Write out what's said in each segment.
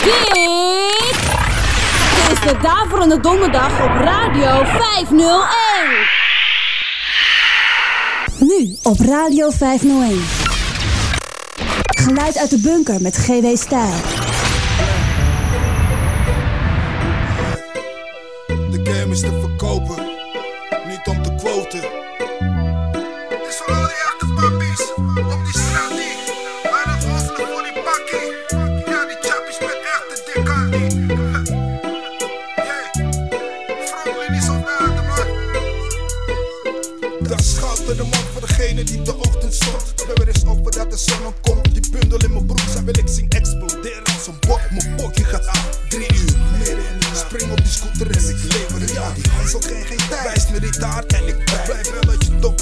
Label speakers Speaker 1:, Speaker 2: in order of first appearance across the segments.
Speaker 1: Dit is de Daverende Donderdag op Radio 501.
Speaker 2: Nu op Radio 501. Geluid uit de bunker met GW Stijl.
Speaker 3: The game is the en ik dat je toch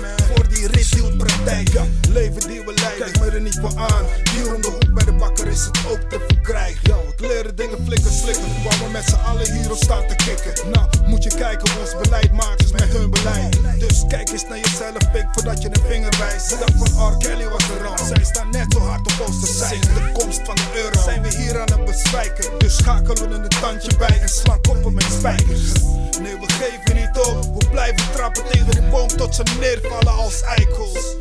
Speaker 3: man. Voor die rituelpraktijk. Ja. Leven die we leiden, kijk me er niet voor aan. Hier om de hoek bij de bakker is het ook te verkrijgen. Ja, Het leren dingen flikken, slikken. Waar we met z'n allen hier op staan te kicken. Nou, moet je kijken, ons beleid maakt is met hun beleid. Dus kijk eens naar jezelf, pik voordat je de vinger wijst. Dat van R. Kelly was er al. Zij staan net zo hard op onze te. Sinds de komst van de euro zijn we hier aan het bezwijken. Dus schakelen een tandje bij en slaan koppen met spijkers. Beneden de boom tot ze neervallen als eikels.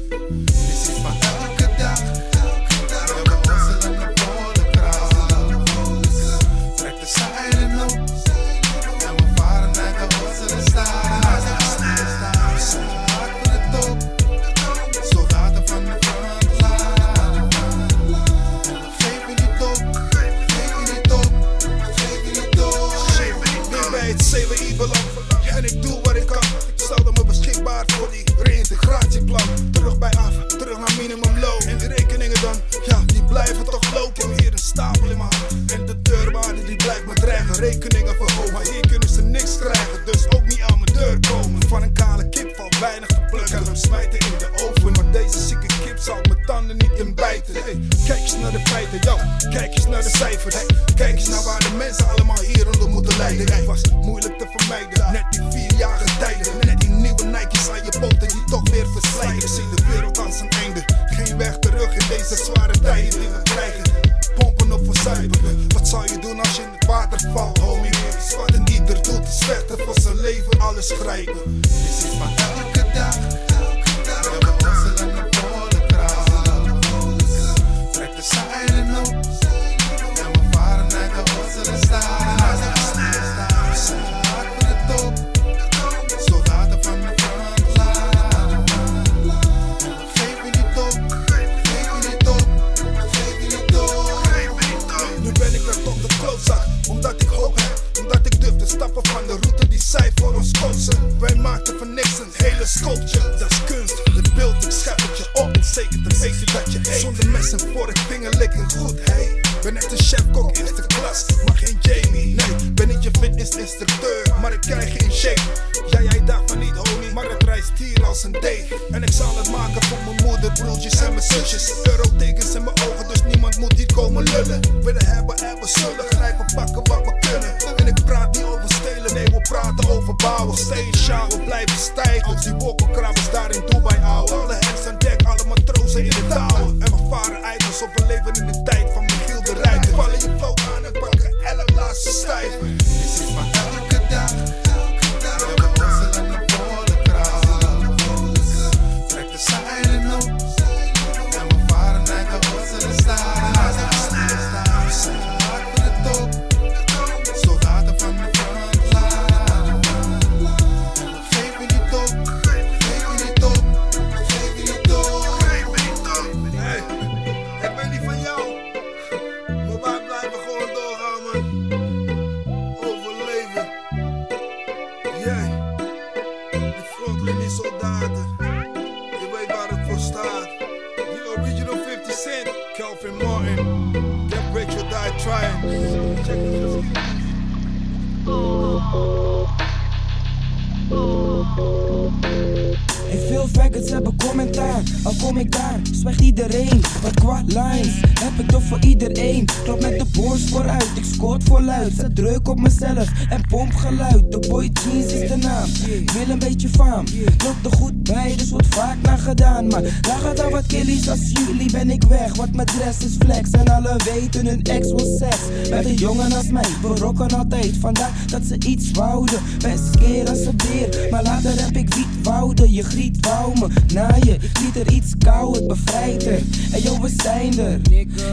Speaker 3: Mijn
Speaker 4: dress is flex en alle weten hun ex was seks. Met een jongen als mij, we rocken altijd. Vandaar dat ze iets wouden. Best keer als een beer, maar later heb ik wiet wouden. Je griet wou me, na je, ik liet er iets kou, het bevrijdt er. En joh, we zijn er.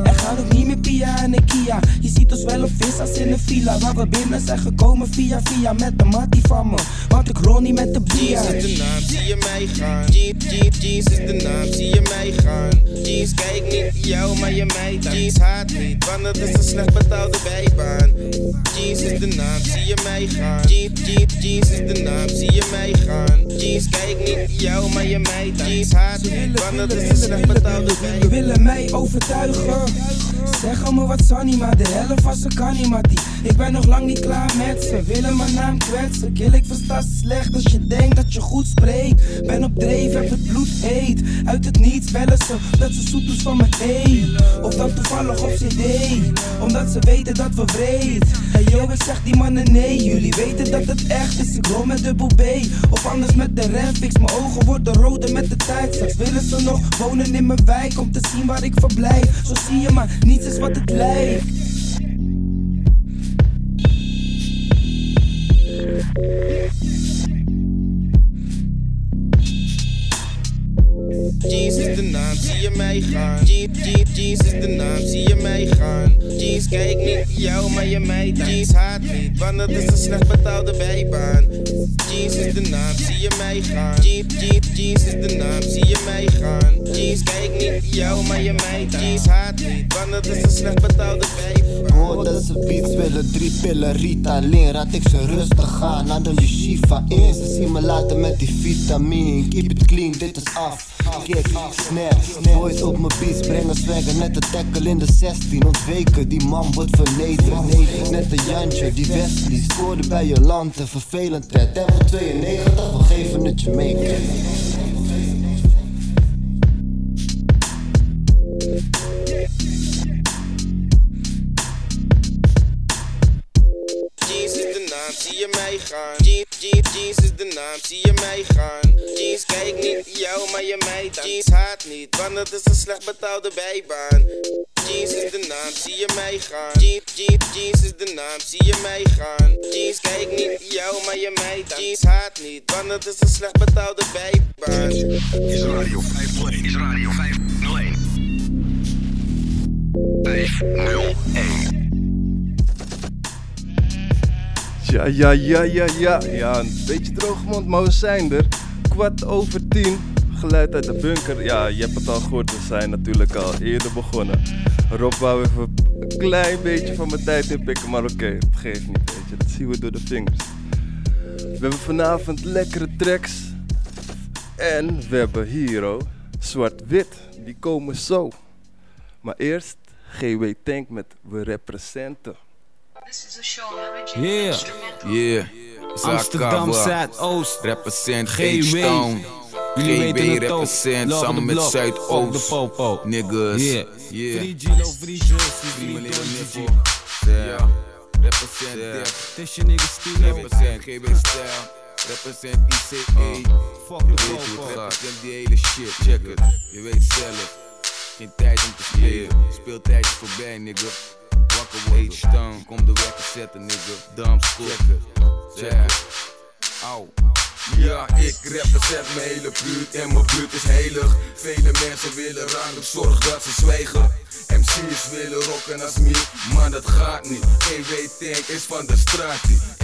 Speaker 4: En gaan ook niet meer Pia en Kia. Je ziet ons wel op vis als in een villa. Waar we binnen zijn gekomen via via met de mattie van me. Want ik rol niet met de bia.
Speaker 3: Jeans is de naam, zie je mij gaan. Jeans, jeans, jeans is de naam, zie je mij gaan. Jeans, kijk niet jou, maar je dan. Jeans haat niet, want het is een slecht betaalde bijbaan. Jeans is de naam, zie je mij gaan. Jeans, jeans, jeans is de naam, zie je mij gaan. Jeans, kijk niet jou, maar je dan. Jeans haat niet, want het is een slecht betaalde bijbaan.
Speaker 4: willen mij overtuigen. Zeg me wat Sunny, maar de helft van ze kan niet, maar die. Ik ben nog lang niet klaar met ze. Willen mijn naam kwetsen. Kill, ik slecht als je denkt dat je goed spreekt. Ben op dreef, heb het bloed heet. Uit het niets bellen ze dat ze zoet van me heen. Of dan toevallig op CD. Omdat ze weten dat we breed. Hey yo, ik zeg die mannen nee. Jullie weten dat het echt is. Ik rol met dubbel B. Of anders met de Renfix. Mijn ogen worden rode met de tijd. Straks willen ze nog wonen in mijn wijk. Om te zien waar ik verblijf. Zo zie je maar, niets is wat het lijkt.
Speaker 3: Want dat is een slecht betaalde bijbaan. Jeans is de naam, zie je mij gaan. Jeans, jeans, jeans is de naam, zie je mij gaan. Jeans, kijk niet jou, maar je mij. Jeans haat niet, want dat is een slecht betaalde bijbaan.
Speaker 5: Hoor dat ze beats willen, drie pillen Ritalin Raad ik ze rustig aan, adem je Shiva in Ze zien me laten met die vitamine Keep it clean, dit is af Kick, snap, boys op mijn beats Brengen swagger, net de tackle in de 16 Ontweken, die man wordt vernederd. Net een Jantje, die Wesley Scoorde bij je land, en vervelend pret Tempo 92, we geven het je mee
Speaker 3: want het is een slecht betaalde bijbaan. Jeans is de naam, zie je mij gaan. Jeans, jeans, jeans is de naam, zie je mij gaan. Jeans, kijk niet jou, maar je mij dan. Jeans haat niet, want het is een slecht betaalde bijbaan.
Speaker 6: Is Radio 501. Is Radio 501. 501.
Speaker 7: Ja, ja, ja, ja, ja. Ja, een beetje mond, maar we zijn er. Kwart over tien. Geluid uit de bunker. Ja, je hebt het al gehoord, we zijn natuurlijk al eerder begonnen. Rob wou even een klein beetje van mijn tijd inpikken, maar oké, het geeft niet, weet je. Dat zien we door de vingers. We hebben vanavond lekkere tracks. En we hebben Hero, zwart-wit. Die komen zo. Maar eerst GW Tank met We Representen.
Speaker 8: Yeah, yeah. Amsterdam Zuidoost.
Speaker 9: Represent
Speaker 8: GW. Jullie weten het
Speaker 9: represent
Speaker 8: Love
Speaker 9: samen
Speaker 8: the
Speaker 9: met. Zuidoost.
Speaker 8: Fuck de.
Speaker 9: Niggas.
Speaker 8: Yeah.
Speaker 9: Yeah.
Speaker 8: Free Gilo, free Jersey.
Speaker 9: Yeah. Represent Def.
Speaker 8: This your nigga Stilo.
Speaker 9: Represent GB Style. Represent ICE.
Speaker 8: Fuck
Speaker 9: weet hoe het
Speaker 8: popo.
Speaker 9: Represent die hele shit. Check het. Je weet zelf. Geen tijd om te spelen. Speeltijd is voorbij, nigga. Wakker worden. H-Stone. Kom de wekker zetten, nigga. Check het. Check het. Au. Ja, ik represent mijn hele buurt en mijn buurt is heilig. Vele mensen willen ik zorg dat ze zwijgen. MC's willen rocken als mij, maar dat gaat niet. GW Tank is van de straat.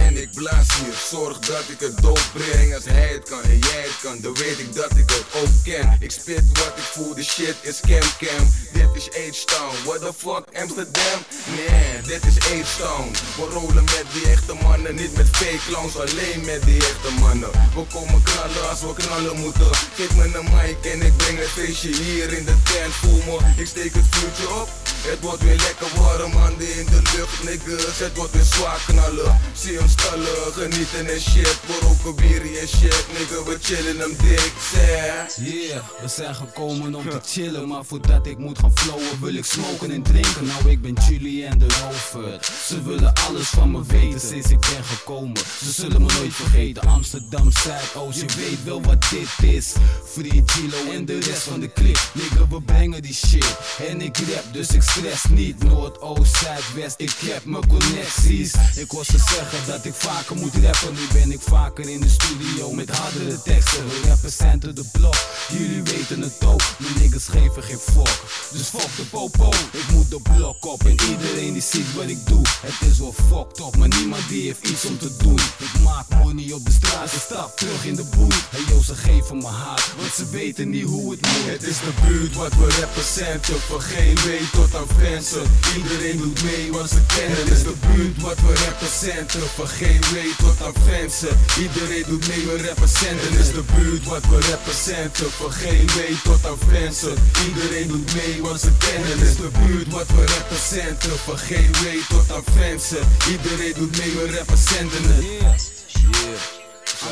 Speaker 9: En ik blaas hier, zorg dat ik het doop breng. Als hij het kan en jij het kan, dan weet ik dat ik het ook ken. Ik spit wat ik voel, de shit is cam cam. Dit is H-Town, what the fuck Amsterdam? Nee, dit is H-Town. We rollen met die echte mannen, niet met fake clowns, alleen met die echte mannen. We komen knallen als we knallen moeten. Geef me een mic en ik breng het feestje hier in de tent. Voel me, ik steek het vuurtje op. Het wordt weer lekker warm, handen in de lucht, niggas. Het wordt weer zwaar knallen. Zie hem stallen, genieten en shit. We roken bier en shit, nigga. We chillen hem dik, zeg.
Speaker 8: Yeah, we zijn gekomen om te chillen, maar voordat ik moet gaan flowen wil ik smoken en drinken. Nou, ik ben Julian de Rover. Ze willen alles van me weten sinds ik ben gekomen. Ze zullen me nooit vergeten, Amsterdam Zuidoost. Je weet wel wat dit is. Free Gilo en de rest van de klik. Nigga, we brengen die shit. En ik rap, dus ik stress niet. Noord, Oost, Zuid, West, ik heb mijn connecties. Ik hoor ze zeggen dat ik vaker moet rappen. Nu ben ik vaker in de studio met hardere teksten. We rappen zijn de blok, jullie weten het ook. Mijn niggas geven geen fuck. Dus fuck de popo, ik moet de blok op. En iedereen die ziet wat ik doe. Het is wel fucked up, maar niemand die heeft iets om te doen. Ik maak money op de straat, ik stap terug in de boel. En yo, ze geven me haat, want ze weten niet hoe het moet.
Speaker 9: Het is de buurt wat we representen. Van geen weet tot aan fansen. Iedereen doet mee wat ze kennen. Het is de buurt wat we representen. Van geen weet tot aan fansen. Iedereen doet mee, we representen. Het is de buurt wat we representen. Van geen weet tot aan fansen. Iedereen doet mee wat ze kennen. Het is de buurt wat we representen. Van geen weet tot aan fansen. Iedereen doet mee, we representen het.
Speaker 8: Yeah.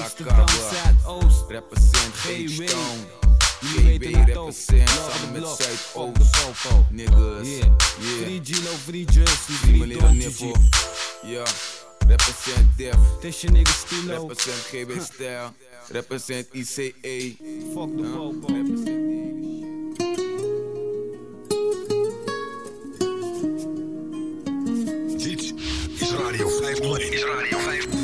Speaker 8: Amsterdam Zuidoost.
Speaker 9: Represent
Speaker 8: Geen
Speaker 9: Geen
Speaker 8: weet.
Speaker 9: Stone.
Speaker 8: Jullie
Speaker 9: GB
Speaker 8: weten het ook.
Speaker 9: represent
Speaker 8: Blok
Speaker 9: samen
Speaker 8: op
Speaker 9: met
Speaker 8: blok.
Speaker 9: Zuidoost.
Speaker 8: Fuck de popo.
Speaker 9: Niggas.
Speaker 8: Yeah.
Speaker 9: Yeah.
Speaker 8: Free Gilo, free Jersey,
Speaker 9: Free
Speaker 8: free
Speaker 9: Malina
Speaker 8: Dolce
Speaker 9: Nipple.
Speaker 8: G.
Speaker 9: Ja. Represent Def.
Speaker 8: This your nigga Stilo.
Speaker 9: Represent GB Style. Represent ICA.
Speaker 8: Fuck the
Speaker 9: Huh?
Speaker 8: popo.
Speaker 9: Represent
Speaker 6: Dit is Radio 501. Is Radio 501.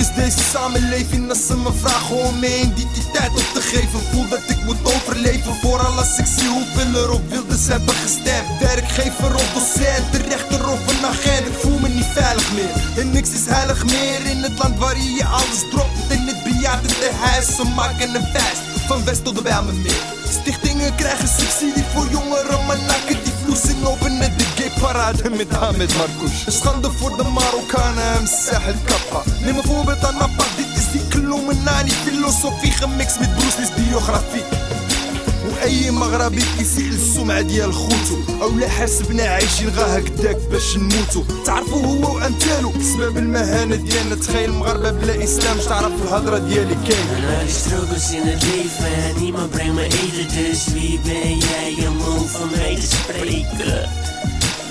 Speaker 10: Is deze samenleving? Als ze me vragen om mijn identiteit op te geven Voel dat ik moet overleven. Vooral als ik zie hoeveel er op wilders hebben gestemd. Werkgever of docent, de rechter of een agent. Ik voel me niet veilig meer. En niks is heilig meer In het land waar je alles dropt. In het bejaardentehuis Ze maken een vuist van west tot de Bijlmermeer. Stichtingen krijgen subsidie voor jongeren, maar nakken die vloesing openen de gay parade met Ahmed Marcouch. Een schande voor de Marokkanen, hem Sahel Kappa. Neem een voorbeeld aan Napa, dit is die أي مغربي كيسيء السمعه ديال خوتو. أو لا حاسبنا عايشين غا هكداك باش نموتو. تعرفو هو وأمثالو. سبب المهانة ديالنا تخيل مغربة بلا إسلام. مش تعرف الهضرة ديالي كاين.
Speaker 11: أنا اشتروك سينا ديفا ديما بريما ايدا تسويبا يا يا موفا ما ايدا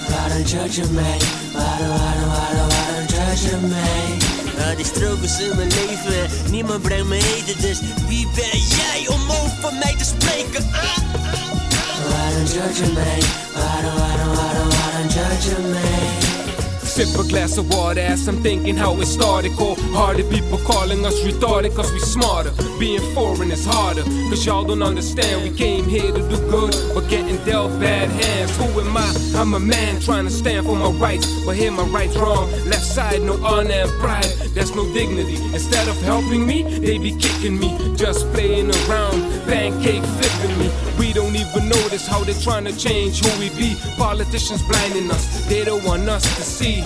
Speaker 11: Why don't judge a man? Why don't, why don't, why don't, why don't judge a man? Na die struggles in mijn leven, niemand brengt me eten, dus wie ben jij om over mij te spreken? Ah? Waarom judge mij? Waarom, waarom, waarom, waarom judge mij?
Speaker 12: Sip a glass of water as I'm thinking how it started. Cold hearted people calling us retarded cause we smarter. Being foreign is harder cause y'all don't understand. We came here to do good but getting dealt bad hands. Who am I? I'm a man trying to stand for my rights. But here my rights wrong. Left side, no honor and pride. There's no dignity. Instead of helping me, they be kicking me. Just playing around, pancake flipping me. We don't even notice how they're trying to change who we be. Politicians blinding us, they don't want us to see.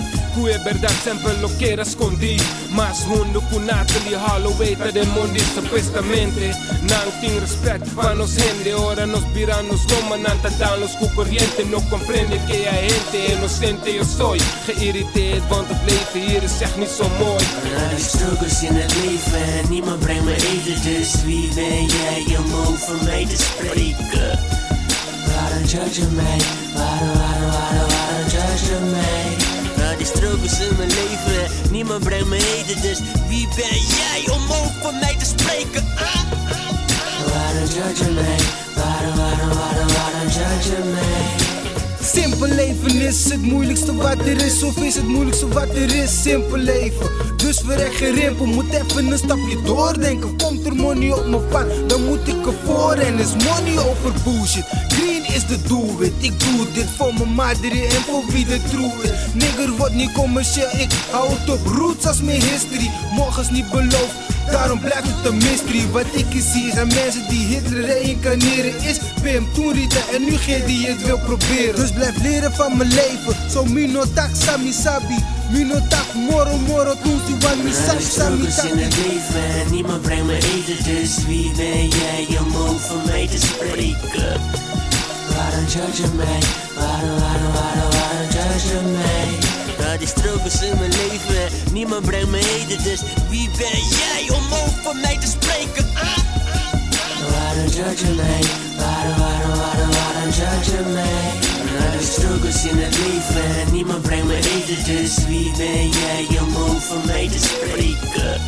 Speaker 12: È verdad sempre lo que era escondí. Más mundo con Natalie Holloway, de mundi supuestamente. Nang ting respect para nos gente, ahora nos viran, nos toman, dan los corriente. No comprende que hay gente inocente, yo soy geïrriteerd, want het leven hier is echt niet zo mooi.
Speaker 11: Die struggles in het leven, niemand brengt me eten, dus wie ben jij om over mij te spreken? Waarom judge mij? Waarom, waarom, waarom, waarom judge mij? Die struggles in mijn leven, niemand brengt me eten, dus wie ben jij om over mij te spreken? Ah? Waarom judge je mij? Waarom, waarom, waarom, waarom judge je mij?
Speaker 13: Simpel leven is het moeilijkste wat er is, of is het moeilijkste wat er is? Simpel leven. Dus verrek geen rimpel, moet even een stapje doordenken. Komt er money op mijn pad, dan moet ik ervoor en is money over bullshit. Green is de doelwit, ik doe dit voor mijn madre en voor wie de true is. Nigger wordt niet commercieel, ik hou het op roots als mijn history. Morgens niet beloofd,
Speaker 14: Daarom blijft het een mystery. Wat ik hier zie zijn mensen die Hitler reïncarneren. Is Pim, toen Rita en nu geen die het wil proberen. Dus blijf leren van mijn leven. Zo minotak sami sabi. Minotak moro moro die wan mi sami sami
Speaker 11: struggles in het leven en niemand brengt me eten Dus wie ben jij om over mij te spreken? Waarom judge mij? Waarom, waarom, waarom, waarom judge mij? Na die struggles in mijn leven en niemand brengt me eten Dus wie ben jij om over mij te spreken? Ah? Waarom judge je mij? Waarom, waarom, waarom, waarom judge je mij? Na die struggles in het leven en niemand brengt me eten Dus wie ben jij om over mij te spreken?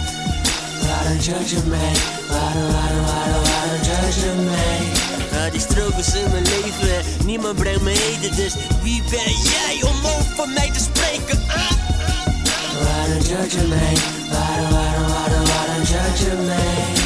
Speaker 11: Waarom judge je mij? Waarom, waarom, waarom, waarom judge je mij? Na die struggles in mijn leven en niemand brengt me eten Dus wie ben jij om over mij te spreken? Ah? Waarom judge mij? Waarom, waarom, waarom, waarom judge je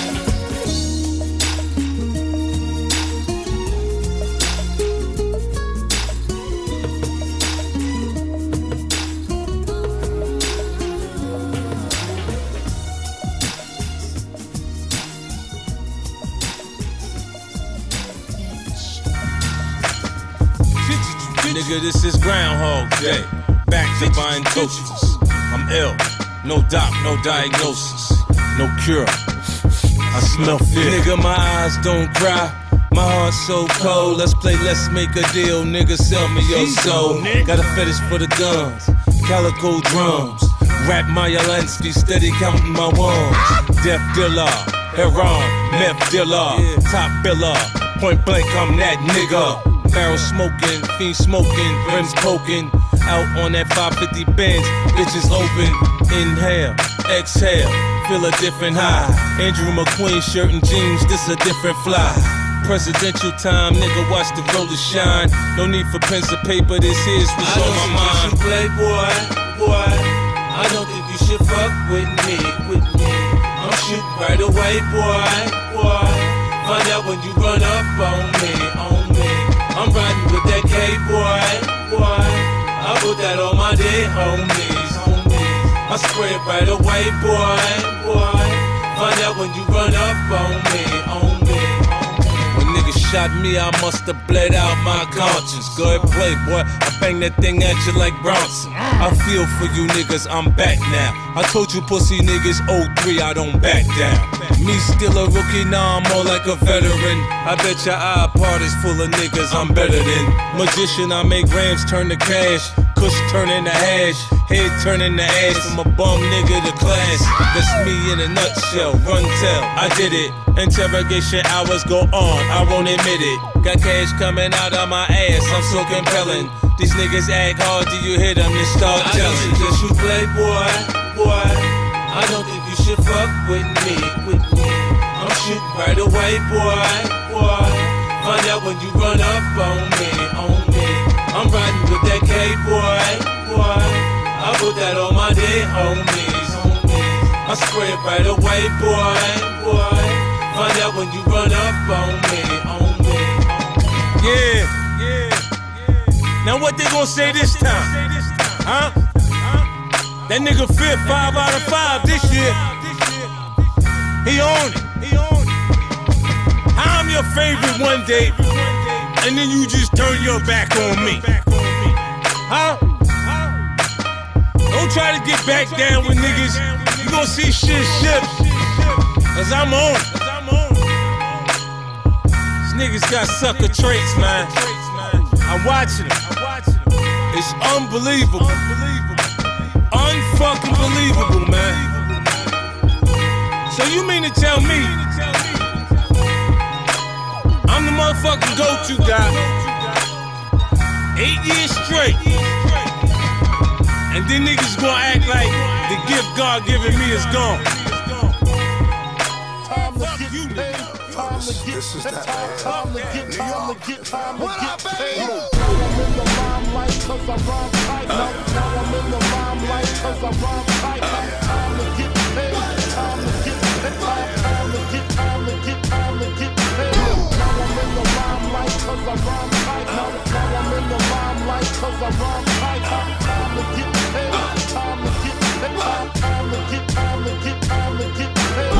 Speaker 15: Nigga, this is Groundhog Day. Back to buying coaches. I'm ill. No doc, no diagnosis. No cure. I smell fear. Nigga, my eyes don't cry. My heart's so cold. Let's play, let's make a deal. Nigga, sell me your soul. Got a fetish for the guns. Calico drums. Rap my Lansky, steady counting my ones. Death dealer. Heron, meth dealer. Top biller. Point blank, I'm that nigga. Barrel smoking, fiend smoking, rims poking. Out on that 550 bench, bitches open. Inhale, exhale, feel a different high. Andrew McQueen shirt and jeans, this a different fly. Presidential time, nigga, watch the roller shine. No need for pens and paper, this is what's on my mind.
Speaker 16: I don't think you Playboy, boy, I don't think you should fuck with me, with me. I'm shoot right away, boy, boy. Find out when you run up on me, on me. I'm riding with that K boy, boy. I put that on my dead homies, homies. I it right away, boy, boy. Find out when you run up on me, on me.
Speaker 15: Shot me, I must have bled out my conscience. Go ahead, play, boy. I bang that thing at you like Bronson. I feel for you niggas, I'm back now. I told you pussy niggas 03, I don't back down. Me still a rookie, now I'm more like a veteran. I bet your iPod is full of niggas I'm better than. Magician, I make rams turn to cash. Kush turn into hash. Head turn into ass from a bum nigga to class. That's me in a nutshell. Run tell, I did it. Interrogation hours go on, I won't admit it. Got cash coming out of my ass, I'm so compelling. These niggas act hard, do you hear them? They start telling.
Speaker 16: suggest you play, boy, boy. I don't think you should fuck with me, with me. I'm shoot right away, boy, boy. Find out when you run up on me, on riding with that K, boy, boy. I put that on my dead homies, homies. I spray it right away, boy, boy. Find out when you run up on me, on me.
Speaker 15: Yeah, yeah. Now what they gonna say this time? Huh? That nigga fit five out of five this year. He on it. He on it. I'm your favorite one day, and then you just turn your back on me. Huh? Don't try to get back down with niggas. You gonna see shit shift. Cause I'm on. These niggas got sucker traits, man. I'm watching them. It's unbelievable. Unfucking believable, man. So you mean to tell me I'm the motherfucking go-to guy? Eight years straight. And then niggas gonna act like the gift God giving me is gone.
Speaker 3: This is that
Speaker 17: Time to get, time to get, time to get paid. Now I'm in the limelight cause I rhyme tight. Now, now I'm in the limelight cause I rhyme tight. Uh. cause I rhyme tight. Now, now I'm in the limelight cause I rhyme tight. Time, time to get paid. Time to get paid.
Speaker 18: Time, time to get, time to get, time to get paid.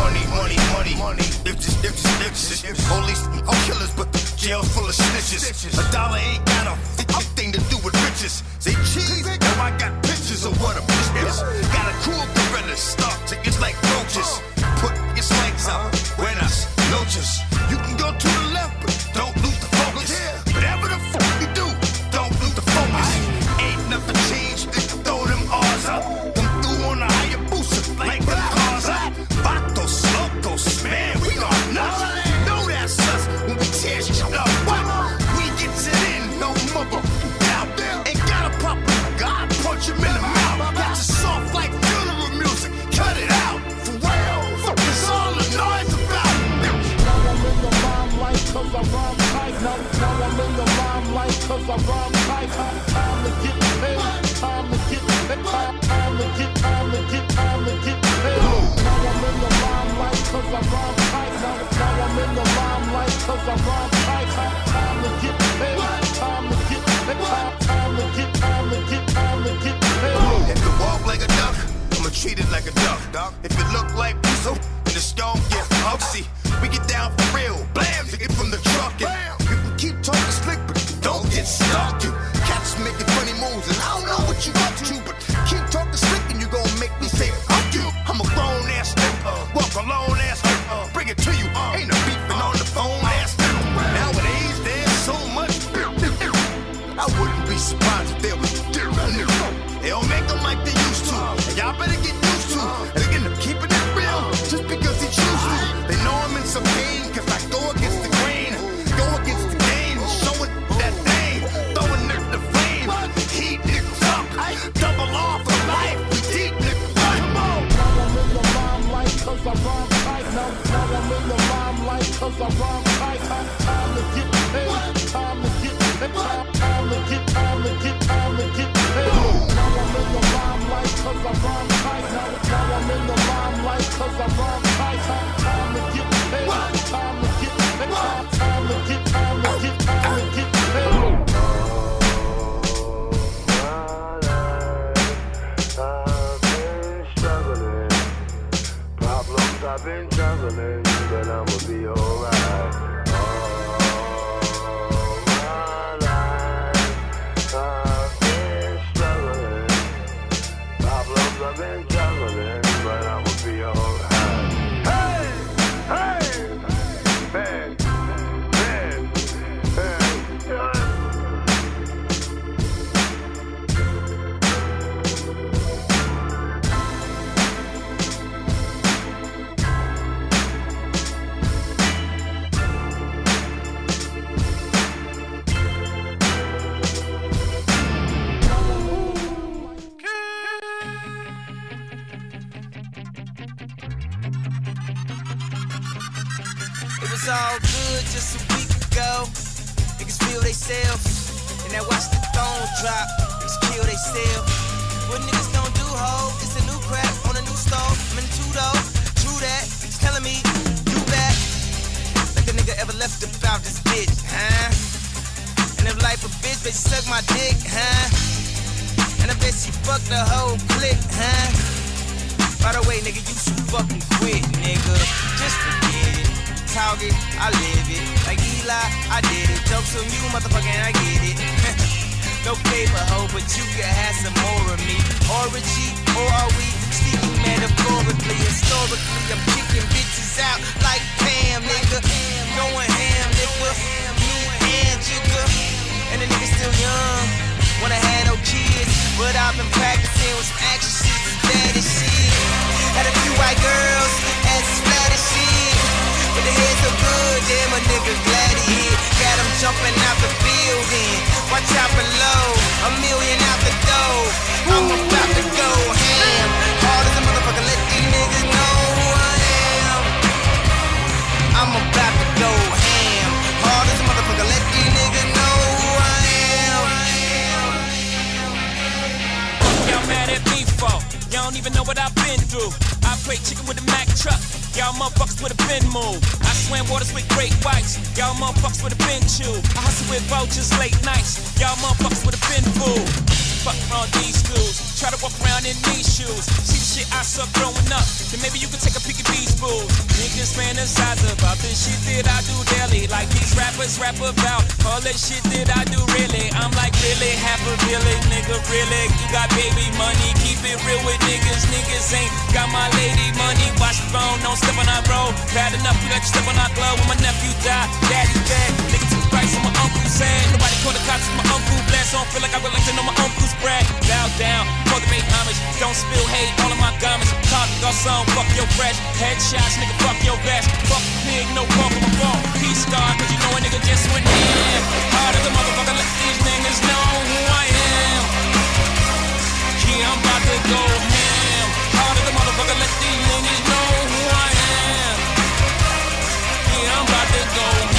Speaker 18: Money, money, money, money.
Speaker 19: If this, if this, if police, are killers, but the jail's full of snitches. A dollar ain't got a thing
Speaker 18: to
Speaker 20: do with riches. They cheese. Now I got pictures of what a bitch is. Got a cool gorilla, star tickets like roaches. Put your legs out when I
Speaker 21: through. I play chicken with a Mack truck. Y'all motherfuckers with a bin move. I swam waters with great whites. Y'all motherfuckers with a bin chew. I hustle with vultures late nights. Y'all motherfuckers with a bin fool. Fuck around these schools. Try to walk around in these
Speaker 22: shoes. See the shit I saw growing up. Then maybe you can take a peek at these fools. Niggas fantasize about the shit that I do daily. Like these rappers rap about all the shit that I do really. I'm like, really? Half a billion, nigga, really? You got baby money, keep it real with niggas. Niggas ain't got my lady money. Watch the phone, don't step on our road. Bad enough, you let you step on our glove when my nephew died. Daddy bad, nigga price on my uncle sad. Nobody call the cops, my uncle blessed. Don't feel like I like to know my uncle's brag. Bow down, for the pay homage. Don't spill hate all of my garments. Talk our son, fuck your fresh. Headshots, nigga, fuck your vest. Fuck the pig, no punk on my phone. Peace star, cause you know a nigga just went in. Hard as a motherfucker, let these niggas know who I am. Yeah, I'm about to go ham. Hard as a motherfucker, let these niggas know who I am. Yeah, I'm about to go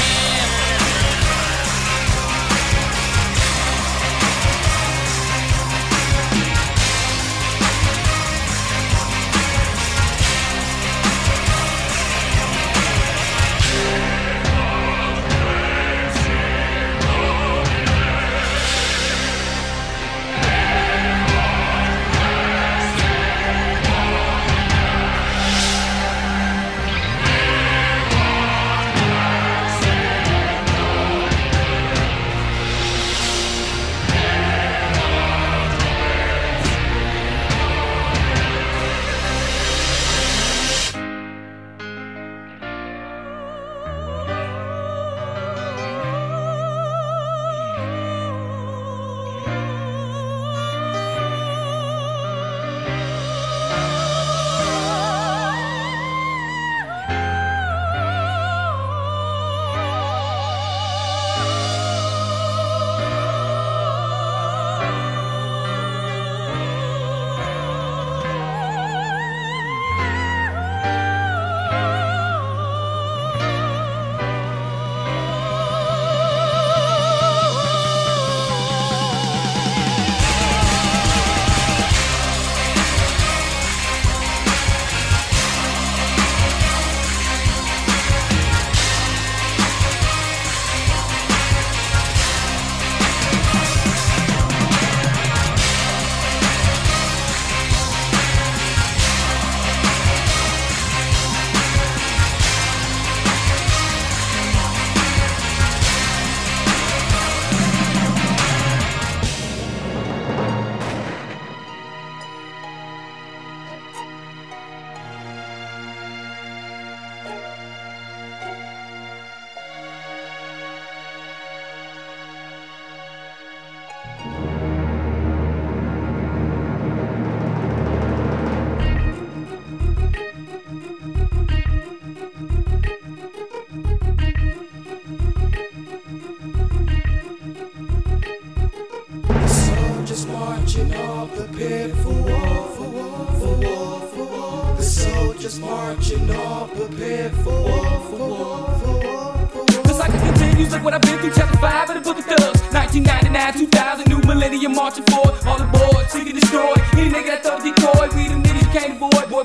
Speaker 23: continues like what I've been through, chapter 5 of the book of thugs. 1999, 2000, new millennium marching forward. All aboard, seek and destroy. Any nigga that thought decoy, we the niggas you can't avoid. Boy,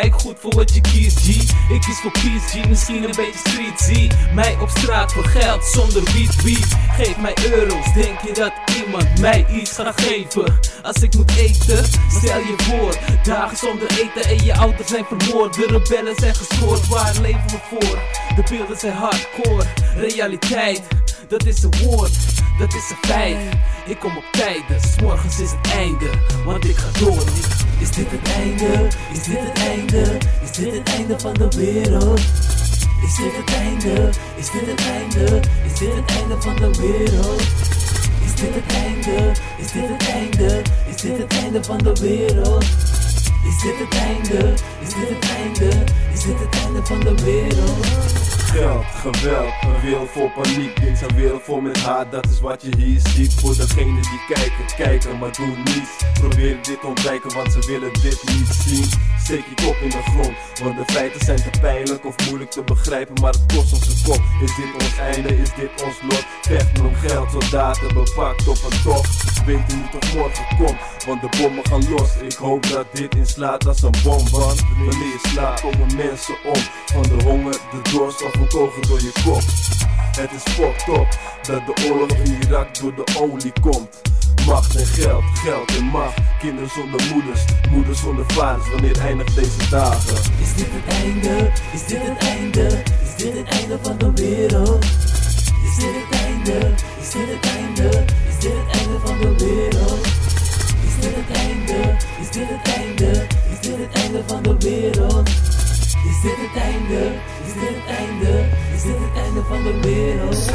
Speaker 23: kijk goed voor wat je kiest G. Ik kies voor peace G, misschien een beetje street Zie mij op straat voor geld zonder wie Geef mij euro's, denk je dat iemand mij iets gaat geven? Als ik moet eten, stel je voor. Dagen zonder eten en je ouders zijn vermoord. De rebellen zijn gescoord, waar leven we voor? De beelden zijn hardcore, realiteit Dat is een woord, dat is een feit. Ik kom op tijd, dus morgens is het einde Want ik ga door dit het einde? Is dit het einde? Is dit het einde van de wereld? Is dit het einde? Is dit het einde? Is dit het einde van de wereld? Is dit het einde? Is dit het einde? Is dit het einde van de wereld? Is dit het einde? Is dit het einde? Is dit het einde van de wereld?
Speaker 7: Geld, geweld, een wereld vol paniek. Dit is een wereld vol met haat, dat is wat je hier ziet. Voor degenen die kijken, kijken, maar doen niets. Probeer dit ontwijken, want ze willen dit niet zien. Steek je kop in de grond, want de feiten zijn te pijnlijk of moeilijk te begrijpen. Maar het kost ons een kop. Is dit ons einde? Is dit ons lot? Vechten om geld, soldaten bepakt op een tocht. Weten niet of morgen komt, want de bommen gaan los. Ik hoop dat dit inslaat als een bom, want wanneer je slaapt komen mensen om. Van de honger, de dorst of een kogel door je kop. Het is fucked up dat de oorlog in Irak door de olie komt. Macht en geld, geld en macht. Kinderen zonder moeders, moeders zonder vaders. Wanneer eindigt deze dagen?
Speaker 23: Is dit het einde? Is dit het einde? Is dit het einde van de wereld? Is dit het einde? Is dit het einde? Is dit het einde van de wereld? Is dit het einde? Is dit het einde? Is dit het einde van de wereld? Is dit het einde? Is dit het einde? Is dit het einde van de wereld?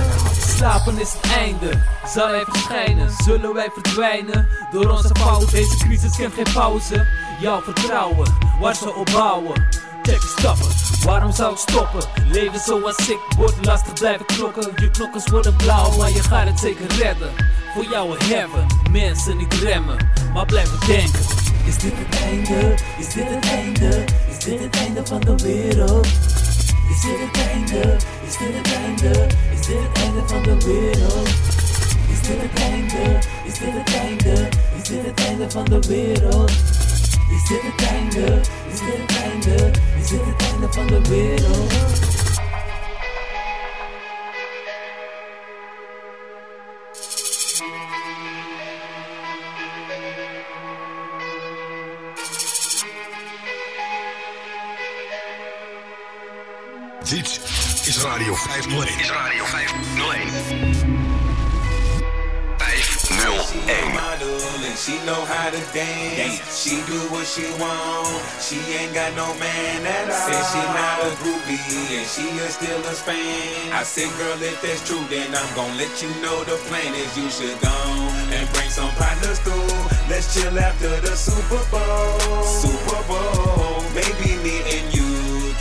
Speaker 23: Slapen is het einde, zal hij verschijnen, zullen wij verdwijnen door onze fout. Deze crisis kent geen pauze, jouw vertrouwen, waar ze op bouwen. Check stappen, waarom zou ik stoppen? Leven zoals ik, wordt lastig blijven klokken. Je knokkers worden blauw, maar je gaat het zeker redden. Voor jou heaven, mensen niet remmen, maar blijven denken. Is dit het einde? Is dit het einde? Is dit het einde van de wereld? Is dit het einde? Is dit het einde? Is dit het einde van de wereld? Is dit het einde? Is dit het einde? Is dit het einde van de wereld? Is dit het einde? Is dit het einde? Is dit het einde van de wereld?
Speaker 6: Dit is Radio 501. Is Radio 501. 501.
Speaker 21: model and she know how to dance. She do what she want. She ain't got no man at all. Said she not a groupie and she is still a span. I said, girl, if that's true, then I'm gonna let you know the plan is you should go and bring some partners through. Let's chill after the Super Bowl. Super Bowl. Maybe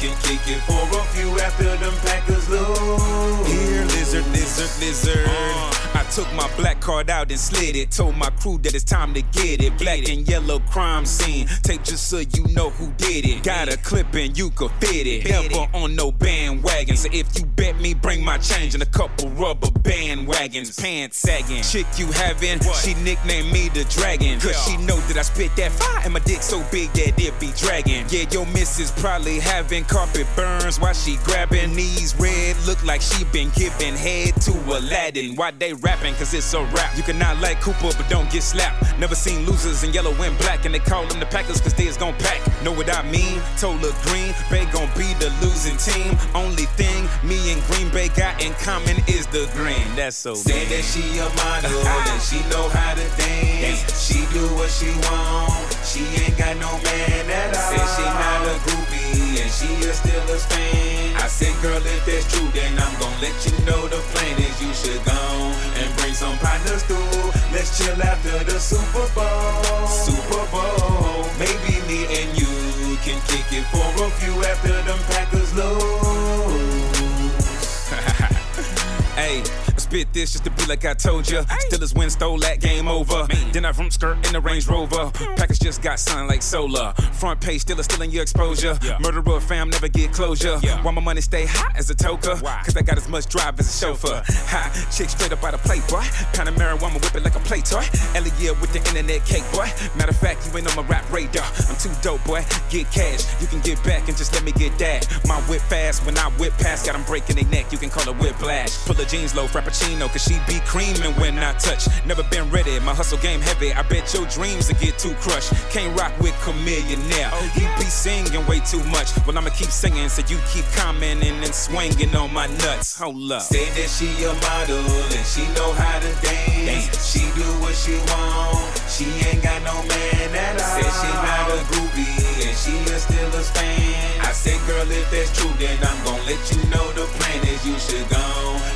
Speaker 24: it for a few after them Packers lose.
Speaker 21: Here, lizard, lizard, lizard. I took my black card out and slid it. Told my crew that it's time to get it. Black and yellow crime scene. Tape just so you know who did it. Got a clip and you could fit it. Never on no bandwagon. So if you bet me, bring my change and a couple rubber bandwagons. Pants sagging. Chick you having, she nicknamed me the dragon. Cause she know that I spit that fire and my dick so big that it be dragging. Yeah, your missus probably having carpet burns while she grabbing knees red. Look like she been giving head to Aladdin. Why they rapping? Cause it's a rap. You cannot like Cooper, but don't get slapped. Never seen losers in yellow and black, and they call them the Packers cause they is gon' pack. Know what I mean? Tola Green Bay gon' be the losing team. Only thing me and Green Bay got in common is the green. That's so
Speaker 24: Say that she a model and she know how to dance. She do what she want. She ain't got no man at all. Said she not a groupie and she is still a stan. I said, girl, if that's true, then I'm gon' let you know the plan is you should go and bring some partners through. Let's chill after the Super Bowl. Super Bowl. Maybe me and you can kick it for a few after them
Speaker 21: spit this just to be like I told ya. Steelers win, stole that game over. Then I vroom skirt in the Range Rover. Packers just got signed like solar. Front page, Steelers still in your exposure. Murderer fam, never get closure. Why my money stay hot as a toker? Cause I got as much drive as a chauffeur. Ha, chick straight up out of plate, boy. Of marijuana, whip it like a play toy. Elliot with the internet cake, boy. Matter of fact, you ain't on my rap radar. I'm too dope, boy. Get cash, you can get back and just let me get that. My whip fast when I whip past, got them breaking their neck. You can call it whiplash. Pull the jeans low, frappuccino, cause she be creaming when I touch. Never been ready, my hustle game heavy. I bet your dreams will get too crushed. Can't rock with Chameleonaire. Oh, he be singing way too much. Well, I'ma keep singing, so you keep commenting and swinging on my nuts. Hold up.
Speaker 24: Said that she a model and she know how to dance. She do what she want. She ain't got no man at all. Said she not a groupie and she is still a stan. I said, girl, if that's true, then I'm gon' let you know the plan is you should go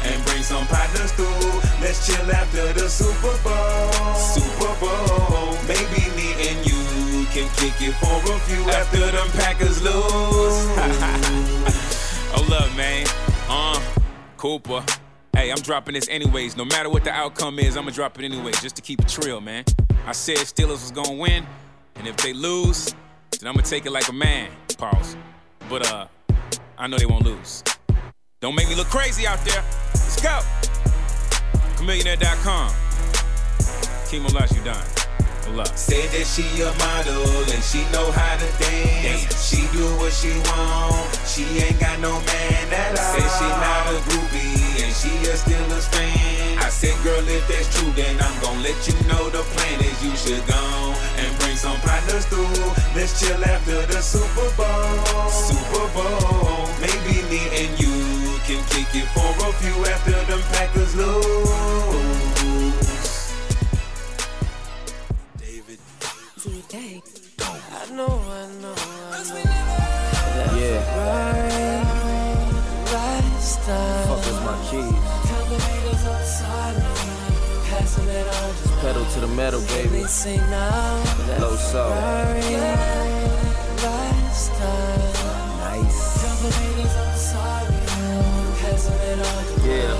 Speaker 24: and bring some partners through. Let's chill after the Super Bowl. Super Bowl. Maybe me and you can kick it for a few after them Packers lose.
Speaker 21: Hold up, man. Uh, Cooper. Hey, I'm dropping this anyways. No matter what the outcome is, I'ma drop it anyway, just to keep it real, man. I said Steelers was gonna win, and if they lose, then I'ma take it like a man. Pause. But uh, I know they won't lose. Don't make me look crazy out there. Let's go. Chameleonaire.com. Kimo Lash, you up.
Speaker 24: Said that she a model and she know how to dance. She do what she want. She ain't got no man at all. Said she not a groupie and she is still a stan. I said, girl, if that's true, then I'm gon' let you know the plan is you should go and bring some partners through. Let's chill after the Super Bowl. Super Bowl. Maybe me and you can kick it for a few after them Packers lose.
Speaker 25: I know, I know, I know.
Speaker 26: Yeah.
Speaker 25: Right, lifestyle.
Speaker 26: Fuck is my keys.
Speaker 25: Couple meters outside me, passing it on. Just
Speaker 26: Pedal to the metal, baby.
Speaker 25: They say now.
Speaker 26: Low soul.
Speaker 25: Ferrari lifestyle.
Speaker 26: Yeah.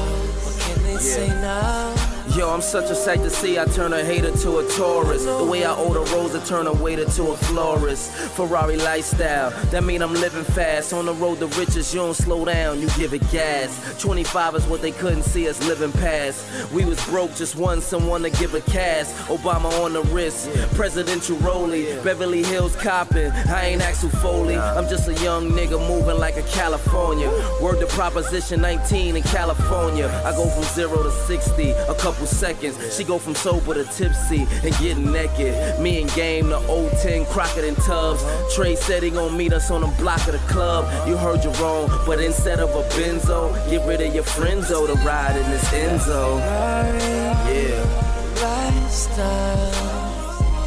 Speaker 25: What can they say now?
Speaker 26: Yo, I'm such a sight to see. I turn a hater to a tourist. The way I order rose, I turn a waiter to a florist. Ferrari lifestyle, that mean I'm living fast. On the road to riches, you don't slow down, you give it gas. 25 is what they couldn't see us living past. We was broke, just want someone to give a cast. Obama on the wrist, presidential rollie. Beverly Hills copping, I ain't Axel Foley. I'm just a young nigga moving like a California. Word to Proposition 19 in California. I go from zero to 60, a couple seconds. She go from sober to tipsy and getting naked. Me and Game, the old 10 Crockett and Tubbs. Uh-huh. Trey said he gon' meet us on the block of the club. Uh-huh. You heard you wrong, but instead of a benzo, get rid of your friendzo to ride in this Enzo. Yeah.
Speaker 25: lifestyle.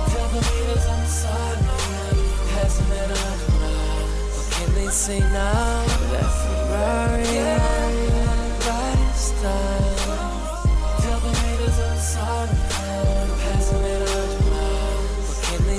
Speaker 25: Couple meters outside me, passing it on. What can they say now? That Ferrari lifestyle.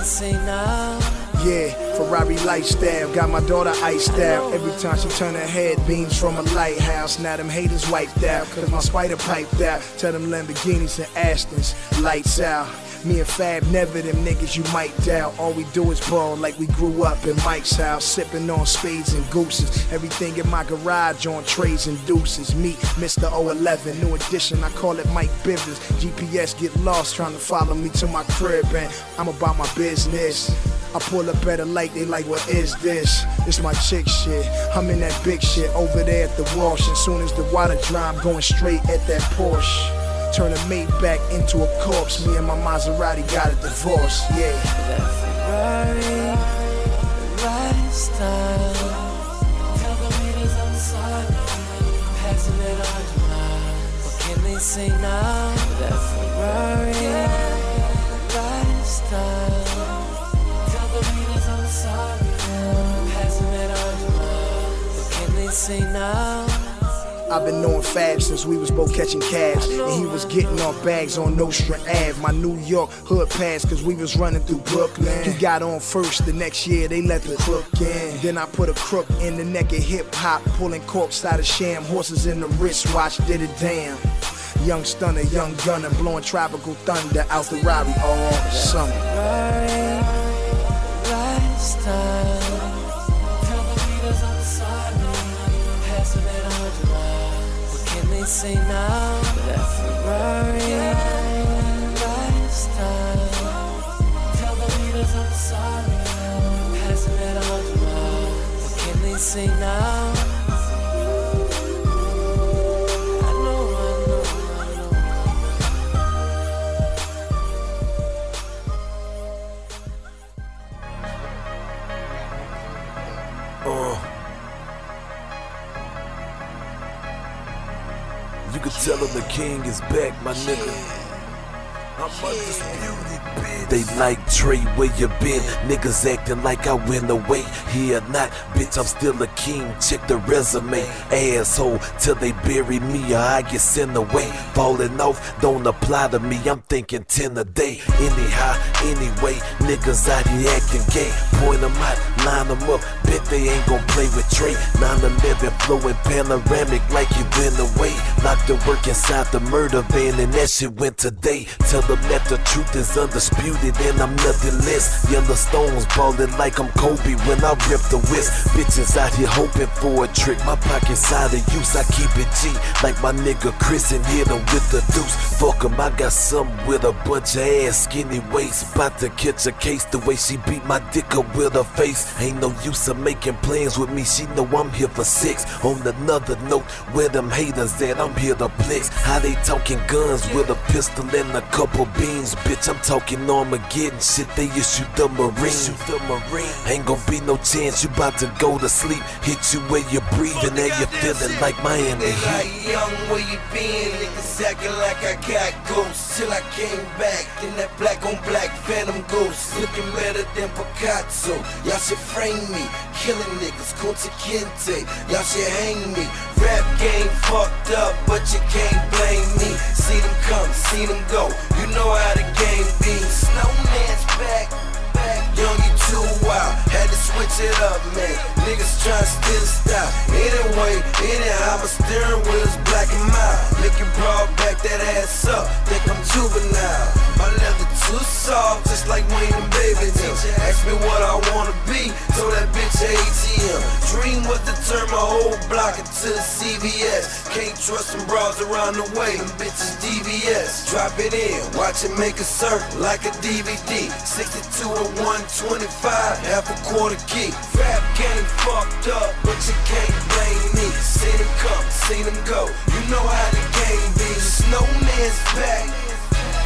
Speaker 25: Say now?
Speaker 27: Yeah, Ferrari lifestyle, got my daughter iced out. Every time she turn her head, beams from a lighthouse. Now them haters wiped out, cause my spider piped out. Tell them Lamborghinis and Astons, lights out. Me and Fab never them niggas you might doubt. All we do is ball like we grew up in Mike's house, sipping on spades and gooses. Everything in my garage on trays and deuces. Meet Mr. 011, new edition. I call it Mike Bivens. GPS get lost trying to follow me to my crib, and I'm about my business. I pull up at a light, they like, what is this? It's my chick shit. I'm in that big shit over there at the wash. As soon as the water dry, I'm going straight at that Porsche. Turn a Maybach into a corpse. Me and my Maserati got a divorce, yeah.
Speaker 11: Ferrari lifestyle. On say now? That Ferrari lifestyle. Haters I'm sorry. Passing it on. What can they say now?
Speaker 27: I've been knowing Fab since we was both catching cabs. And he was getting off bags on Nostra Ave. My New York hood pass, cause we was running through Brooklyn. He got on first, the next year they let the crook in. Then I put a crook in the neck of hip hop, pulling corks out of sham, horses in the wristwatch, did it damn. Young stunner, young gunner, blowing tropical thunder out the Rari all summer.
Speaker 11: Ferrari lifestyle. They say now? That Ferrari lifestyle. Tell the haters I'm sorry. Passing on to mine. What can they say now?
Speaker 28: Tell him the king is back, my nigga. They like Trey, where you been? Niggas acting like I went away. Here not, bitch, I'm still a king. Check the resume. Asshole, till they bury me or I get sent away. Falling off, don't apply to me. I'm thinking 10 a day. Anyhow, anyway, niggas out here acting gay. Point them out, line them up. Bet they ain't gon' play with Trey. 911 flowing panoramic like you been away. Locked the work inside the murder van and that shit went today. Tell them that the truth is undisputed and I'm nothing less. Yellowstone's ballin' like I'm Kobe when I rip the whisk. Bitches out here hoping for a trick. My pockets out of use, I keep it G. Like my nigga Chris and hit him with the deuce. Fuck him, I got something with a bunch of ass, skinny waist. About to catch a case the way she beat my dick up with her face. Ain't no use of making plans with me, she know I'm here for sex. On another note, where them haters at, I'm here to flex. How they talking guns with a pistol and a couple beans, bitch. I'm talking Armageddon shit, they issue the Marine. the Marine. Ain't gon' be no chance, you about to go to sleep. Hit you where you're breathing, and you're feeling like Miami
Speaker 9: They like
Speaker 28: Heat.
Speaker 9: young, where you been? Niggas acting like I got ghosts till I came back. In that black on black phantom ghost, looking better than Picasso. Y'all should frame me, killing niggas, Kunta Kinte. Y'all should hang me. Rap game fucked up, but you can't blame me. See them come, see them go. You know how the game be. Snowman's back. back. Young, you too wild. Had to switch it up, man. Niggas tryna steal style. Anyway, anyhow, my steering wheel's black and mild. Licking broad back that ass up. Think I'm juvenile. My leather too soft, just like Wayne and Baby asked me what I wanna be. Told that bitch ATM. Dream was to turn my whole block into a CVS. Can't trust them bras around the way. Them bitches DVS. Drop it in, watch it make a circle like a DVD. 62 or 125, half a quarter key. Rap game fucked up, but you can't blame me. See them come, see them go. You know how the game be. Snowman's back.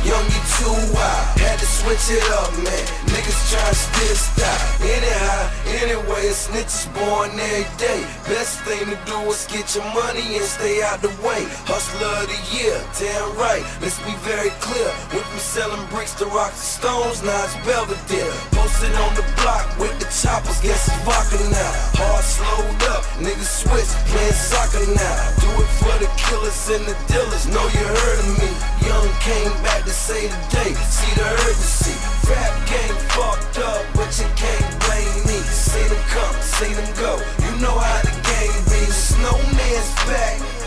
Speaker 9: Young, you too wild. Had to switch it up, man. Niggas tryna steal style. Anyhow, anyway, a snitch is born every day. Best thing to do is get your money and stay out the way. Hustler of the year, damn right. Let's be very clear. Went from selling bricks to rocks and stones, now it's Belvedere. Posted on the block with the choppers, guess it's vodka now. Hard slowed up, niggas switch, playing soccer now. Do it for the killers and the dealers, know you heard of me. Young came back to say the day, see the urgency. Rap game fucked up, but you can't blame me. See them come, see them go. You know how the game be. Snowman's back.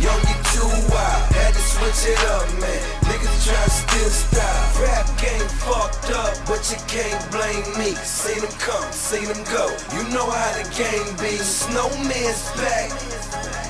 Speaker 9: Yo, you too wild. Had to switch it up, man. Niggas try to still style. Rap game fucked up, but you can't blame me. Seen them come, seen them go. You know how the game be. Snowman's back.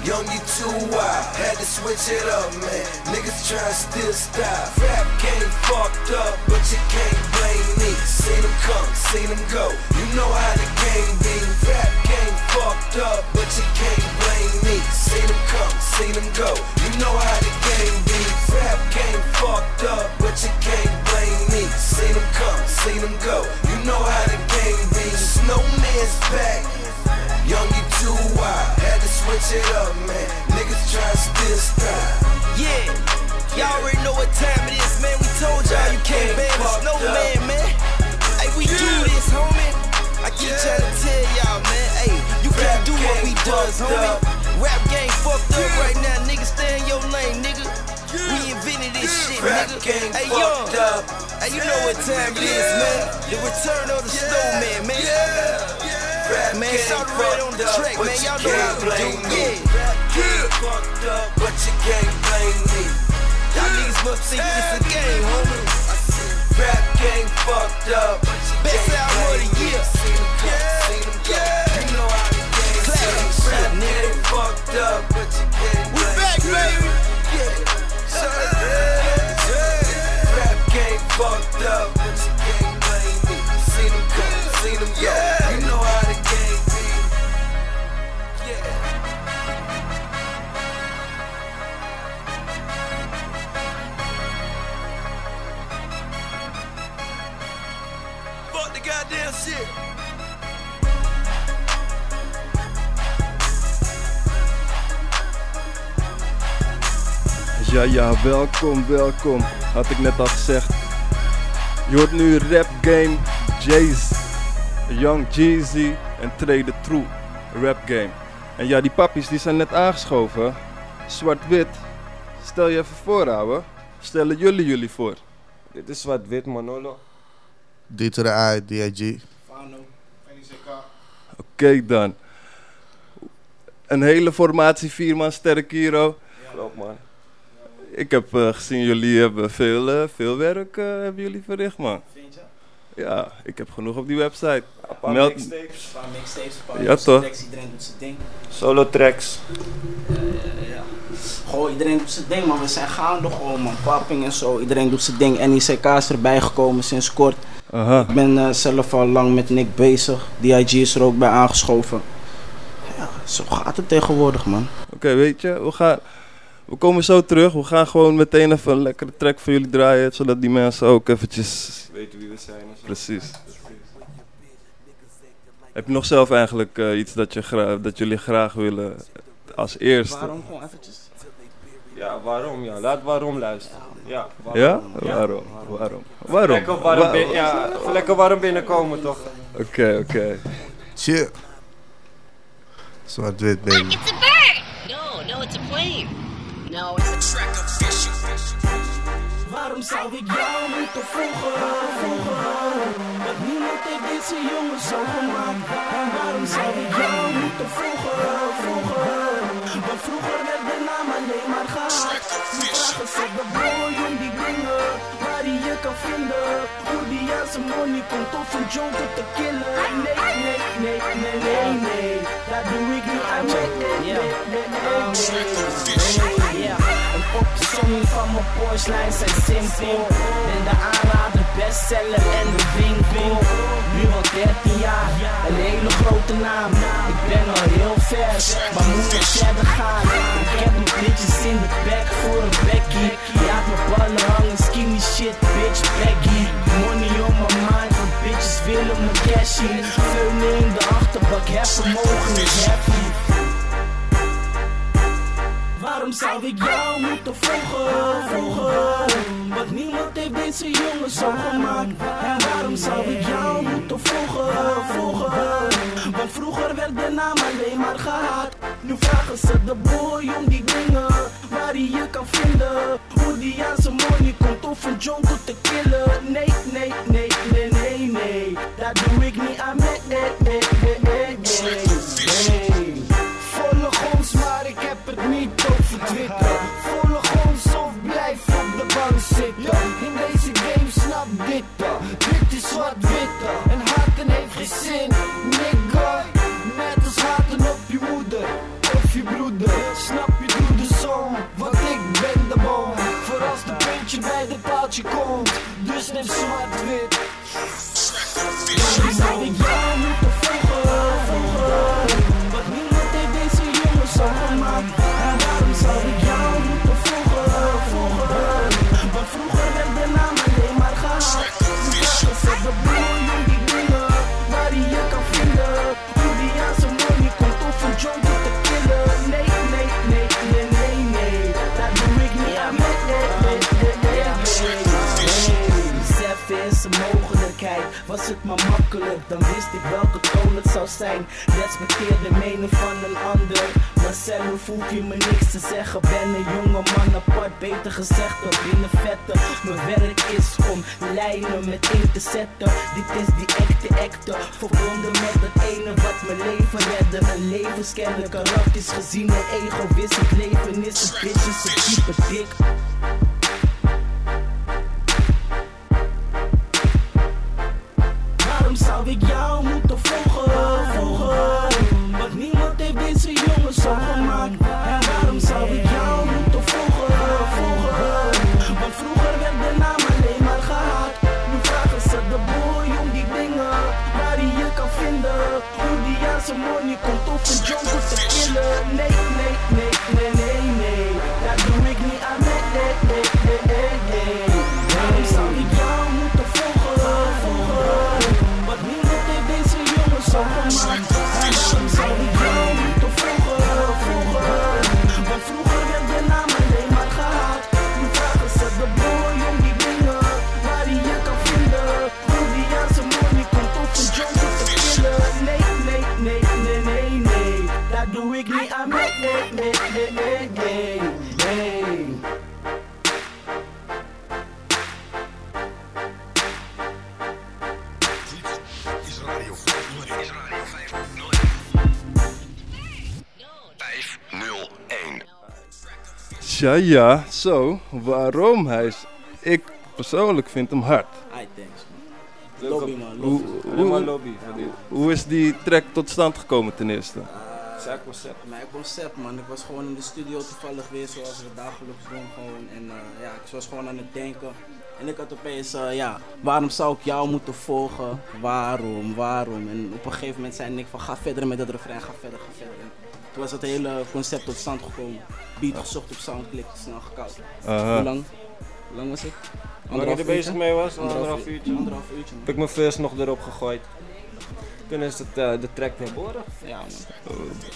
Speaker 9: Young, you too wild. Had to switch it up, man. Niggas try to still style. Rap game fucked up, but you can't blame me. Seen them come, seen them go. You know how the game be. Rap game fucked up, but you can't blame me. Seen them come, seen them go. You know how the game be. Rap game fucked up, but you can't blame me. Seen them come, seen them go. You know how the game be. Snowman's back. Young, you too wild. Had to switch it up, man. Niggas try to still style.
Speaker 26: Yeah, y'all already know what time it is, man. We told y'all you can't ban the snowman, man. Hey, we do this, homie. I keep trying to tell y'all, man. Hey, do what we does, homie. Rap game fucked up right now, nigga. Stay in your lane, nigga. We invented this shit,
Speaker 9: Rap
Speaker 26: nigga.
Speaker 9: game
Speaker 26: Hey,
Speaker 9: up.
Speaker 26: Hey, you know what time it is, man. The return of the snowman, man.
Speaker 9: Rap
Speaker 26: Man,
Speaker 9: game
Speaker 26: shout the red on the track, man. Y'all know how
Speaker 9: blame
Speaker 26: do,
Speaker 9: me.
Speaker 26: yeah.
Speaker 9: Rap game fucked up, but you can't blame me.
Speaker 26: Y'all niggas must think this a game, homie.
Speaker 9: Rap game fucked up. but you
Speaker 26: Best
Speaker 9: can't
Speaker 26: album of the
Speaker 9: blame me.
Speaker 26: year.
Speaker 9: Seen 'em come, seen 'em go. You
Speaker 26: Classic
Speaker 9: be.
Speaker 26: shit,
Speaker 9: Rap
Speaker 26: nigga.
Speaker 9: game fucked up, but you can't
Speaker 26: We
Speaker 9: blame
Speaker 26: back,
Speaker 9: me.
Speaker 26: baby.
Speaker 9: Rap game fucked up, but you can't blame me. Seen 'em come, seen 'em go. You know how the game be. Yeah. Fuck the goddamn shit.
Speaker 7: Ja, ja, welkom, welkom. Had ik net al gezegd. Je hoort nu Rap Game, Jays, Young Jeezy en Trey the True Rap Game. En ja, die pappies die zijn net aangeschoven. Zwart-wit. Stel je even voor, ouwe. Stellen jullie jullie voor.
Speaker 29: Dit is zwart-wit, Manolo.
Speaker 30: D to the I, D-I-G.
Speaker 7: Oké dan. Een hele formatie, vier man sterk hero.
Speaker 29: Klopt, man.
Speaker 7: Ik heb eh, gezien, jullie hebben veel, eh, veel werk eh, hebben jullie verricht, man. Ja, ik heb genoeg op die website.
Speaker 29: Een paar
Speaker 7: Meld-
Speaker 29: mixtapes.
Speaker 31: Een paar mixtapes, een paar
Speaker 7: Ja, toch?
Speaker 31: tracks, iedereen doet zijn ding.
Speaker 29: Solo tracks.
Speaker 31: Ja. Gewoon iedereen doet zijn ding, man. We zijn gaande gewoon, man. Papping en zo. Iedereen doet zijn ding. NICK is erbij gekomen sinds kort.
Speaker 7: Aha.
Speaker 31: Ik ben zelf al lang met Nick bezig. DIG is er ook bij aangeschoven. Ja, zo gaat het tegenwoordig, man.
Speaker 7: Oké, weet je, we, gaan, we komen zo terug. We gaan gewoon meteen even een lekkere track voor jullie draaien, zodat die mensen ook eventjes...
Speaker 29: Weten wie we zijn zo.
Speaker 7: Precies. Heb je nog zelf eigenlijk eh, iets dat, je gra- dat jullie graag willen als eerste?
Speaker 31: Waarom gewoon eventjes?
Speaker 29: Ja, waarom? Ja, laat waarom luisteren. Ja,
Speaker 7: Ja? Waarom? Waarom? Waarom?
Speaker 29: Lekker warm, bin- ja, lekker warm binnenkomen, toch?
Speaker 7: Oké, oké.
Speaker 30: Chill. Zwart-wit, baby.
Speaker 32: It's a bird! No, no, it's a plane. No, track of fish.
Speaker 33: Waarom zou ik jou moeten volgen, volgen? Dat niemand heeft deze jongen zo gemaakt. En waarom zou ik jou moeten volgen, volgen? Want vroeger werd de naam alleen maar gehaald. Vragen ze de boy om die dingen waar hij je kan vinden. Hoe die aan money komt of een joker te killen. Nee, nee, nee, nee, nee, nee. Dat doe ik niet aan mij. Nee, nee, nee, nee, nee.
Speaker 31: Ja, een opzomming van mijn Porsche-lijn zijn simpel. Ben de aanrader, bestseller en de winkel. Nu al 13 jaar, een hele grote naam. Ik ben al heel ver, maar moet nog verder gaan. Ik heb mijn bitches in de back voor een Becky. Laat mijn ballen hangen, skinny shit, bitch, baggy. Money on my mind, want bitches willen mijn cashy. Veulen in de achterbak, hervermogen is heavy.
Speaker 33: Waarom zou ik jou moeten volgen, volgen? Want niemand heeft deze jongen zo gemaakt. En waarom zou ik jou moeten volgen, volgen? Want vroeger werd de naam alleen maar gehaat. Nu vragen ze de boy om die dingen waar hij je kan vinden. Hoe die aan zijn money komt of een jonko te killen. Nee, nee, nee, nee, nee, nee. Dat doe ik niet aan mee. Nee, nee, nee, nee, nee. Volg ons, maar ik heb het niet Twitter. Volg ons of blijf op de bank zitten. In deze game snap dit. uh. Dit is zwart-wit. uh. En haten heeft geen zin, nigga. Net als haten op je moeder of je broeder. Snap je, doe de som, want ik ben de bom. Voor als de puntje bij de paaltje komt. Dus neem zwart-wit. Maar makkelijk, dan wist ik welke toon het zou zijn. Respecteer de mening van een ander. Maar zelf hoef je me niks te zeggen. Ben een jonge man apart, beter gezegd dan binnen vetten. Mijn werk is om lijnen met in te zetten. Dit is die echte acte. Verbonden met het ene wat mijn leven redde. Een levenskenner, karakters gezien en ego. Wist het leven is een bitch, een type dik. Waarom zou ik jou
Speaker 7: Ja, ja, zo. Waarom hij is... Ik persoonlijk vind hem hard.
Speaker 33: Thanks man. Lobby man,
Speaker 7: Hoe,
Speaker 33: lobby.
Speaker 7: hoe,
Speaker 29: lobby
Speaker 7: hoe is die track tot stand gekomen ten eerste?
Speaker 29: Zijn concept.
Speaker 33: Mijn concept man, ik was gewoon in de studio toevallig weer zoals we dagelijks doen gewoon. En eh, ja, ik was gewoon aan het denken. En ik had opeens, eh, ja, waarom zou ik jou moeten volgen? Waarom, waarom? En op een gegeven moment zei ik van ga verder met dat refrein, ga verder, ga verder. En toen was het hele concept tot stand gekomen. Beat gezocht op Soundclick, snel gekoud.
Speaker 7: Aha.
Speaker 33: Hoe lang? Hoe lang was het?
Speaker 29: Waar ik er bezig mee was, anderhalf
Speaker 33: uur-
Speaker 29: uurtje.
Speaker 33: Anderhalf uurtje.
Speaker 29: Heb ik mijn first nog erop gegooid. Toen is het eh, de track naar boren.
Speaker 33: Ja man.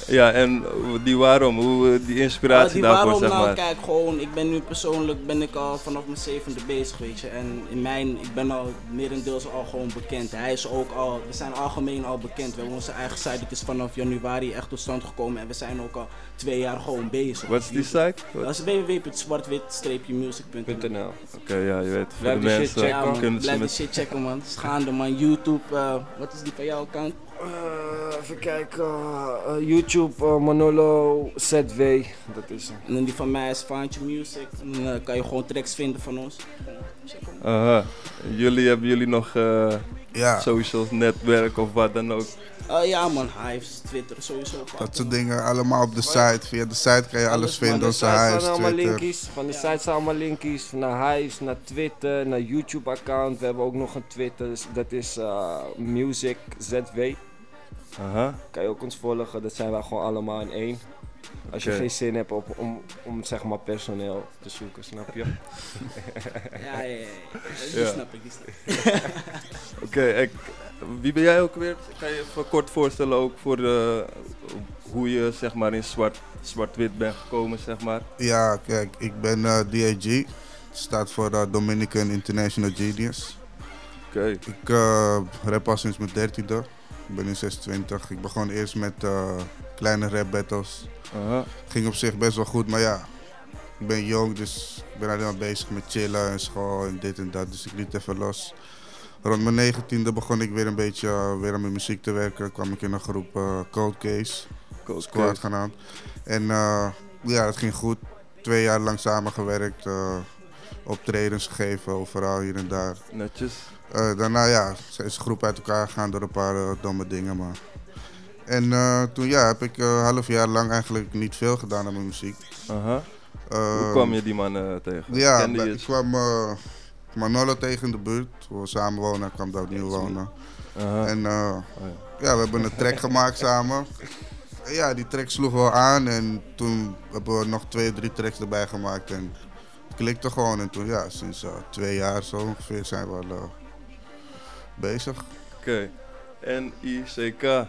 Speaker 7: Ja, en die waarom? Hoe, eh, die inspiratie
Speaker 33: Uh, die
Speaker 7: daarvoor,
Speaker 33: waarom
Speaker 7: zeg
Speaker 33: nou,
Speaker 7: maar.
Speaker 33: kijk gewoon, ik ben nu persoonlijk ben ik al vanaf mijn zevende bezig, weet je. En in mijn, ik ben al merendeels al gewoon bekend. Hij is ook al, we zijn algemeen al bekend. We hebben onze eigen site, die is vanaf januari echt tot stand gekomen. En we zijn ook al twee jaar gewoon bezig.
Speaker 7: Wat is die site?
Speaker 33: Dat is www.zwartwit-music.nl
Speaker 7: Oké, ja, je weet, voor
Speaker 29: Blijf
Speaker 7: de
Speaker 29: die shit
Speaker 7: mensen
Speaker 29: checken.
Speaker 33: Ja man,
Speaker 7: kunnen ze
Speaker 33: blijf die
Speaker 7: met...
Speaker 33: shit checken man. Schaande man, YouTube, eh, wat is die van jouw
Speaker 29: Eh, even kijken. eh, YouTube, eh, Manolo, ZW. Dat is hem.
Speaker 33: En dan die van mij is Faantje Music. En dan kan je gewoon tracks vinden van ons.
Speaker 7: Jullie, hebben jullie nog eh
Speaker 30: Ja.
Speaker 7: socials, netwerk of wat dan ook?
Speaker 33: Eh, ja man, Hives, Twitter, sowieso.
Speaker 30: Dat soort dingen allemaal op de site. Via de site kan je alles
Speaker 29: Van
Speaker 30: vinden.
Speaker 29: de
Speaker 30: Onze
Speaker 29: allemaal
Speaker 30: Twitter.
Speaker 29: linkies. Van de site staan allemaal linkies. Naar Hives, naar Twitter, naar YouTube-account. We hebben ook nog een Twitter. dus Dat is eh, Music ZW.
Speaker 7: Aha.
Speaker 29: Kan je ook ons volgen. Dat zijn wij gewoon allemaal in één. Als je geen zin hebt op, om, om zeg maar personeel te zoeken, snap je?
Speaker 33: Ja, ja, ja. Die
Speaker 7: Ja.
Speaker 33: snap ik, die snap ik.
Speaker 7: Oké, ik- wie ben jij ook weer? Ik ga je even kort voorstellen ook voor hoe je zeg maar in zwart, zwart-wit bent gekomen, zeg maar.
Speaker 30: Ja, kijk, ik ben DIG. Staat voor eh, Dominican International Genius.
Speaker 7: Oké.
Speaker 30: Ik eh rap al sinds mijn dertiende. Ik ben nu 26. Ik begon eerst met kleine rap battles. Ging op zich best wel goed, maar ja, ik ben jong, dus ik ben alleen maar bezig met chillen en school en dit en dat. Dus ik liet even los. Rond mijn negentiende begon ik weer een beetje eh, weer aan mijn muziek te werken. kwam ik in een groep eh, Cold Case, Squad
Speaker 7: Case.
Speaker 30: genaamd. En eh, ja, het ging goed. Twee jaar lang samengewerkt, optredens gegeven overal hier en daar.
Speaker 7: Netjes.
Speaker 30: Daarna ja, is de groep uit elkaar gegaan door een paar domme dingen. Maar... En toen ja, heb ik een half jaar lang eigenlijk niet veel gedaan aan mijn muziek.
Speaker 7: Aha.
Speaker 30: Eh,
Speaker 7: Hoe kwam je die man tegen?
Speaker 30: Ja,
Speaker 7: Kende je
Speaker 30: ik kwam Manolo tegen in de buurt. We samen wonen, kwam daar opnieuw wonen. En eh, ja, we hebben een track gemaakt samen. En ja, die track sloeg wel aan en toen hebben we nog twee, drie tracks erbij gemaakt. En het klikte gewoon. En toen ja, sinds eh, twee jaar zo ongeveer zijn we al eh, bezig.
Speaker 7: Oké. N-I-C-K.
Speaker 34: Ja,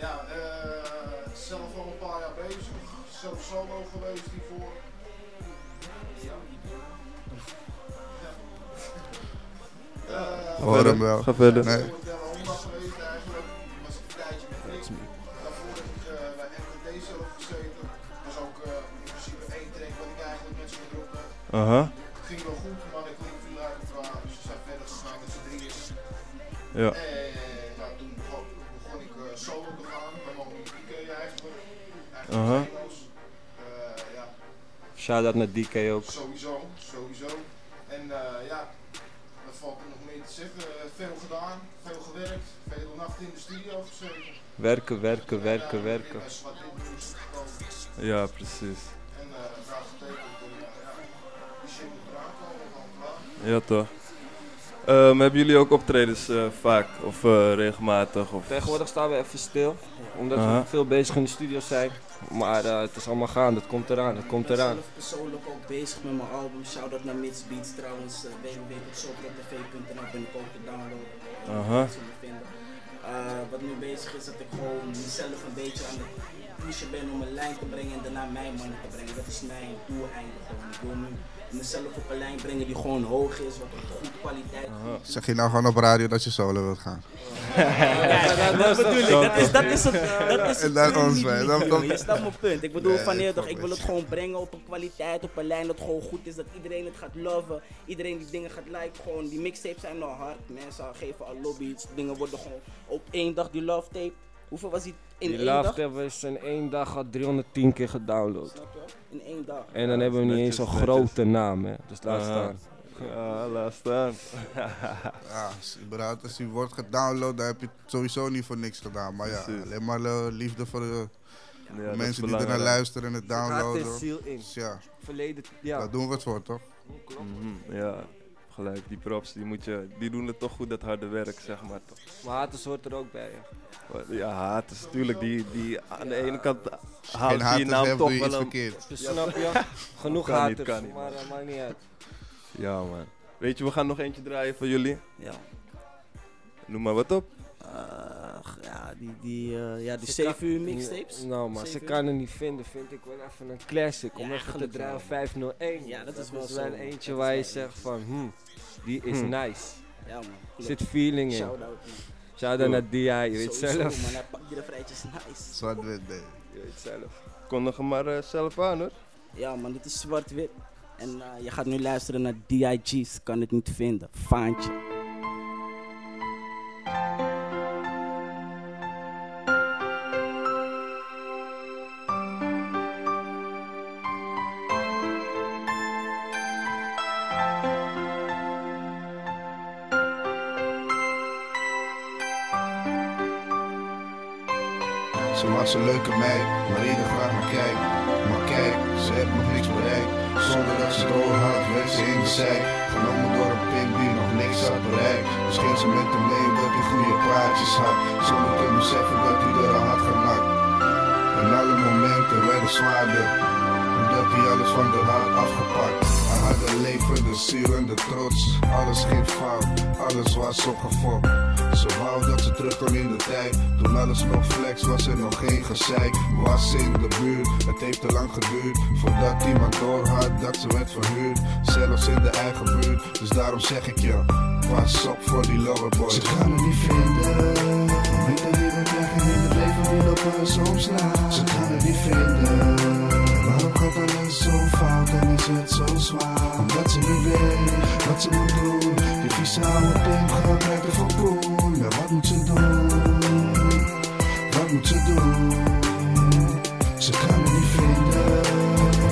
Speaker 34: eh, zelf al een paar jaar bezig. Zelf solo wat ik eigenlijk met ze gedropt heb.
Speaker 7: Aha.
Speaker 34: Het ging wel goed, maar ik liep viel uit elkaar. Dus we zijn verder gegaan met z'n drieën.
Speaker 7: Ja.
Speaker 34: En ja, toen begon, begon ik eh, solo te gaan. Met mijn DK eigenlijk. Eigenlijk
Speaker 7: Aha.
Speaker 34: demo's. Eh, ja,
Speaker 29: Shout-out naar DK ook.
Speaker 34: Sowieso. En eh, ja, wat valt er nog meer te zeggen? Eh, veel gedaan, veel gewerkt, veel nachten in de studio gezeten.
Speaker 29: Werken, werken, werken,
Speaker 34: En, eh,
Speaker 29: werken.
Speaker 7: Ja, precies.
Speaker 34: En eh daar ja, die eraan
Speaker 7: toch. Ehm, hebben jullie ook optredens eh, vaak of eh, regelmatig? Of...
Speaker 29: Tegenwoordig staan we even stil, omdat we veel bezig in de studio zijn. Maar eh, het is allemaal gaande, het komt eraan, het komt
Speaker 31: Ik ben
Speaker 29: eraan.
Speaker 31: zelf persoonlijk ook bezig met mijn album. Shout-out naar Mits Beats trouwens. Uh, www.soprotv.nl ben ik ook te downloaden.
Speaker 7: Aha.
Speaker 31: Eh, wat nu bezig is, dat ik gewoon mezelf een beetje aan het pushen ben om een lijn te brengen en daarna mijn mannen te brengen. Dat is mijn doeleinde gewoon. Mezelf op een lijn brengen die gewoon hoog is, wat op goede kwaliteit is.
Speaker 30: Zeg je nou gewoon op radio dat je solo wilt gaan?
Speaker 31: Ja, dat bedoel ik. Dat is, dat is het, dat is
Speaker 30: En
Speaker 31: het
Speaker 30: dan
Speaker 31: punt
Speaker 30: ons bij,
Speaker 31: Je snapt mijn punt. Ik bedoel van nee, toch, ik wil
Speaker 30: het.
Speaker 31: gewoon brengen op een kwaliteit, op een lijn dat gewoon goed is, dat iedereen het gaat loven, iedereen die dingen gaat liken, gewoon die mixtapes zijn nog hard, mensen geven al lobby's, dingen worden gewoon op één dag die love tape. Hoeveel was die in
Speaker 29: Die
Speaker 31: één
Speaker 29: Love
Speaker 31: dag?
Speaker 29: Tape is in één dag al 310 keer gedownload.
Speaker 31: Snap je? In één dag.
Speaker 29: En dan hebben we niet eens
Speaker 7: netjes.
Speaker 29: grote naam, hè. Dus laat
Speaker 7: Aha.
Speaker 29: staan.
Speaker 7: Ja, laat staan.
Speaker 30: Ja, als, überhaupt als die wordt gedownload, dan heb je het sowieso niet voor niks gedaan. Maar ja,
Speaker 7: Precies.
Speaker 30: alleen maar eh, liefde voor de,
Speaker 7: Ja,
Speaker 30: de mensen die ernaar luisteren en het downloaden.
Speaker 29: en ziel in.
Speaker 30: Dus ja,
Speaker 29: Verleden, ja.
Speaker 30: daar doen we het voor, toch?
Speaker 7: Mhm, Ja, gelijk. Die props, die, moet je, die doen het toch goed, dat harde werk, zeg maar. Toch.
Speaker 29: Maar Haters hoort er ook bij.
Speaker 7: Ja, haat is natuurlijk die, die aan de ene kant
Speaker 30: Geen
Speaker 7: haalt die
Speaker 30: haters
Speaker 7: naam
Speaker 30: hebt,
Speaker 7: toch wel
Speaker 30: iets
Speaker 7: een...
Speaker 30: verkeerd.
Speaker 29: Dus snap je? Genoeg
Speaker 7: Kan niet,
Speaker 29: haters,
Speaker 7: kan niet,
Speaker 29: maar dat maakt niet uit.
Speaker 7: Ja man. Weet je, we gaan nog eentje draaien voor jullie.
Speaker 31: Ja.
Speaker 7: Noem maar wat op.
Speaker 31: Ja, die, die, eh, ja, die
Speaker 29: Ze
Speaker 31: 7
Speaker 29: kan-
Speaker 31: uur mixtapes.
Speaker 29: Nou, maar ze kan er niet vinden, vind ik wel even een classic. Om
Speaker 31: Ja,
Speaker 29: even te draaien
Speaker 31: wel.
Speaker 29: 501.
Speaker 31: Ja, dat is wel zo,
Speaker 29: wel
Speaker 31: man.
Speaker 29: eentje
Speaker 31: Dat
Speaker 29: waar je zegt van, hmm, die is
Speaker 7: Hmm.
Speaker 29: nice.
Speaker 31: Ja man.
Speaker 29: Er zit feeling in.
Speaker 31: Shout-out.
Speaker 29: Shout-out naar Dia, je weet
Speaker 31: Sowieso,
Speaker 29: zelf.
Speaker 31: man, hij pakt die refreintjes nice.
Speaker 30: Zwart-wit, nee.
Speaker 29: Je weet zelf.
Speaker 7: Kondig hem maar eh, zelf aan hoor.
Speaker 31: Ja man, dit is zwart-wit. En eh, je gaat nu luisteren naar DIG's, kan het niet vinden. Faantje.
Speaker 30: Was een leuke meid, maar ieder vraagt maar kijk. Maar kijk, ze heeft nog niks bereikt. Zonder dat ze door had, werd ze in de zij. Genomen door een pin die nog niks had bereikt. Dus ging ze met hem mee omdat hij goede praatjes had. Zonder te beseffen dat hij er al had genakt. En alle momenten werden zwaarder. Omdat hij alles van de had afgepakt. Harde leven, de ziel en de trots. Alles geen fout, alles was opgefokt. Ze wou dat ze terug kon in de tijd. Toen alles nog flex was er nog geen gezeik. Was in de buurt, het heeft te lang geduurd. Voordat iemand door had dat ze werd verhuurd. Zelfs in de eigen buurt, dus daarom zeg ik je. Pas op voor die loverboys. Ze gaan het niet vinden. Dat die we krijgen in het leven, die lopen soms laat. Ze gaan het niet vinden. Gaat alles zo fout en is het zo zwaar? Omdat ze niet weet wat ze moet doen. Die vieze oude pimp gebruikt er voor poen. Ja, wat moet ze doen? Wat moet ze doen? Ze kan het niet vinden.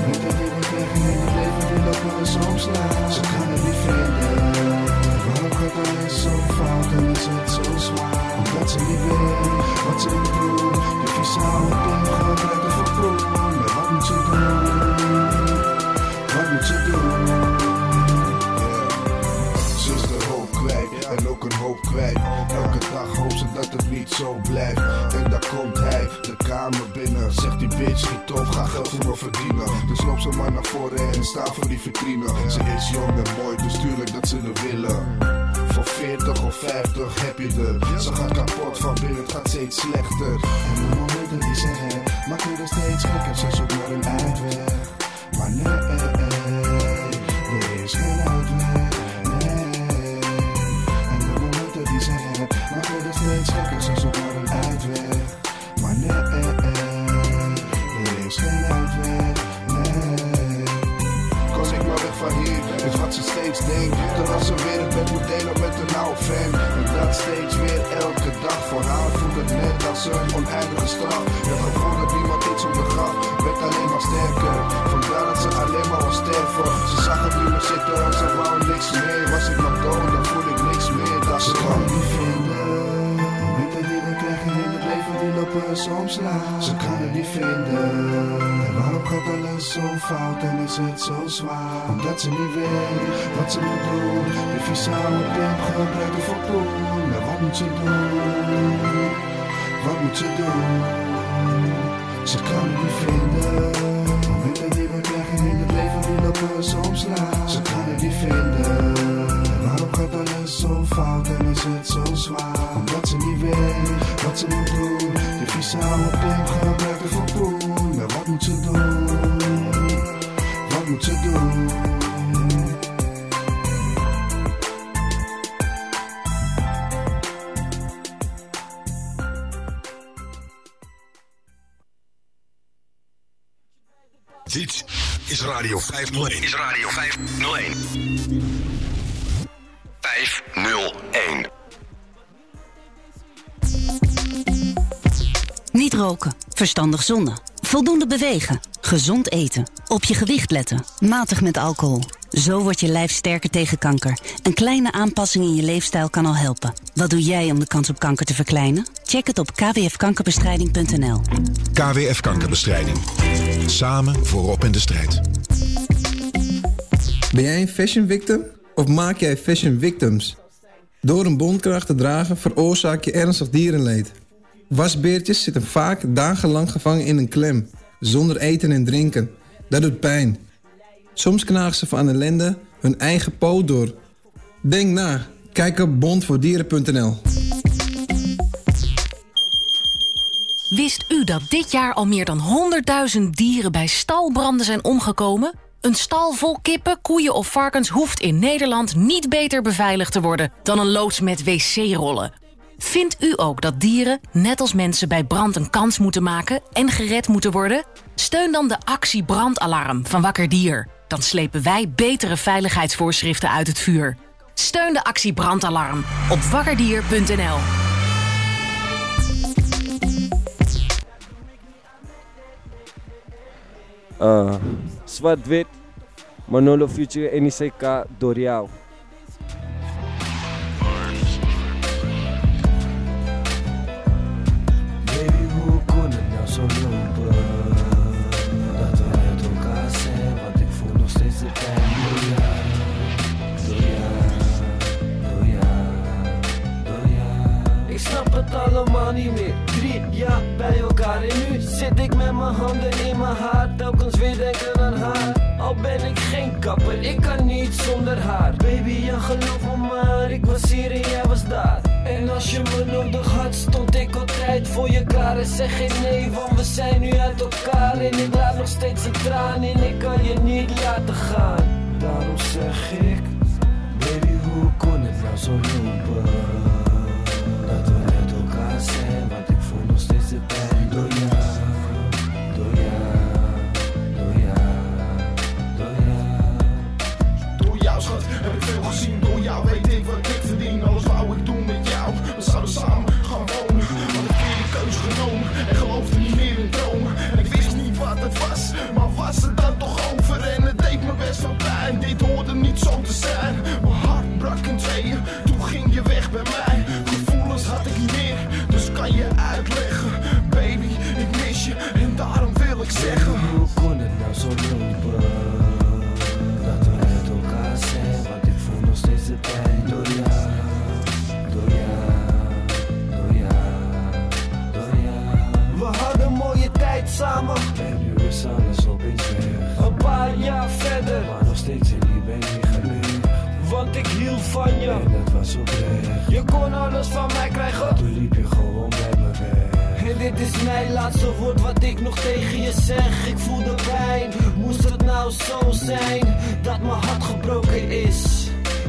Speaker 30: Weet dat die we krijgen in het leven, die lopen soms laat. Ze kan het niet vinden. Waarom gaat alles zo fout en is het zo zwaar? Omdat ze niet weet wat ze moet doen. Die vieze oude pimp gebruikt er voor poen. Hoop. Elke dag hoopt ze dat het niet zo blijft. En dan komt hij de kamer binnen. Zegt die bitch, niet tof, ga geld voor me verdienen. Dus loop ze maar naar voren en sta voor die vitrine. Ze is jong en mooi, dus tuurlijk dat ze er willen. Voor 40 of 50 heb je er. Ze gaat kapot van binnen, het gaat steeds slechter. En de momenten die ze heeft, maken er steeds gekker. Ze zoekt naar een uitweg. Maar nee, een uitweg. Maar nee, er is geen uitweg. Nee. Kost ik maar weg van hier, is wat ze steeds denkt. Terwijl ze weer het bed moet delen met een oude fan. En dat steeds weer elke dag. Voor haar voelt het net als een oneindige straf. Het gevoel dat niemand iets ondergaf, werd alleen maar sterker. Vandaar dat ze alleen maar wil sterven. Ze zag het niet meer zitten, ze wou niks meer. Was ik maar dood, dan voel ik niks meer. Dat ze kan niet vinden. Ze kan niet vinden. En waarom gaat alles zo fout en is het zo zwaar? Omdat ze niet weet wat ze moet doen. Vieze oude pimp gebruikt er voor poen. Maar wat moet ze doen? Wat moet ze doen? Ze kan het niet vinden. Momenten die we krijgen in het leven, die lopen soms laat. Ze kan het niet vinden. Zo fout en is het zo zwaar? Omdat ze niet weet wat ze moet doen. Die vieze oude pimp gebruikt er voor poen. Maar wat moet ze doen? Wat moet ze doen?
Speaker 6: Dit is Radio 501. Is
Speaker 35: verstandig zonnen, voldoende bewegen, gezond eten, op je gewicht letten, matig met alcohol. Zo wordt je lijf sterker tegen kanker. Een kleine aanpassing in je leefstijl kan al helpen. Wat doe jij om de kans op kanker te verkleinen? Check het op kwfkankerbestrijding.nl.
Speaker 36: KWF Kankerbestrijding. Samen voorop in de strijd.
Speaker 37: Ben jij een fashion victim of maak jij fashion victims? Door een bondkracht te dragen veroorzaak je ernstig dierenleed. Wasbeertjes zitten vaak dagenlang gevangen in een klem, zonder eten en drinken. Dat doet pijn. Soms knagen ze van ellende hun eigen poot door. Denk na. Kijk op bondvoordieren.nl.
Speaker 38: Wist u dat dit jaar al meer dan 100.000 dieren bij stalbranden zijn omgekomen? Een stal vol kippen, koeien of varkens hoeft in Nederland niet beter beveiligd te worden dan een loods met wc-rollen. Vindt u ook dat dieren, net als mensen, bij brand een kans moeten maken en gered moeten worden? Steun dan de actie Brandalarm van Wakker Dier. Dan slepen wij betere veiligheidsvoorschriften uit het vuur. Steun de actie Brandalarm op wakkerdier.nl.
Speaker 29: Uh, Zwart-wit, Manolo Future NICK door jou.
Speaker 20: Mijn handen in mijn haar. Telkens weer denken aan haar. Al ben ik geen
Speaker 39: kapper, ik kan niet zonder haar Baby, je geloof me maar, ik was hier en jij was daar En als je me nodig had, stond ik altijd voor je klaar En zeg geen nee, want we zijn nu uit elkaar En ik laat nog steeds een traan in, ik kan je niet laten gaan Daarom zeg ik, baby, hoe kon het nou zo lopen? Dat we uit elkaar zijn, want ik voel nog steeds de pijn van je, en was oprecht. Je kon alles van mij krijgen, toen liep je gewoon bij me weg. En dit is mijn laatste woord wat ik nog tegen je zeg. Ik voel de pijn. Moest het nou zo zijn dat mijn hart gebroken is?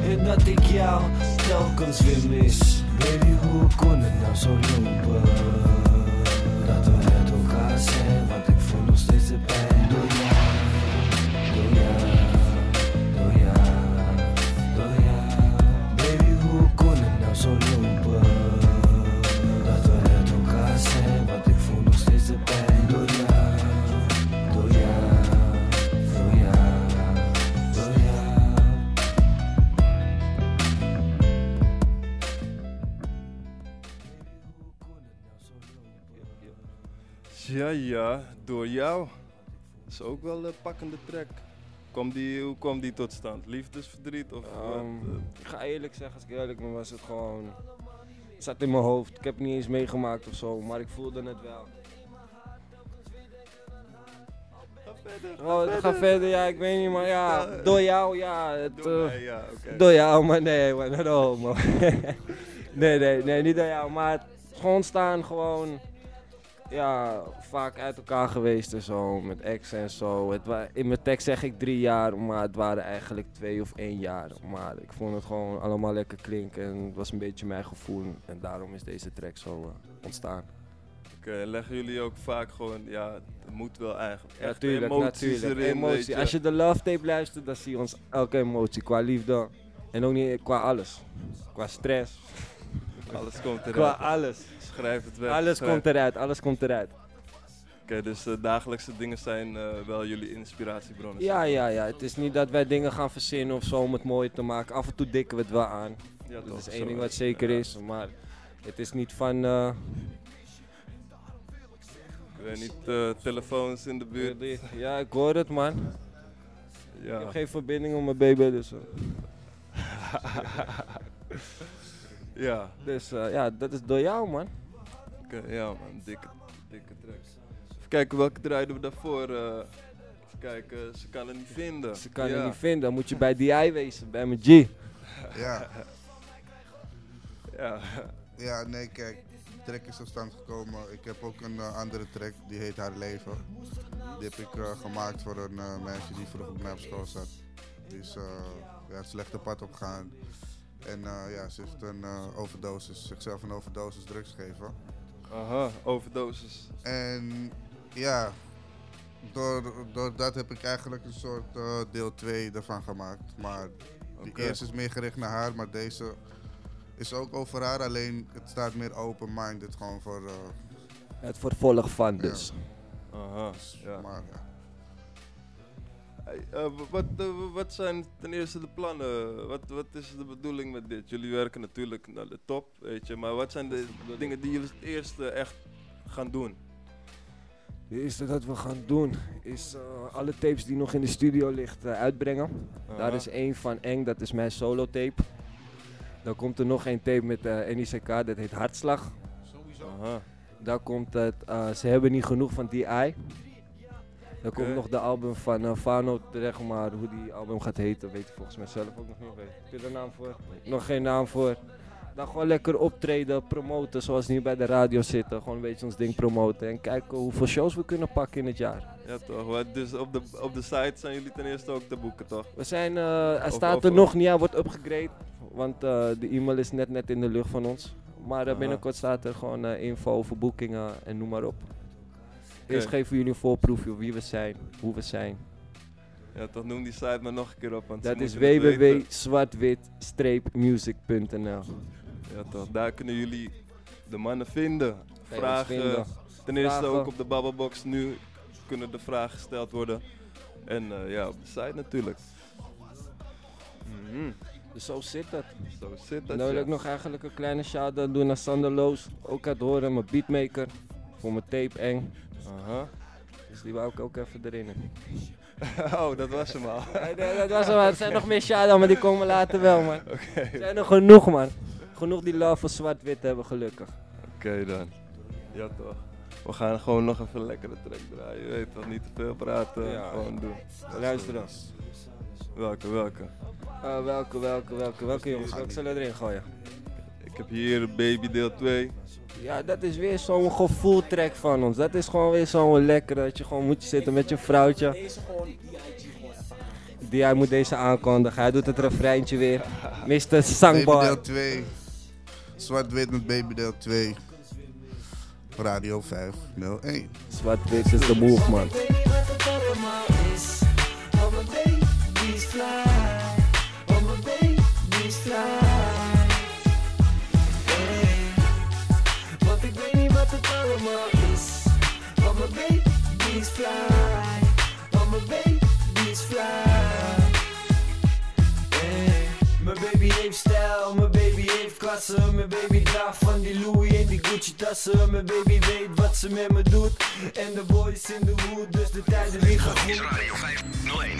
Speaker 39: En dat ik jou telkens weer mis. Baby, hoe kon het nou zo lopen? Dat we uit elkaar zijn, want ik voel nog steeds de pijn
Speaker 7: Ja, ja, door jou. Dat is ook wel een pakkende track. Kwam die, hoe kwam die tot stand? Liefdesverdriet of wat?
Speaker 29: Ehm, ik ga eerlijk zeggen, als ik eerlijk ben, was het gewoon. Het zat in mijn hoofd. Ik heb het niet eens meegemaakt of zo, maar ik voelde het wel.
Speaker 7: Ga verder.
Speaker 29: Oh, ga verder, ja, ik weet niet, maar ja, door jou, ja. Het,
Speaker 7: Door
Speaker 29: eh,
Speaker 7: mij, ja, oké.
Speaker 29: Door jou, maar nee, maar not homo. nee, nee, nee, niet door jou, maar het is gewoon staan, gewoon, ja, vaak uit elkaar geweest en zo, met ex en zo. Het in mijn tekst zeg ik drie jaar, maar het waren eigenlijk twee of één jaar. Maar ik vond het gewoon allemaal lekker klinken en het was een beetje mijn gevoel. En daarom is deze track zo eh, ontstaan.
Speaker 7: Oké, leggen jullie ook vaak gewoon, ja, het moet wel eigenlijk.
Speaker 29: Ja,
Speaker 7: echt
Speaker 29: tuurlijk,
Speaker 7: emoties
Speaker 29: natuurlijk.
Speaker 7: erin,
Speaker 29: emotie.
Speaker 7: je.
Speaker 29: Als je de love tape luistert, dan zie je ons elke emotie. Qua liefde. En ook niet qua alles. Qua stress.
Speaker 7: Alles komt eruit.
Speaker 29: Qua alles.
Speaker 7: Schrijf het weg.
Speaker 29: Alles
Speaker 7: schrijf-
Speaker 29: komt eruit, alles komt eruit.
Speaker 7: Oké, dus eh, dagelijkse dingen zijn eh, wel jullie inspiratiebronnen.
Speaker 29: Ja, ja, ja. Het is niet dat wij dingen gaan verzinnen of zo om het mooier te maken. Af en toe dikken we het wel aan.
Speaker 7: Ja,
Speaker 29: dat is één ding wat zeker
Speaker 7: ja.
Speaker 29: is. Maar het is niet van... eh,
Speaker 7: Ik weet niet, telefoons in de buurt.
Speaker 29: Ja, ik hoor het, man.
Speaker 7: Ja.
Speaker 29: Ik heb geen verbinding om mijn baby, dus...
Speaker 7: Ja.
Speaker 29: Dus ja, dat is door jou, man.
Speaker 7: Ja man, dikke, dikke tracks. Even kijken, welke draaiden we daarvoor? eh even kijken, ze kan het niet vinden.
Speaker 29: Ze kan
Speaker 7: ja.
Speaker 29: het niet vinden, dan moet je bij DI wezen, bij mijn G.
Speaker 30: Ja.
Speaker 7: Ja.
Speaker 30: Ja, nee, kijk. De track is tot stand gekomen. Ik heb ook een eh, andere track, die heet Haar Leven. Die heb ik eh, gemaakt voor een eh, meisje die vroeger bij mij op school zat. Die is eh, ja, het slechte pad opgegaan. En eh, ja, ze heeft een eh, overdosis, zichzelf een overdosis drugs gegeven.
Speaker 7: Aha, overdosis.
Speaker 30: En ja, door, door dat heb ik eigenlijk een soort eh, deel 2 ervan gemaakt. Maar die eerste is meer gericht naar haar, maar deze is ook over haar. Alleen het staat meer open-minded gewoon voor... eh,
Speaker 29: Het vervolg van dus.
Speaker 7: Aha, ja.
Speaker 30: Maar, ja.
Speaker 7: Eh, w- wat, eh, wat zijn ten eerste de plannen? Wat, wat is de bedoeling met dit? Jullie werken natuurlijk naar de top, weet je. Maar wat zijn de dingen die jullie het eerste echt gaan doen?
Speaker 29: Het eerste dat we gaan doen is eh, alle tapes die nog in de studio ligt eh, uitbrengen. Daar is één van Eng, dat is mijn solo tape. Dan komt er nog één tape met eh NICK, dat heet Hartslag.
Speaker 40: Sowieso.
Speaker 7: Aha.
Speaker 29: Daar komt het, eh, ze hebben niet genoeg van DI.
Speaker 31: Dan komt
Speaker 7: Oké.
Speaker 31: nog de album van eh, Fano terecht, maar hoe die album gaat heten, weet ik volgens mij zelf ook nog niet. Heb je er een naam voor? Nog geen naam voor. Dan gewoon lekker optreden, promoten, zoals nu bij de radio zitten. Gewoon een beetje ons ding promoten en kijken hoeveel shows we kunnen pakken in het jaar.
Speaker 7: Ja toch, dus op de, op de site zijn jullie ten eerste ook te boeken toch?
Speaker 31: We zijn, eh, hij
Speaker 7: Of-
Speaker 31: staat
Speaker 7: of-
Speaker 31: er nog niet, hij wordt upgegrade. Want eh, de e-mail is net net in de lucht van ons. Maar eh, binnenkort staat er gewoon eh, info over boekingen en noem maar op. Eerst geven we jullie een voorproefje wie we zijn, hoe we zijn.
Speaker 7: Ja toch, noem die site maar nog een keer op. Want
Speaker 31: Dat is www.zwartwit-music.nl
Speaker 7: Ja toch, daar kunnen jullie de mannen vinden. Vragen.
Speaker 31: vinden.
Speaker 7: Ten eerste
Speaker 31: Vragen.
Speaker 7: ook op de Babbelbox nu kunnen de vragen gesteld worden. En eh, ja, op de site natuurlijk.
Speaker 31: Mhm. Dus zo zit het.
Speaker 7: Zo zit dat,
Speaker 31: Dan wil
Speaker 7: ja.
Speaker 31: ik nog eigenlijk een kleine shout-out doen naar Sander Loos. Ook uit horen, mijn beatmaker. Voor mijn tape eng.
Speaker 7: Aha.
Speaker 31: Dus die wou ik ook even erin.
Speaker 7: oh, dat was hem al.
Speaker 31: Nee, nee, dat was hem al. Er zijn nog meer shout maar die komen later wel, man.
Speaker 7: Oké.
Speaker 31: Er zijn er genoeg, man. Genoeg die love voor zwart-wit hebben, gelukkig.
Speaker 7: Oké dan. Ja toch. We gaan gewoon nog even lekkere track draaien. Je weet toch, niet te veel praten.
Speaker 31: Ja.
Speaker 7: Gewoon doen.
Speaker 31: Luister dan.
Speaker 7: Welke, welke?
Speaker 31: Eh, welke, welke, welke, welke jongens? Welke zullen we erin gooien?
Speaker 7: Ik heb hier Baby deel 2.
Speaker 31: Ja, dat is weer zo'n gevoeltrack van ons. Dat is gewoon weer zo'n lekkere, dat je gewoon moet zitten met je vrouwtje. Die hij moet deze aankondigen. Hij doet het refreintje weer. Mr.
Speaker 41: Baby
Speaker 31: Sangbar.
Speaker 41: deel 2. Zwart-wit met Baby deel 2. Radio 501.
Speaker 31: Zwart-wit is de move, man.
Speaker 29: Want allemaal is. Mijn baby is fly. Mijn baby is fly. Hey, Mijn baby heeft stijl, mijn baby heeft klasse. Mijn baby draagt van die Louis en die Gucci tassen. Mijn baby weet wat ze met me doet. En de boys in de hoed, dus de tijden liggen goed.
Speaker 6: Radio 501.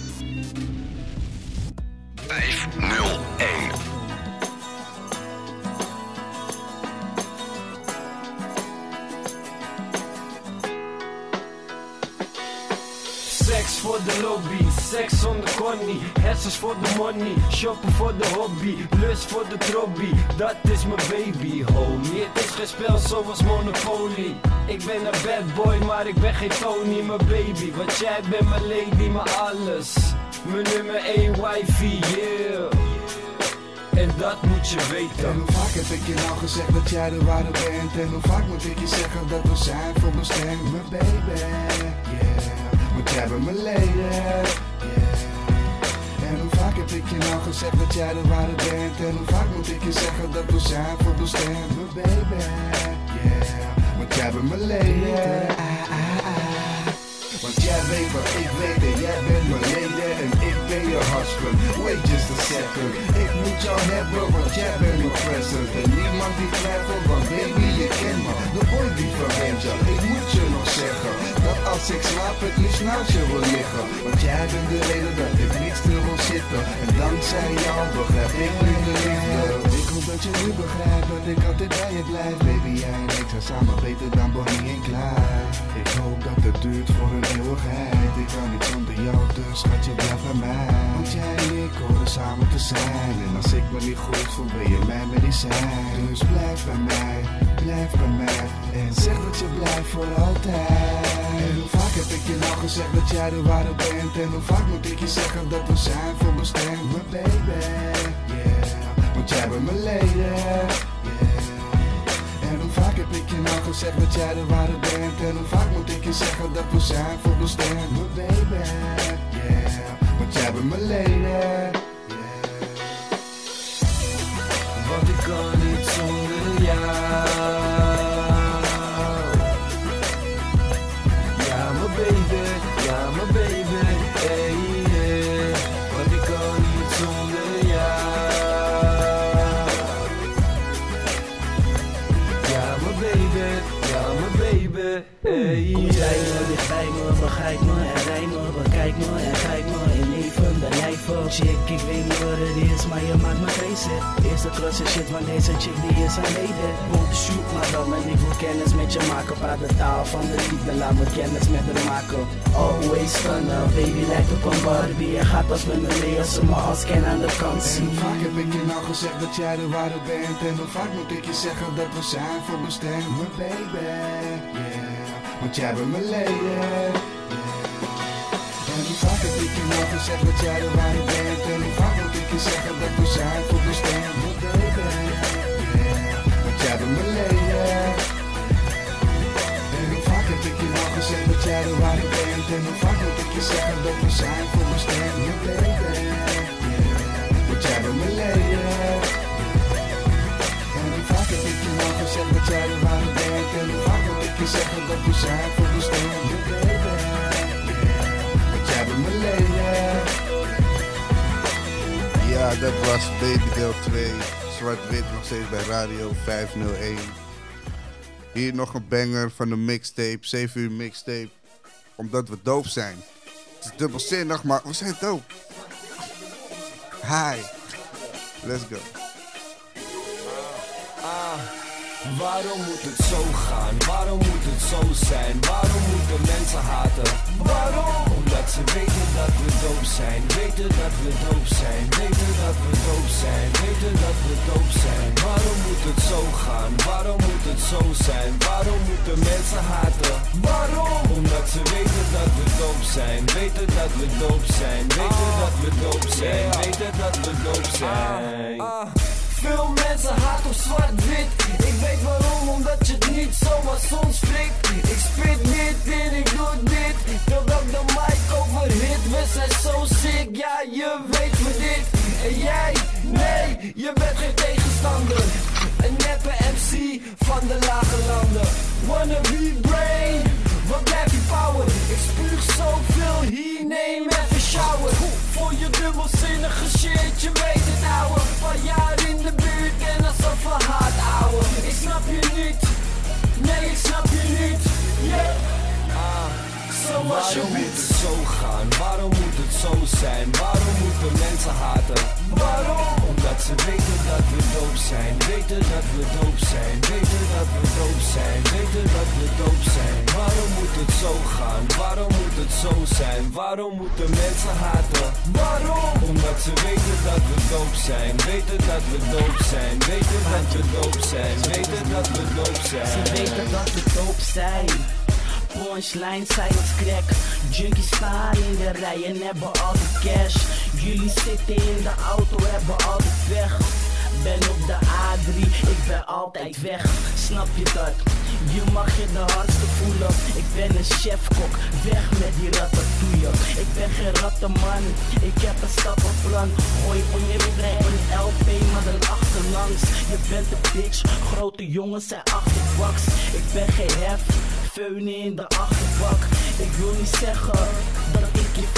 Speaker 6: 501.
Speaker 29: Voor de lobby, seks zonder connie Hersens voor de money, shoppen voor de hobby Lust voor de trobby, dat is mijn baby Homie, het is geen spel zoals Monopoly. Ik ben een bad boy, maar ik ben geen Tony Mijn baby, want jij bent mijn lady, mijn alles. Mijn nummer 1 wifi, yeah. En dat moet je weten.
Speaker 30: En hoe vaak heb ik je nou gezegd dat jij de ware bent? En hoe vaak moet ik je zeggen dat we zijn voor bestemd Mijn baby, yeah Jij bent mijn lady, yeah. En hoe vaak heb ik je nou gezegd dat jij de ware bent? En hoe vaak moet ik je zeggen dat we zijn voor bestemd Mijn baby, yeah. Want jij bent mijn ah. Want jij weet wat ik weet en jij bent mijn lady Je husband, wait just Ik moet jou hebben, want jij bent mijn present En niemand die twijfelt, want baby je kent me De boy die verwent je, ik moet je nog zeggen Dat als ik slaap het liefst naast je wil liggen Want jij bent de reden dat ik niet stil wil zitten En dankzij jou begrijp ik nu de liefde Dat je nu begrijpt dat ik altijd bij je blijf. Baby jij en ik zijn samen beter dan Bonnie en Clyde. Ik hoop dat het duurt voor een eeuwigheid. Ik kan niet zonder jou, dus schat je blijf bij mij. Want jij en ik horen samen te zijn. En als ik me niet goed voel, ben je mijn medicijn. Dus blijf bij mij, blijf bij mij. En zeg dat je blijft voor altijd. Hoe vaak heb ik je nou gezegd dat jij de ware bent? En hoe vaak moet ik je zeggen dat we zijn voor bestemd Mijn baby, Want jij bent mijn lady, yeah. En hoe vaak heb ik je nou gezegd dat jij de ware bent? En hoe vaak moet ik je zeggen dat we zijn voor bestemd Mijn baby, yeah. Want jij bent mijn lady, yeah.
Speaker 29: Want ik kan
Speaker 42: begrijp me en rij me Bekijk me en grijp me in leven, de lijven Chick, ik weet niet wat het is, maar je maakt me crazy. Eerste klasse shit, want deze chick die is een lady Won't shoot maar dan en ik wil kennis met je maken. Praat de taal van de liefde, laat me kennis met haar maken. Always stunner, baby lijkt op een Barbie. Je gaat als met me mee als ze me als ken aan de kant
Speaker 30: En
Speaker 42: zien.
Speaker 30: hoe vaak heb ik je nou gezegd dat jij de ware bent? En hoe vaak moet ik je zeggen dat we zijn voor bestemd Mijn baby, yeah Want jij bent mijn lady, yeah En hoe vaak heb ik je nou gezegd dat jij de ware bent En hoe vaak moet ik je zeggen dat we zijn voor bestemd Mijn baby, yeah Want jij bent mijn lady, yeah en hoe vaak heb ik je nou gezegd dat jij de ware bent En hoe vaak moet ik je zeggen dat we zijn voor mijn stem Je baby, yeah. Want jij bent mijn lady En hoe vaak heb ik je nou gezegd dat jij de ware bent En hoe vaak moet ik je zeggen dat we zijn voor mijn stem
Speaker 43: Ja, dat was Baby deel 2. Zwart-wit nog steeds bij Radio 501. Hier nog een banger van de mixtape, 7 uur mixtape. Omdat we doof zijn. Het is dubbelzinnig, maar we zijn doof. Hi. Let's go.
Speaker 29: Ah, waarom moet het zo gaan? Waarom moet het zo zijn? Waarom moeten mensen haten? Waarom? Omdat ze weten dat we doop zijn. Weten dat we doop zijn. Weten dat we doop zijn. Weten dat we doop zijn. Waarom moet het zo gaan? Waarom moet het zo zijn? Waarom moeten mensen haten? Waarom? Omdat ze weten dat we doop zijn. Weten dat we doop zijn. Weten dat we doop zijn. Weten dat we doop zijn. Veel mensen haat op zwart-wit. Ik weet waarom, omdat je het niet zomaar soms flikt. Ik spit niet en ik doe dit Totdat de mic overhit. We zijn zo sick, ja je weet me dit. En jij, nee, je bent geen tegenstander. Een neppe MC van de lage landen. Wannabe brain, wat blijf je power Ik spuug zoveel hier, neem even shower. Voor je dubbelzinnige shit, je weet het ouwe. Paar jaar in de buurt en alsof we haat ouwe. Ik snap je niet, nee ik snap je niet, yeah. ah.
Speaker 44: Waarom moet het zo gaan? Waarom moet het zo zijn? Waarom moeten mensen haten?
Speaker 29: Waarom?
Speaker 44: Omdat ze weten dat we doop zijn. Weten dat we doop zijn. Weten dat we doop zijn. Weten dat we doop zijn. Waarom moet het zo gaan? Waarom moet het zo zijn? Waarom moeten mensen haten?
Speaker 29: Waarom?
Speaker 44: Omdat ze weten dat we doop zijn. Weten dat we doop zijn. Weten dat we doop zijn. Weten dat we doop zijn.
Speaker 42: Ze weten dat we doop zijn. Punchline als crack. Junkies staan in de rij en hebben altijd cash. Jullie zitten in de auto, hebben altijd weg. Ben op de A3, ik ben altijd weg. Snap je dat? Je mag je de hardste voelen. Ik ben een chefkok, weg met die ratatouille. Ik ben geen rattenman, ik heb een stappenplan. Gooi onjebrei een LP, maar dan achterlangs. Je bent een bitch, grote jongens zijn achterbaks. Ik ben geen hef, feunen in de achterbak. Ik wil niet zeggen dat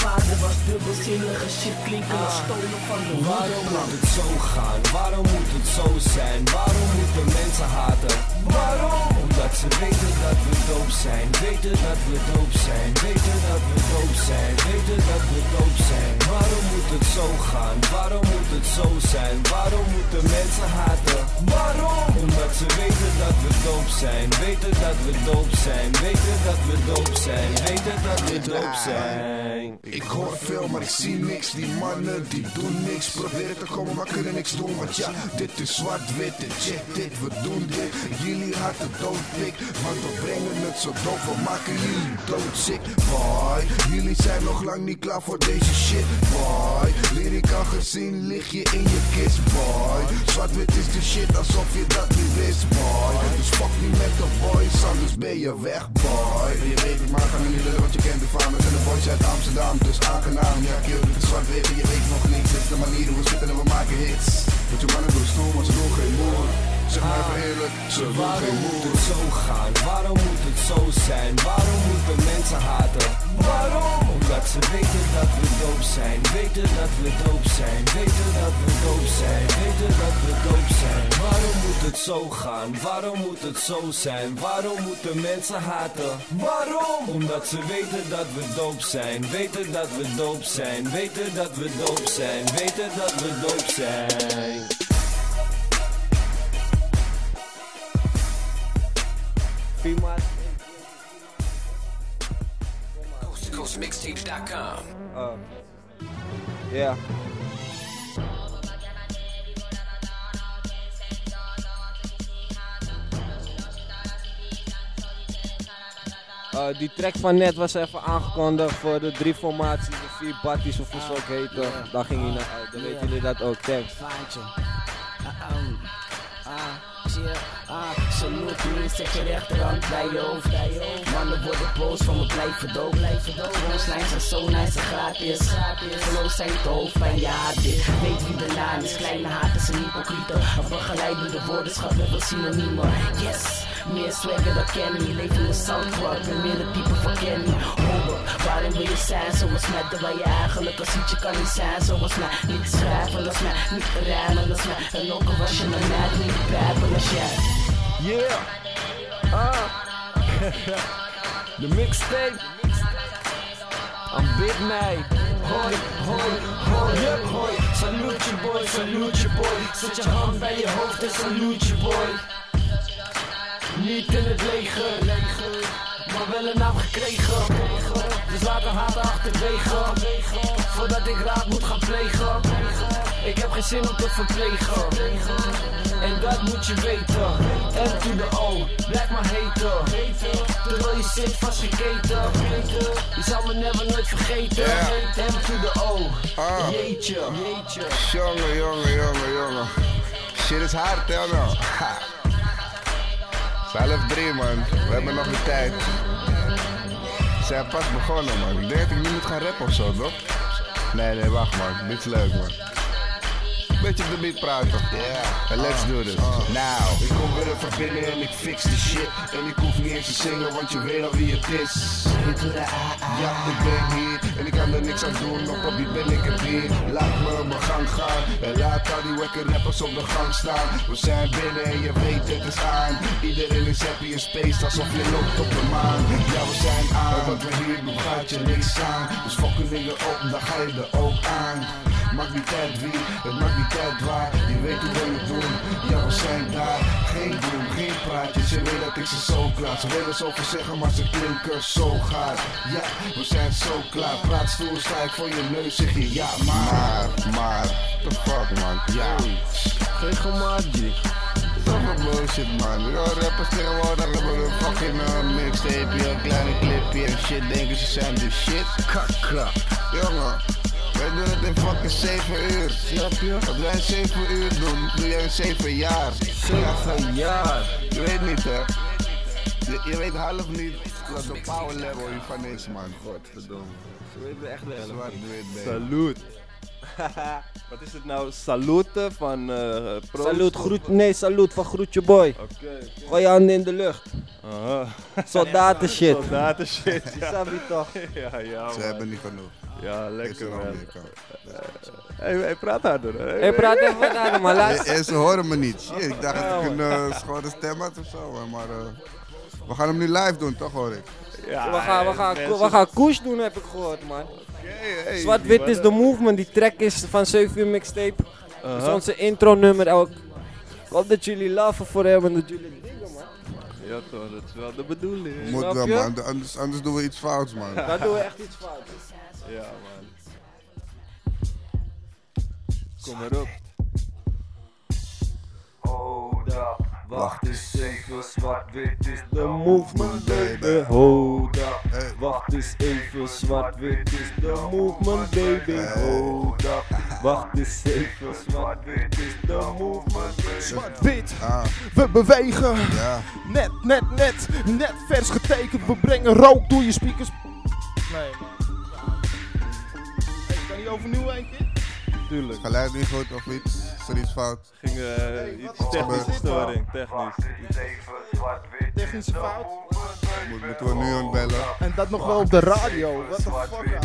Speaker 42: vader was. Dubbelzinnige shit klinken als stolen van de
Speaker 44: Waarom moet het zo gaan? Waarom moet het zo zijn? Waarom moeten mensen haten?
Speaker 29: Waarom?
Speaker 44: Omdat ze weten dat we doop zijn. Weten dat we doop zijn. Weten dat we doop zijn. Weten dat we doop zijn. Waarom moet het zo gaan? Waarom moet het zo zijn? Waarom moeten mensen haten?
Speaker 29: Waarom?
Speaker 44: Omdat ze weten dat we doop zijn. Weten dat we doop zijn. Weten dat we doop zijn. Weten dat we doop zijn.
Speaker 30: Ik hoor veel, maar ik zie niks. Die mannen die doen niks. Proberen te komen, maar kunnen niks doen. Want ja, dit is zwart-wit. Check dit, we doen dit. Jullie harten doodpik. Want we brengen het zo dood. We maken jullie doodziek. Boy, jullie zijn nog lang niet klaar voor deze shit. Boy, lyrica gezien lig je in je kist. Boy, zwart-wit is de shit alsof je dat niet wist. Boy, dus fuck niet met de boys, anders ben je weg. Boy, je weet het maar, gaan jullie lullen, want je kent de farmers en de boys uit Amsterdam. Dus aangenaam, ja, kill dit is zwart-wit en je weet nog niets. Dit is de manier hoe we zitten en we maken hits. Wat je mannen doen stom, maar ze doen geen moer. Zeg maar even eerlijk, ze
Speaker 44: Waarom moet het zo gaan? Waarom moet het zo zijn? Waarom moeten mensen haten?
Speaker 29: Waarom?
Speaker 44: Omdat
Speaker 29: ze weten dat we doop zijn. Weten dat we doop zijn. Weten dat we doop zijn. Weten dat we doop zijn. Waarom moet het zo gaan? Waarom moet het zo zijn? Waarom moeten mensen haten? Waarom? Omdat ze weten dat we doop zijn. Weten dat we doop zijn. Weten dat we doop zijn. Weten dat we doop zijn.
Speaker 45: Fima.
Speaker 46: Coast to Coast Mixtapes.com.
Speaker 45: Uh, ja. Die track van net was even aangekondigd voor de drie formaties, de vier batties of hoe ze ook heten. Daar ging hij naar uit, dan weten jullie dat ook. Thanks.
Speaker 42: Faantje. Ah, um, ah, chill. Salute me, zet je rechterhand bij je hoofd. Mannen worden boos van me blijven dood. Punchlines zijn zo nice en gratis. Flows zijn te hoofdpijn, ja dit. Weet wie de naam is, kleine haat is een hypocriete. Een begeleidende woordenschap met wat synoniemen. Yes, meer swagger dan Kenny. Leef in de Soundclub en meer de type van Kenny. Up, waarin wil je zijn zoals mij? Terwijl je eigenlijk als iets je kan niet zijn zoals mij. Niet schrijven als mij, niet rijmen als mij. En ook al was je mijn maat, niet pijpen als jij.
Speaker 29: Yeah. Ah. De mixtape. Aanbid mij. Hoi, hoi, hoi, yep. hoi. Salute boy, salute boy. Zet je hand bij je hoofd en salute boy. Niet in het leger, maar wel een naam gekregen. Dus laat de haat achterwege. Voordat ik raad moet gaan plegen. Ik heb geen zin om te verplegen. En dat moet je weten. M to the O, blijf maar heten. Terwijl je zit vastgeketen. Je zal me never nooit vergeten. M to the O,
Speaker 30: Ah.
Speaker 29: jeetje, jeetje.
Speaker 30: Jongen, jongen, jongen, jongen. Shit is hard, hè, nou. Ha. Man. We hebben nog de tijd. Ze zijn pas begonnen, man. Ik denk dat ik nu moet gaan rappen of zo, toch? Nee, nee, wacht, man. Dit is leuk, man. Beetje op de beat praten. Yeah. let's do this. Now.
Speaker 47: Ik kom weer even binnen en ik fix de shit. En ik hoef niet eens te zingen, want je weet al wie het is. Ja, ik ben hier en ik kan er niks aan doen. Op beat ben ik er weer. Laat me mijn gang gaan. En laat al die wekke rappers op de gang staan. We zijn binnen en je weet het is aan. Iedereen is happy in space, alsof je loopt op de maan. Ja, we zijn aan. Wat we hier doen gaat je niks aan. Dus fucking dingen op, dan ga je er ook aan. Maakt niet uit wie, het maakt niet uit waar. Je weet hoe we het doen, ja we zijn daar. Geen doen, geen praatjes, je weet dat ik ze zo klaar. Ze willen zoveel zeggen, maar ze klinken zo gaar. Ja, we zijn zo klaar. Praat stoer, sta ik voor je neus, zeg je ja maar.
Speaker 30: Maar, maar, the fuck man.
Speaker 47: Ja.
Speaker 30: Geen gemaatje. Zoveel bullshit man. Ja, rappers tegenwoordig hebben een fucking uh, mixtape, een kleine clipje en shit. Denken ze zijn de shit. Kakra. Jongen, wij doen het in fucking 7 uur. Snap je? Wat wij in 7 uur doen, doe jij in 7 jaar. 7 jaar. Je weet niet hè. Je, je weet half niet wat de power level hiervan is man. Godverdomme.
Speaker 45: Ze weten echt de helft
Speaker 7: Salut. Wat is het nou? Salute van eh Pro?
Speaker 45: Salut, groet, nee, salut van Groetje Boy.
Speaker 7: Oké.
Speaker 45: Gooi je handen in de lucht.
Speaker 7: Aha.
Speaker 45: Soldaten shit.
Speaker 7: Soldaten shit.
Speaker 45: Je toch?
Speaker 7: Ja, ja.
Speaker 30: Ze
Speaker 7: man.
Speaker 30: hebben niet genoeg.
Speaker 7: Ja, lekker
Speaker 30: er
Speaker 7: man.
Speaker 30: meer kant.
Speaker 7: Hey, hey, praat harder. hè.
Speaker 45: Hey, praat even wat harder, maar laat-
Speaker 30: Eh, eh, Ze horen me niet. Shit, ik dacht dat ik een uh, schone stem had of zo. Maar eh, we gaan hem nu live doen, toch hoor ik?
Speaker 7: Ja,
Speaker 45: we gaan, we gaan,
Speaker 7: mensen-
Speaker 45: we gaan koers doen, heb ik gehoord, man.
Speaker 7: hey,
Speaker 45: Zwart-wit
Speaker 7: die
Speaker 45: is de movement. Die track is van 7 uur mixtape. Dat is onze intro nummer ook. Ik hoop dat jullie lachen voor hem en dat jullie dingen, man.
Speaker 7: Ja toch, dat is wel de bedoeling.
Speaker 30: Moet wel man, anders, anders doen we iets fouts man.
Speaker 45: Daar doen we echt iets fout.
Speaker 7: Ja man. Kom maar op.
Speaker 45: Hold up, wacht eens even, zwart-wit is de movement, baby. Hold up, wacht eens even, zwart-wit is de movement, baby. Hold up, wacht eens even, zwart-wit is de movement, baby.
Speaker 40: Zwart-wit,
Speaker 30: Ah.
Speaker 40: we bewegen.
Speaker 30: Ja.
Speaker 40: Net, net, net, net vers getekend. We brengen rook door je speakers. Nee, man. Kan die overnieuw een keer?
Speaker 7: tuurlijk.
Speaker 30: Geluid niet goed of iets? Is er iets fout?
Speaker 7: Ging eh, iets technische storing, technisch.
Speaker 40: Technische fout.
Speaker 30: Moet, moeten we nu aan bellen?
Speaker 40: En dat nog wel op de radio. What the fuck,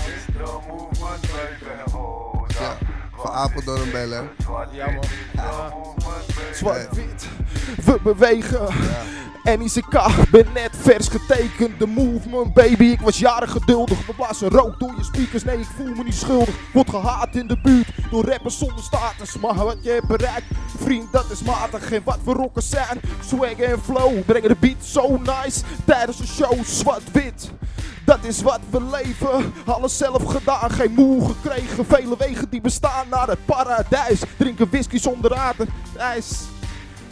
Speaker 30: Ja, van Apeldoorn bellen.
Speaker 40: Ja, man. Ja. Zwart-wit, we bewegen. NICK, ben net vers getekend. De movement, baby, ik was jaren geduldig. We blazen rook door je speakers, nee, ik voel me niet schuldig. Word gehaat in de buurt door rappers zonder status. Maar wat je hebt bereikt, vriend, dat is matig. En wat we rocken zijn, swag en flow. Brengen de beat zo nice tijdens de show. Zwart-wit. Dat is wat we leven, alles zelf gedaan, geen moe gekregen. Vele wegen die bestaan naar het paradijs. Drinken whisky zonder water, ijs.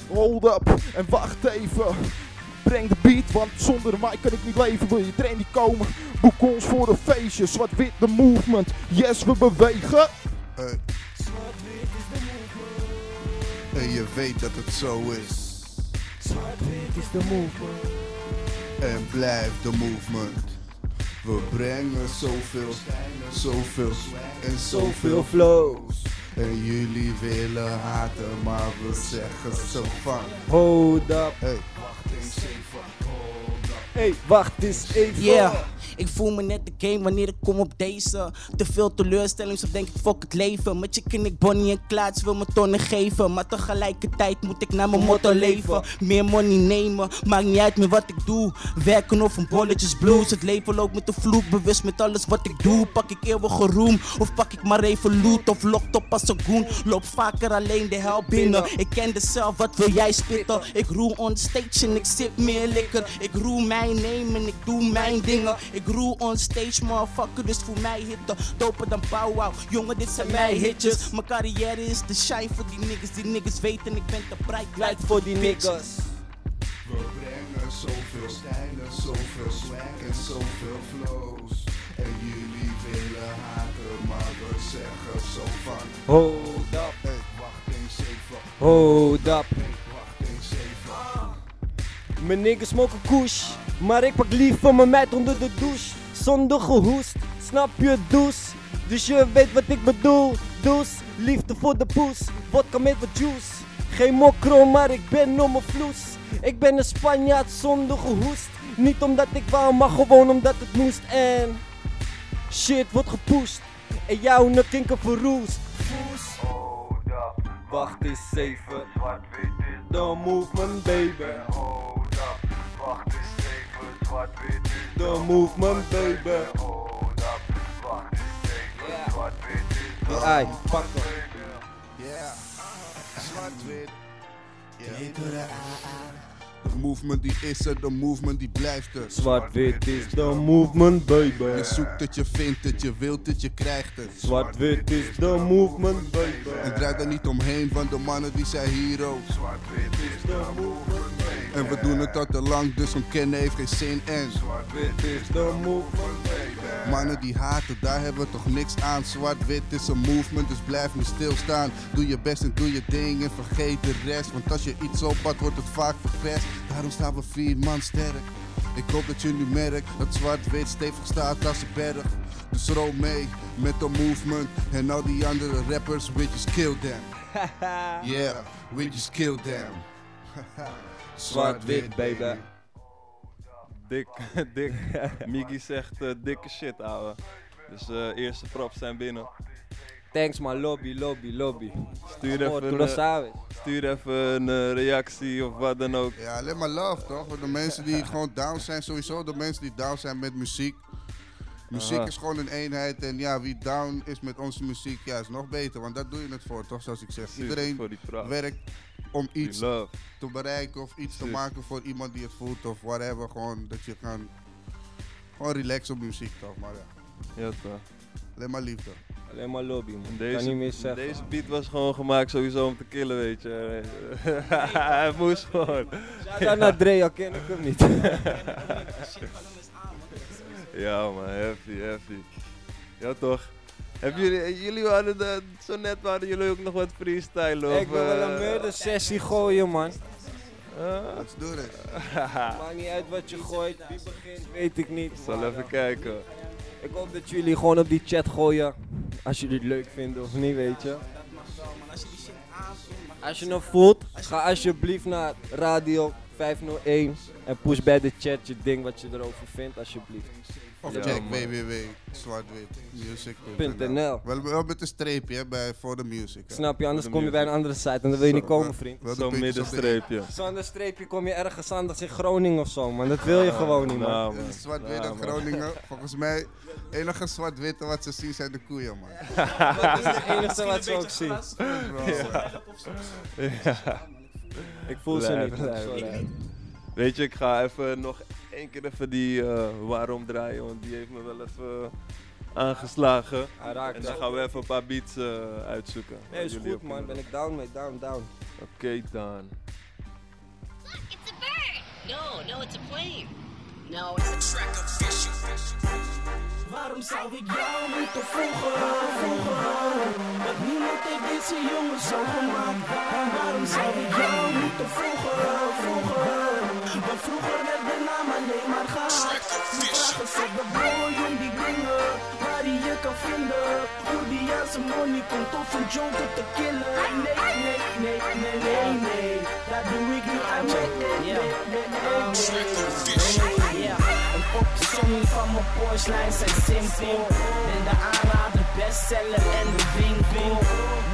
Speaker 40: Hold up en wacht even. Breng de beat, want zonder mij kan ik niet leven. Wil je train niet komen? Boek ons voor een feestje. Zwart-wit de movement. Yes, we bewegen.
Speaker 30: Hey. En je weet dat het zo is.
Speaker 20: Zwart-wit is de movement.
Speaker 30: En blijf de movement. We brengen zoveel, zoveel en zoveel flows. En jullie willen haten, maar we zeggen zo van.
Speaker 29: Hold up.
Speaker 30: Hey.
Speaker 29: Hey, wacht eens even.
Speaker 33: Yeah. Ik voel me net de game wanneer ik kom op deze. Te veel teleurstelling, zo denk ik fuck het leven. Met je ik Bonnie en Klaats wil me tonnen geven. Maar tegelijkertijd moet ik naar mijn motto leven. Meer money nemen, maakt niet uit meer wat ik doe. Werken of een bolletjes blues. Het leven loopt met de vloek, bewust met alles wat ik doe. Pak ik eeuwige roem, of pak ik maar even loot. Of lokt op als een goen. Loop vaker alleen de hel binnen. Ik ken de zelf, wat wil jij spitten? Ik roel on stage en ik zit meer likker. Ik roel mijn name en ik doe mijn dingen. Ik roel on stage, motherfucker, dus voor mij hitten. Doper dan Bow Wow, jongen, dit zijn mijn hitjes. Mijn carrière is de shine voor die niggas. Die niggas weten, ik ben te bright light voor die niggas.
Speaker 30: We brengen zoveel stijlen, zoveel swag en zoveel flows. En jullie willen haten, maar we zeggen zo van.
Speaker 29: Hold up.
Speaker 30: Hey, wacht eens even.
Speaker 29: Hold up.
Speaker 30: Wacht eens even.
Speaker 29: Mijn niggas smoken kush, maar ik pak liever mijn meid onder de douche. Zonder gehoest, snap je does? Dus je weet wat ik bedoel. Dus, liefde voor de poes, vodka met wat juice. Geen mokro, maar ik ben om mijn vloes. Ik ben een Spanjaard zonder gehoest. Niet omdat ik wou, maar gewoon omdat het moest. En shit wordt gepusht. En jouw nek kinker verroest. Foes. Wacht eens even. The movement, baby. The movement, baby. Ai, pak hem.
Speaker 30: Yeah. Zwart-wit. De movement die is er, de movement die blijft er.
Speaker 29: Zwart-wit is the movement, baby.
Speaker 30: Je zoekt het, je vindt het, je wilt het, je krijgt het.
Speaker 29: Zwart-wit is the movement, baby.
Speaker 30: En draai er niet omheen, want de mannen die zijn heroes.
Speaker 29: Zwart-wit is the movement,
Speaker 30: En we doen het al te lang, dus ontkennen heeft geen zin en.
Speaker 29: Zwart-wit is the movement, baby.
Speaker 30: Mannen die haten, daar hebben we toch niks aan. Zwart-wit is een movement, dus blijf niet stilstaan. Doe je best en doe je ding en vergeet de rest. Want als je iets oppakt, wordt het vaak verpest. Daarom staan we vier man sterk. Ik hoop dat je nu merkt dat zwart-wit stevig staat als een berg. Dus rol mee met de movement en al die andere rappers, we just kill them. Yeah, we just kill them.
Speaker 29: Zwart-wit, baby.
Speaker 7: Dik, dik. Miggy zegt eh, dikke shit, ouwe. Dus eh eerste props zijn binnen.
Speaker 29: Thanks man, lobby, lobby, lobby.
Speaker 7: Stuur
Speaker 29: Amor,
Speaker 7: even, een, eh,
Speaker 29: sabes.
Speaker 7: stuur even een reactie of wat dan ook.
Speaker 30: Ja, alleen maar love toch? Voor de mensen die gewoon down zijn, sowieso de mensen die down zijn met muziek. Muziek
Speaker 7: Aha.
Speaker 30: is gewoon een eenheid en ja, wie down is met onze muziek, ja, is nog beter. Want daar doe je het voor, toch? Zoals ik zeg. Iedereen werkt om iets te bereiken of iets te maken voor iemand die het voelt of whatever. Gewoon dat je kan gewoon relaxen op muziek, toch? Maar ja,
Speaker 7: Ja, toch.
Speaker 30: alleen maar liefde.
Speaker 29: Alleen maar lobby man.
Speaker 7: En
Speaker 29: kan
Speaker 7: Deze,
Speaker 29: niet meer zeggen.
Speaker 7: deze beat was gewoon gemaakt sowieso om te killen, weet je. Hij moest gewoon.
Speaker 29: Shout-out naar Dre, al ken ik hem niet.
Speaker 7: ja man, heavy, heavy. Ja toch. Hebben jullie, jullie hadden de, zo net waren jullie ook nog wat freestyle of...
Speaker 29: ik wil wel een
Speaker 7: eh,
Speaker 29: murder sessie gooien man.
Speaker 30: Let's do this.
Speaker 29: Maakt niet uit wat je gooit, wie begint weet ik niet.
Speaker 7: Ik zal even
Speaker 29: eh,
Speaker 7: kijken.
Speaker 29: Ik hoop dat jullie gewoon op die chat gooien. Als jullie het leuk vinden of niet, weet je. Als je hem voelt, ga alsjeblieft naar Radio 501 en push bij de chat je ding wat je erover vindt, alsjeblieft.
Speaker 30: Of
Speaker 29: Ja,
Speaker 30: check
Speaker 29: man.
Speaker 30: www.zwartwitmusic.nl
Speaker 29: .nl.
Speaker 30: Wel, wel met een streepje hè, bij, voor de music. hè.
Speaker 29: Snap je, anders kom je bij een andere site en dan wil je niet komen, vriend.
Speaker 7: Zo'n middenstreepje.
Speaker 29: Zonder streepje kom je ergens anders in Groningen of zo, man. Dat wil je gewoon niet, man.
Speaker 7: nou,
Speaker 30: Ja, Zwart-wit
Speaker 7: Ja,
Speaker 30: en
Speaker 7: man.
Speaker 30: Groningen. Volgens mij, enige zwart-witte wat ze zien zijn de koeien, man.
Speaker 29: Dat is het enige wat ze ook zien.
Speaker 7: Ja. Ja.
Speaker 29: Ik voel ze niet.
Speaker 7: Weet je, ik ga even nog één keer even die eh, waarom draaien, want die heeft me wel even aangeslagen.
Speaker 29: Hij raakt
Speaker 7: en dan gaan we even een paar beats eh, uitzoeken.
Speaker 29: Nee, is goed, man.
Speaker 7: kunnen.
Speaker 29: Ben ik down mee, down, down.
Speaker 7: Oké dan.
Speaker 32: No, no, it's a plane. No, it's a track of fish.
Speaker 33: Waarom zou ik jou moeten volgen, volgen? Want niemand heeft deze jongen zo gemaakt. En waarom zou ik jou moeten volgen, volgen? Want vroeger werd de naam alleen maar gehaald. Nu vragen ze de boy om die dingen waar hij je kan vinden. Hoe die aan zijn money komt of een jonker te killen. Nee, nee, nee, nee, nee, nee. Dat doe ik niet aan mij. Nee, nee, nee, nee. Een opzomming van mijn Porsche zijn simpel. Ben de aanrader, bestseller en de winkel.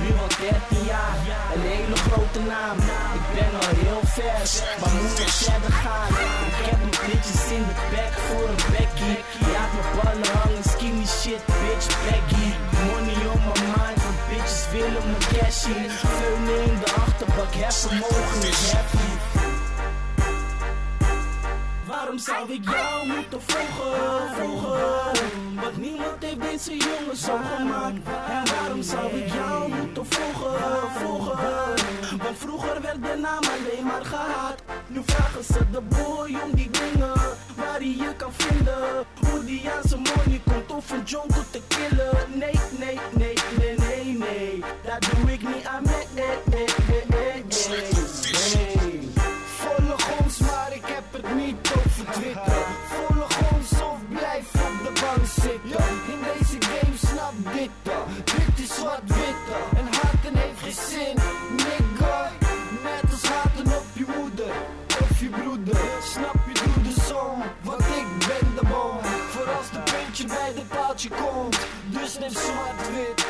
Speaker 33: Nu al 13 jaar, een hele grote naam. Ik ben al heel ver, maar moet nog verder gaan. Ik heb mijn bitches in de back voor een Becky. Laat mijn ballen hangen, skinny shit, bitch, baggy. Money on my mind, want bitches willen mijn cash zien. Veulen in de achterbak, heb vermogen heavy. Waarom zou ik jou moeten volgen, volgen? Want niemand heeft deze jongen zo gemaakt. En waarom zou ik jou moeten volgen, volgen? Want vroeger werd de naam alleen maar gehaat. Nu vragen ze de boy om die dingen waar hij je kan vinden. Hoe die aan zijn money komt of een jonkel te killen. Nee, nee, nee, In deze game snap dit dan. Dit is zwart-wit en haten heeft geen zin. Nigga, net als haten op je moeder of je broeder. Snap je, doe de want ik ben de bom. Voor als de puntje bij de paaltje komt, dus neem zwart-wit.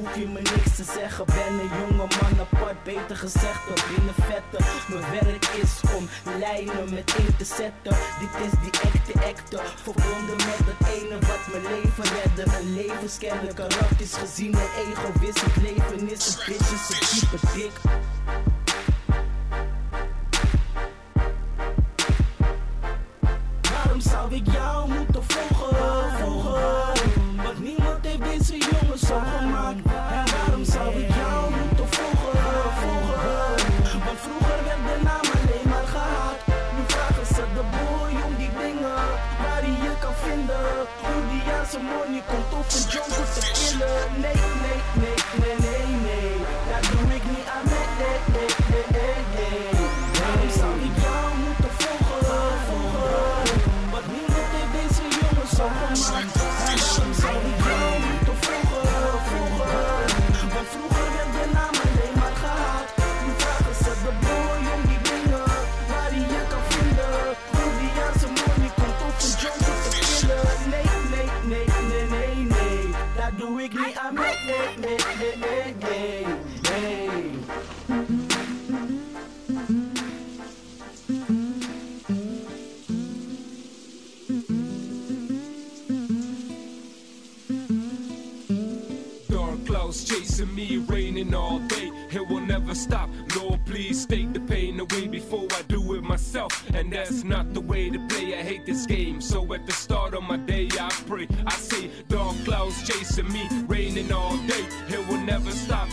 Speaker 33: Hoef je me niks te zeggen. Ben een jonge man apart, beter gezegd dan binnen vetten. Mijn werk is om lijnen met in te zetten. Dit is die echte acte. Verbonden met het ene wat mijn leven redde. Een levenskenner, karakters gezien en egoïst. Het leven is een bitch, is een type dik. Killen.
Speaker 12: Me, raining all day. It will never stop. Lord, please take the pain away before I do it myself. and that's not the way to play. I hate this game, so at the start of my day, I pray. I say, dark clouds chasing me, raining all day. It will never stop.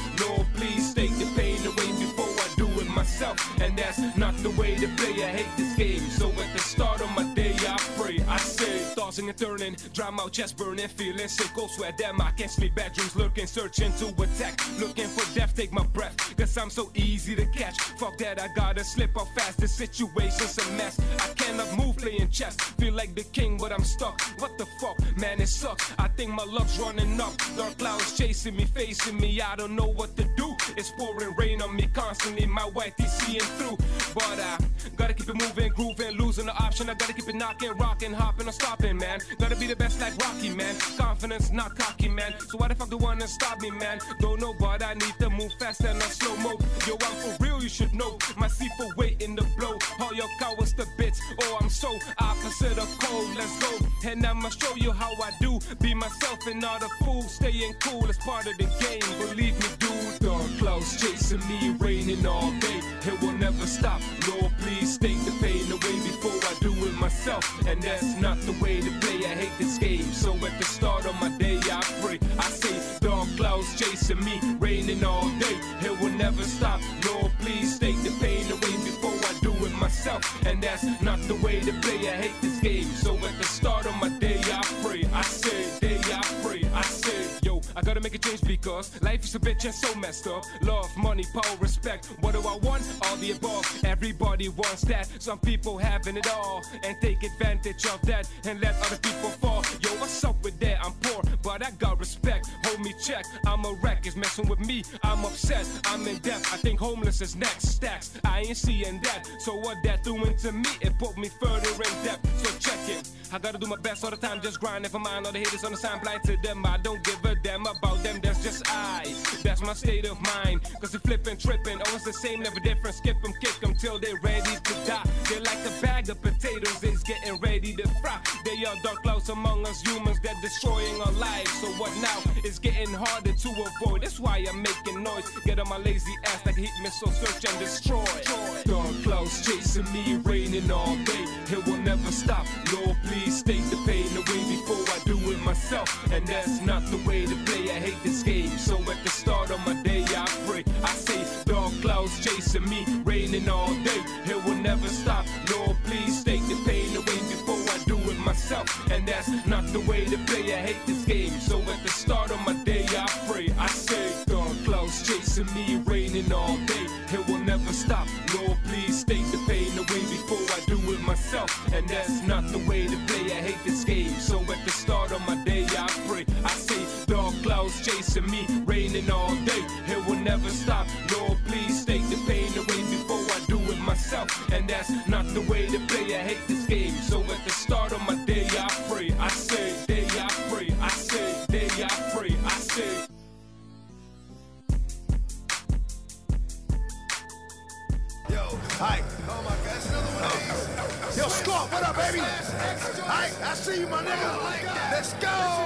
Speaker 12: And turning, dry mouth, chest burning, feeling sick, cold sweat, damn, I can't sleep. Bedrooms lurking, searching to attack, looking for death. Take my breath, cause I'm so easy to catch. Fuck that, I gotta slip up fast. The situation's a mess. I cannot move playing chess. Feel like the king, but I'm stuck. What the fuck, man, it sucks. I think my luck's running up. Dark clouds chasing me, facing me. I don't know what to do. It's pouring rain on me constantly. My white is seeing through, but I gotta keep it moving, grooving, losing the option. I gotta keep it knocking, rocking, hopping, or stopping, man. Gotta be the best like Rocky, man. Confidence, not cocky, man. So why the fuck the wanna stop me, man? Don't know, but I need to move fast and not slow mo. Yo, I'm for real, you should know. My C4 waiting to blow. All your cowards the bits. Oh, I'm so opposite of cold. Let's go. And I'ma show you how I do. Be myself and not a fool. Staying cool is part of the game. Believe me, dude. Dark clouds chasing me, raining all day. It will never stop. Lord, please take the pain away before do myself. And that's not the way to play. I hate this game. So at the start of my day, I pray. I say, dark clouds chasing me, raining all day. It will never stop. Lord, please take the pain away before I do it myself. And that's not the way to play. I hate this game. So at the start of my gotta make a change because life is a bitch and so messed up. Love, money, power, respect. What do I want? All the above. Everybody wants that. Some people having it all and take advantage of that and let other people fall. Yo, what's up with that? I'm poor, but I got respect. Hold me check. I'm a wreck. It's messing with me. I'm upset. I'm in debt. I think homeless is next. Stacks. I ain't seeing that. So what that doing to me? It put me further in depth. So check it. I gotta do my best all the time, just grinding for mine. All the haters on the sign, blind to them. I don't give a damn about them, that's just I. That's my state of mind. Cause they flipping, tripping, always the same, never different. Skip them, kick them till they're ready to die. They're like a bag of potatoes, it's getting ready to fry. They are dark clouds among us humans, they're destroying our lives. So what now? It's getting harder to avoid. That's why I'm making noise. Get on my lazy ass like heat missile, search and destroy. Dark clouds chasing me, raining all day. It will never stop. Lord, please take the pain away before I do it myself. And that's not the way to play. I hate this game. So at the start of my day, I pray. I say, dark clouds chasing me, raining all day. It will never stop. Lord, please take the pain away before I do it myself. And that's not the way to play. I hate this game. Chasing me, raining all day. It will never stop. Lord, please take the pain away before I do it myself. And that's not the way to play. I hate this game. So at the start of my day, I pray. I say, dark clouds chasing me, raining all day. It will never stop. Lord, please take the pain away before I do it myself. And that's not the way to play. I hate this
Speaker 48: What up, baby? Hi, I see you, my nigga. Let's go.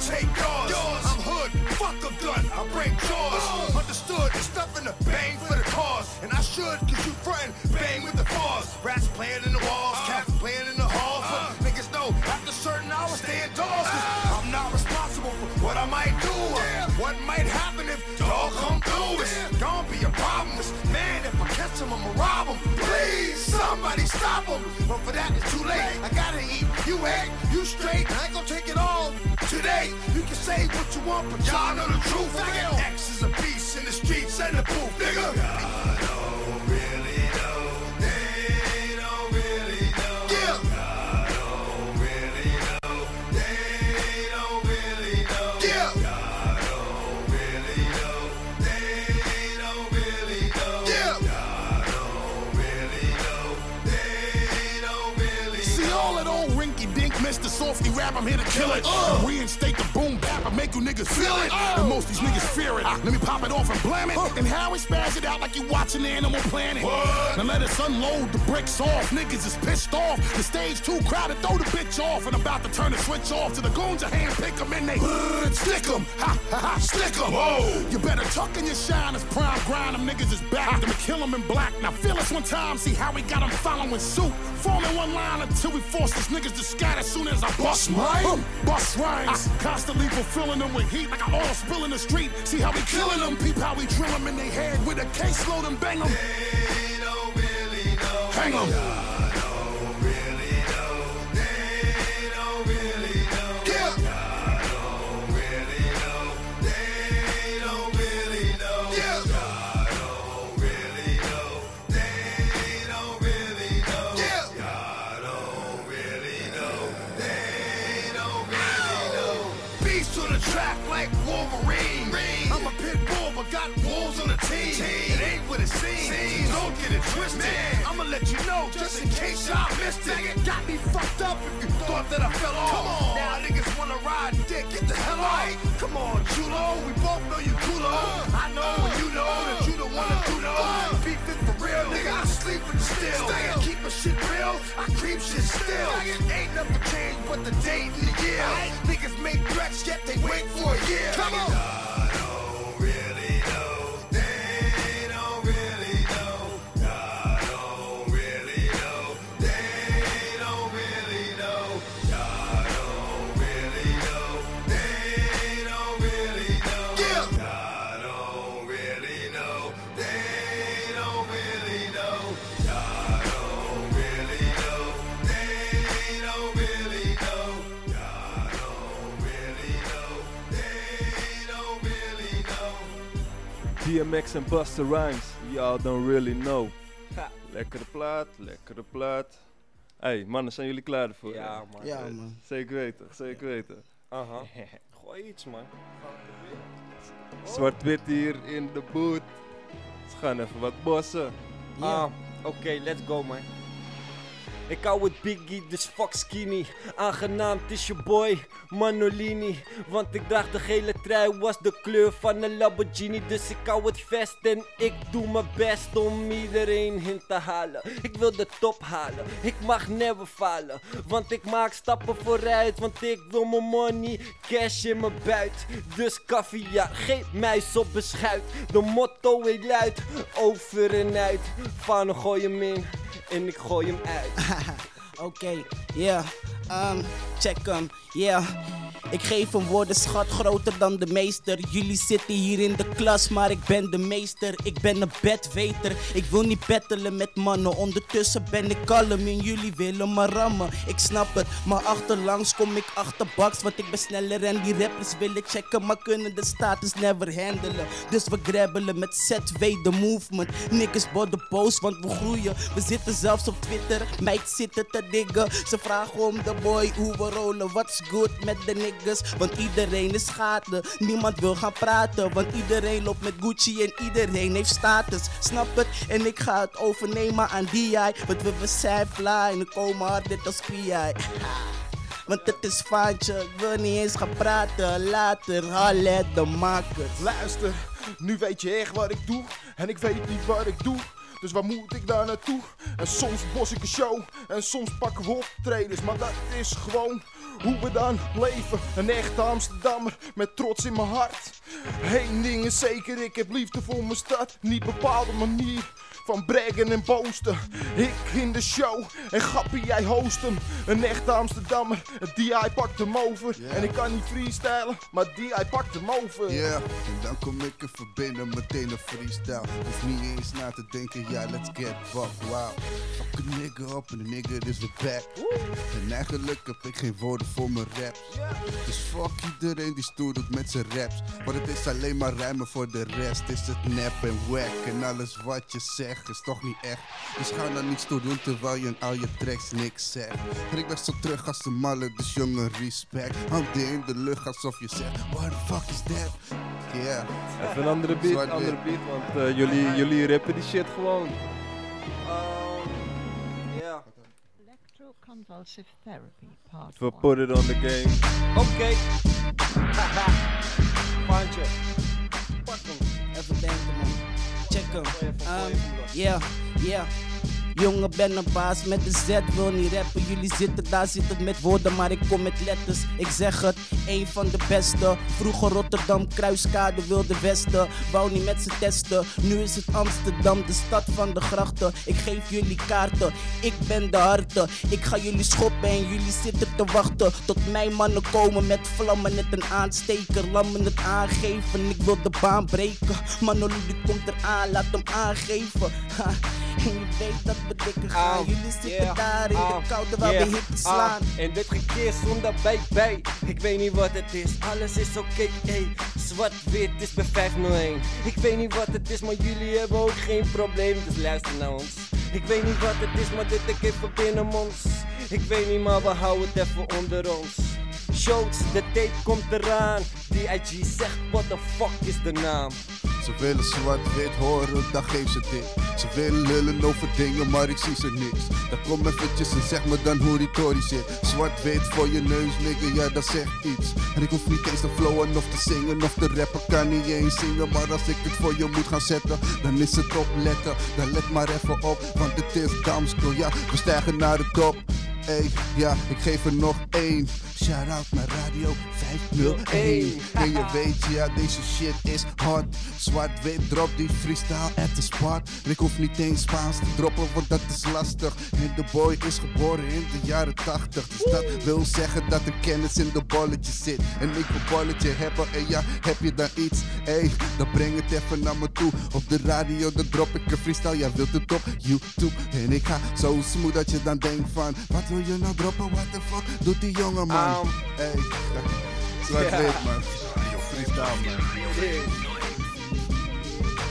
Speaker 48: Take yours. I'm hood, fuck a gun, I break jaws. Oh. Understood, there's stuff in the bang for the cause. And I should, cause you frontin' bang with the bars. Rats playing in the walls, uh. cats playing in the halls. Uh. But niggas know after certain hours, stay indoors. Cause uh. I'm not responsible for what I might do. or What might somebody stop him. But for that, it's too late. I gotta eat. You ate, you straight. I ain't gonna take it all today. You can say what you want, but y'all know the truth. X is a beast in the streets and the booth, nigga. Mr. Rap, I'm here to kill it. And reinstate the boom bap and make you niggas feel it. And most these niggas fear it. Let me pop it off and blam it. And how we spaz it out like you watching Animal Planet. Now let us unload the bricks off. Niggas is pissed off. The stage too crowded, throw the bitch off. And about to turn the switch off to the goons a hand pick 'em and they stick stick 'em. Ha ha ha, stick 'em. Whoa. You better tuck in your shine as prime grind. Them niggas is back. Them kill 'em in black. Now feel us one time, see how we got got 'em following suit. Forming one line until we force these niggas to scatter as soon as I bust mine. Bust rhymes. Ah. Constantly fulfilling them with heat like an oil spill in the street. See how we killing them. Peep how we drill them in their head with a caseload and bang them. They don't really know. Hang them.
Speaker 7: DMX en Buster Rhymes, y'all don't really know. Lekkere plaat, lekkere plaat. Hey, mannen, zijn jullie klaar ervoor?
Speaker 29: Ja, man.
Speaker 7: Ja, man. Zeker weten, zeker weten.
Speaker 29: Aha. Gooi iets, man.
Speaker 7: Zwart-wit hier in de boot. Ze gaan even wat bossen.
Speaker 29: Ah, oké, let's go, man. Ik hou het biggie, dus fuck skinny. Aangenaam, is je boy, Manolini. Want ik draag de gele trui, was de kleur van een Lamborghini. Dus ik hou het vast en ik doe mijn best om iedereen in te halen. Ik wil de top halen, ik mag never falen. Want ik maak stappen vooruit, want ik wil mijn money, cash in mijn buit. Dus ja, geef mij zo beschuit. De motto ik luid, over en uit. Van gooi hem in en ik gooi hem uit.
Speaker 31: Oké, ja. Um, check hem, ja. Ik geef een woordenschat groter dan de meester. Jullie zitten hier in de klas, maar ik ben de meester. Ik ben een bedweter. Ik wil niet battelen met mannen. Ondertussen ben ik kalm en jullie willen me rammen. Ik snap het, maar achterlangs kom ik achterbaks. Want ik ben sneller en die rappers willen checken, maar kunnen de status never handelen. Dus we grabbelen met ZW, de movement. Niggas worden boos, want we groeien. We zitten zelfs op Twitter, meid zitten te diggen. Ze vragen om de boy hoe we rollen. What's good met de Want iedereen is schade. Niemand wil gaan praten, want iedereen loopt met Gucci en iedereen heeft status. Snap het? En ik ga het overnemen aan DI. Want we, zijn fly en komen hard net als PI. Want het is vaantje, ik wil niet eens gaan praten. Later, halle de makers.
Speaker 40: Luister, nu weet je echt wat ik doe. En ik weet niet wat ik doe. Dus waar moet ik daar naartoe? En soms bos ik een show. En soms pakken we optredens. Maar dat is gewoon hoe we dan leven. Een echte Amsterdammer met trots in mijn hart. Eén ding is zeker, ik heb liefde voor mijn stad. Niet bepaalde manier van braggen en boosten. Ik in de show en Gappie jij host hem. Een echte Amsterdammer, die hij pakt hem over. En ik kan niet freestylen, maar die hij pakt hem over.
Speaker 30: Ja, en dan kom ik even binnen, meteen een freestyle. Hoef niet eens na te denken, ja, let's get buck, wow. Fuck een nigga op en de nigga is weer back. En eigenlijk heb ik geen woorden voor mijn raps. Dus fuck iedereen die stoer doet met zijn raps. Want het is alleen maar rijmen voor de rest. Is het nep en wack en alles wat je zegt is toch niet echt. Dus ga dan niet stoer doen terwijl je in al je tracks niks zegt. En ik ben zo terug als de malle, dus jongen respect. Handen in de lucht alsof je zegt, what the fuck is that? Yeah.
Speaker 7: Even een andere beat,
Speaker 30: Zwart-wit.
Speaker 7: andere beat, want eh, jullie, jullie rappen die shit gewoon.
Speaker 29: Ja.
Speaker 49: Electroconvulsive therapy, part
Speaker 7: We put it on the game.
Speaker 29: Oké. Haha. Paantje. Pak hem.
Speaker 31: Even denken man. Um, yeah, yeah. Jongen, ben een baas met de Z, wil niet rappen. Jullie zitten daar, zitten met woorden, maar ik kom met letters. Ik zeg het, een van de beste. Vroeger Rotterdam, Kruiskade, Wilde Westen. Wou niet met ze testen. Nu is het Amsterdam, de stad van de grachten. Ik geef jullie kaarten, ik ben de harte. Ik ga jullie schoppen en jullie zitten te wachten. Tot mijn mannen komen met vlammen, net een aansteker. Lammen het aangeven, ik wil de baan breken. Manolo die komt eraan, laat hem aangeven. Ha, en je dat gaan. Jullie zitten
Speaker 29: yeah,
Speaker 31: daar in de koude waar
Speaker 29: yeah,
Speaker 31: we hitte slaan.
Speaker 29: En dit gekeerd zonder bij bij. Ik weet niet wat het is, alles is oké. ey. Zwart-wit is bij 501. Ik weet niet wat het is, maar jullie hebben ook geen probleem. Dus luister naar ons. Ik weet niet wat het is, maar dit ik even binnen ons. Ik weet niet, maar we houden het even onder ons. Shows, de tape komt eraan. DIG zegt, what the fuck is de naam?
Speaker 30: Ze willen zwart-wit horen, dan geef ze dit. Ze willen lullen over dingen, maar ik zie ze niks. Dan kom eventjes en zeg me dan hoe die tory zit. Zwart-wit voor je neus, nigga, ja dat zegt iets. En ik hoef niet eens te flowen of te zingen of te rappen, kan niet eens zingen. Maar als ik het voor je moet gaan zetten, dan is het opletten. Dan let maar even op, want het is Damsko, ja, we stijgen naar de top. Ey, ja, ik geef er nog één. Shout out naar Radio 501. En je weet, ja, deze shit is hard. Zwart-wit, drop die freestyle at the spot. Ik hoef niet eens Spaans te droppen, want dat is lastig. En de boy is geboren in de jaren 80. Dus dat wil zeggen dat er kennis in de bolletje zit. En ik wil bolletje hebben, en ja, heb je dan iets? Ey, dan breng het even naar me toe. Op de radio, dan drop ik een freestyle. Jij wilt het op YouTube. En ik ga zo smooth dat je dan denkt van... Wat wil je nou droppen? What the fuck doet die jongen, man?
Speaker 29: Um,
Speaker 30: Ey, zwart-wit, man. Freestyle, man. We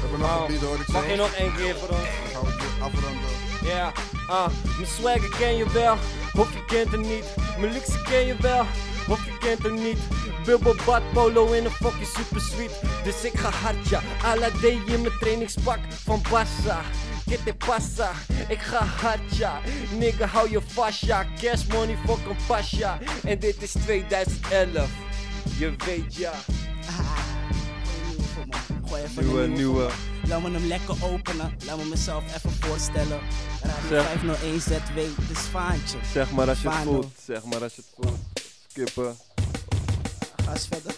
Speaker 30: hebben nog
Speaker 29: Oh,
Speaker 30: een beat, hoor ik
Speaker 29: Mag je nog één keer voor ons?
Speaker 30: Dan gaan we het afronden.
Speaker 29: Ja, ah, mijn swagger ken je wel, of je kent hem niet. Mijn luxe ken je wel, of je kent hem niet. Bubble bad polo in een fucking super sweet. Dus ik ga hard ja, à la in mijn trainingspak van Barça. Que te pasa? Ik ga hard ja, nigga hou je vast ja. Cash money fucking pas ja. En dit is 2011, je weet ja.
Speaker 31: Gooi even
Speaker 7: Nieuwe,
Speaker 31: een
Speaker 7: nieuwe.
Speaker 31: voor me. Laat me hem lekker openen. Laat me mezelf even voorstellen. Radio
Speaker 7: Zeg.
Speaker 31: 501 ZW, het is Faantje.
Speaker 7: Zeg maar als je het voelt. Zeg maar als je het voelt. Skippen.
Speaker 31: Ga eens verder.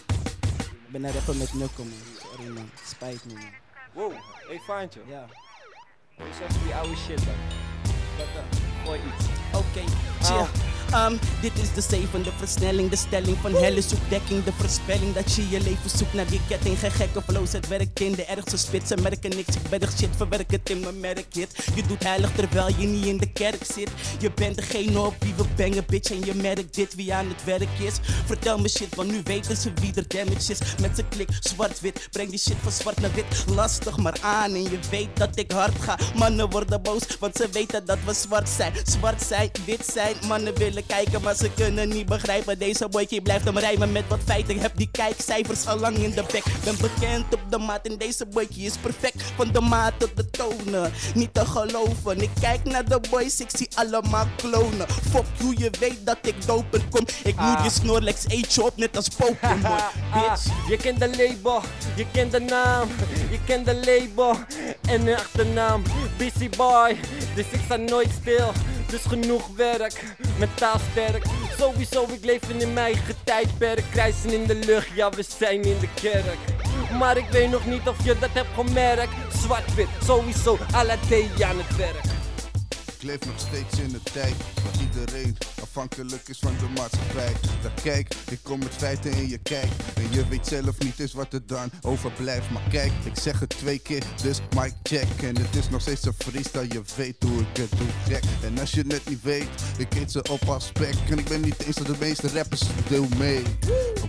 Speaker 31: Ik ben een rapper met nukken, man. Sorry, man. Spijt me, man.
Speaker 29: Wow, hey Faantje.
Speaker 31: Ja.
Speaker 29: Wees even die oude shit dan.
Speaker 31: Wat dan?
Speaker 29: Gooi iets.
Speaker 31: Oké, chill. Um, dit is de zevende versnelling, de stelling van helle zoekdekking. De voorspelling dat je je leven zoekt naar die ketting. Geen gekke flows, het werkt in de ergste spitsen. Merken niks, ik ben de shit, verwerk het in mijn merkhit. Je doet heilig terwijl je niet in de kerk zit. Je bent degene op wie we bangen, bitch. En je merkt dit wie aan het werk is. Vertel me shit, want nu weten ze wie er damage is. Met z'n klik, zwart-wit, breng die shit van zwart naar wit. Lastig maar aan en je weet dat ik hard ga. Mannen worden boos, want ze weten dat we zwart zijn. Zwart zijn, wit zijn, mannen willen kijken, maar ze kunnen niet begrijpen. Deze boykie blijft hem rijmen met wat feiten. Heb die kijkcijfers al lang in de bek. Ben bekend op de maat en deze boykie is perfect. Van de maat tot de tonen, niet te geloven. Ik kijk naar de boys, ik zie allemaal klonen. Fuck you, je weet dat ik doper kom. Ik moet
Speaker 29: Ah.
Speaker 31: je Snorlax eet je op net als Pokémon. Bitch.
Speaker 29: Ah, je kent de label, je kent de naam, je kent de label en de achternaam. Busy boy, dus ik sta nooit stil. Dus genoeg werk, mentaal sterk. Sowieso, ik leef in mijn eigen tijdperk. Kruisen in de lucht, ja, we zijn in de kerk. Maar ik weet nog niet of je dat hebt gemerkt. Zwart-wit, sowieso, à la D aan het werk.
Speaker 30: Ik leef nog steeds in de tijd waar iedereen afhankelijk is van de maatschappij. Dan kijk, ik kom met feiten in je kijk. En je weet zelf niet eens wat er dan overblijft. Maar kijk, ik zeg het twee keer, dus mic check. En het is nog steeds een freestyle, je weet hoe ik het doe, gek. En als je het niet weet, ik eet ze op als spek. En ik ben niet eens dat de meeste rappers deel mee.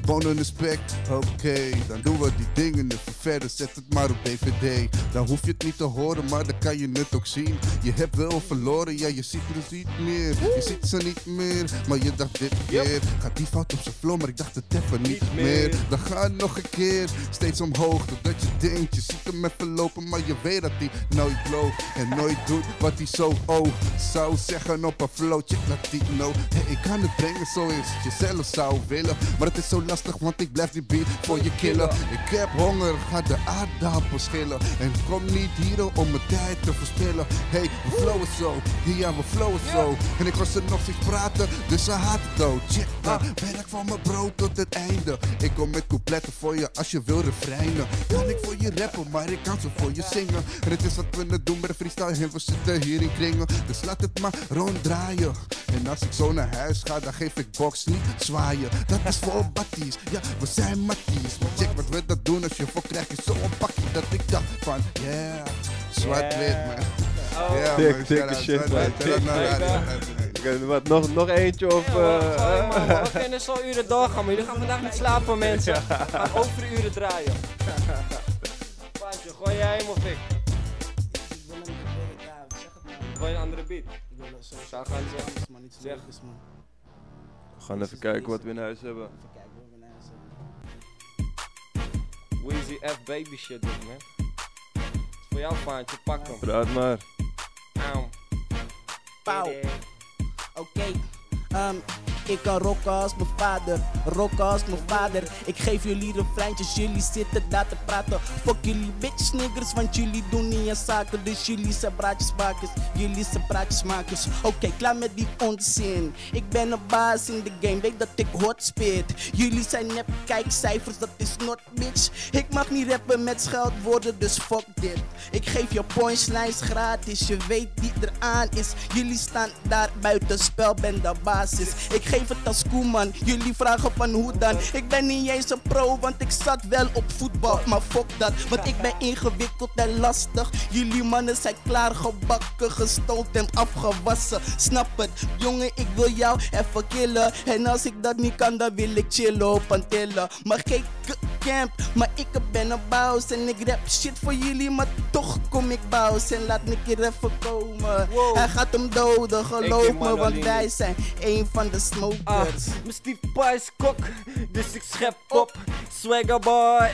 Speaker 30: Bonen de spek, oké, dan doen we die dingen even verder. Zet het maar op DVD. Dan hoef je het niet te horen, maar dan kan je het ook zien. Je hebt wel verloren verloren, ja je ziet er niet meer. Je ziet ze niet meer, maar je dacht dit keer. Gaat die fout op zijn flow, maar ik dacht het even niet meer. Dan ga het nog een keer, steeds omhoog. Doordat je denkt, je ziet hem even lopen, maar je weet dat hij nooit loopt. En nooit doet wat hij zo oh zou zeggen op een flow. Latino. Hey, ik kan het brengen zoals je zelf zou willen. Maar het is zo lastig, want ik blijf die beat voor je killen. Ik heb honger, ga de aardappel schillen. En kom niet hier om mijn tijd te verspillen. Hey, we flowen zo. Ja, we flowen zo. En ik was er nog steeds praten, dus ze haat het dood. Check dat, werk van mijn brood tot het einde. Ik kom met coupletten voor je als je wil refreinen. Kan ik voor je rappen, maar ik kan ze voor je zingen. En het is wat we net doen met de freestyle. En we zitten hier in kringen. Dus laat het maar ronddraaien. En als ik zo naar huis ga, dan geef ik box niet zwaaien. Dat is voor Batties, ja, we zijn Matties. Maar check wat we dat doen als je voor krijg je zo'n pakje dat ik dacht van, yeah, zwart-wit man. Ja,
Speaker 7: Dik,
Speaker 30: man,
Speaker 7: dikke shit, man. wat, nog, nog eentje of...
Speaker 29: Ja,
Speaker 7: eh,
Speaker 29: we kunnen zo uren doorgaan, maar jullie gaan vandaag niet slapen, mensen. We gaan overuren draaien. Paantje, gooi jij hem of ik? Wil je een andere beat? Ik wil zo. Zou gaan zeggen. Zeg.
Speaker 7: We gaan even kijken wat we in huis hebben.
Speaker 29: Weezy F baby shit dit, man. Is voor jou, Paantje, pak hem.
Speaker 7: Praat maar.
Speaker 31: Bow. Okay. Um. Ik kan rocken als mijn vader, rocken als mijn vader. Ik geef jullie refreintjes, jullie zitten daar te praten. Fuck jullie bitch niggers, want jullie doen niet aan zaken. Dus jullie zijn praatjesmakers, jullie zijn praatjesmakers. Oké, klaar met die onzin. Ik ben een baas in de game, weet dat ik hot spit. Jullie zijn nep, kijkcijfers, dat is not bitch. Ik mag niet rappen met scheldwoorden, dus fuck dit. Ik geef je punchlines gratis, je weet wie er aan is. Jullie staan daar buiten spel, ben de basis. Ik geef het als Koeman, jullie vragen van hoe dan. Ik ben niet eens een pro, want ik zat wel op voetbal. Maar fuck dat, want ik ben ingewikkeld en lastig. Jullie mannen zijn klaargebakken, gestold en afgewassen. Snap het, jongen, ik wil jou even killen. En als ik dat niet kan, dan wil ik chillen op Antillen. Maar geen camp, maar ik ben een baus. En ik rap shit voor jullie, maar toch kom ik baus. En laat me keer even komen. Hij gaat hem doden, geloof me, want wij zijn een van de smokers.
Speaker 29: Ah, mijn Pies kok, dus ik schep op. Swagger boy,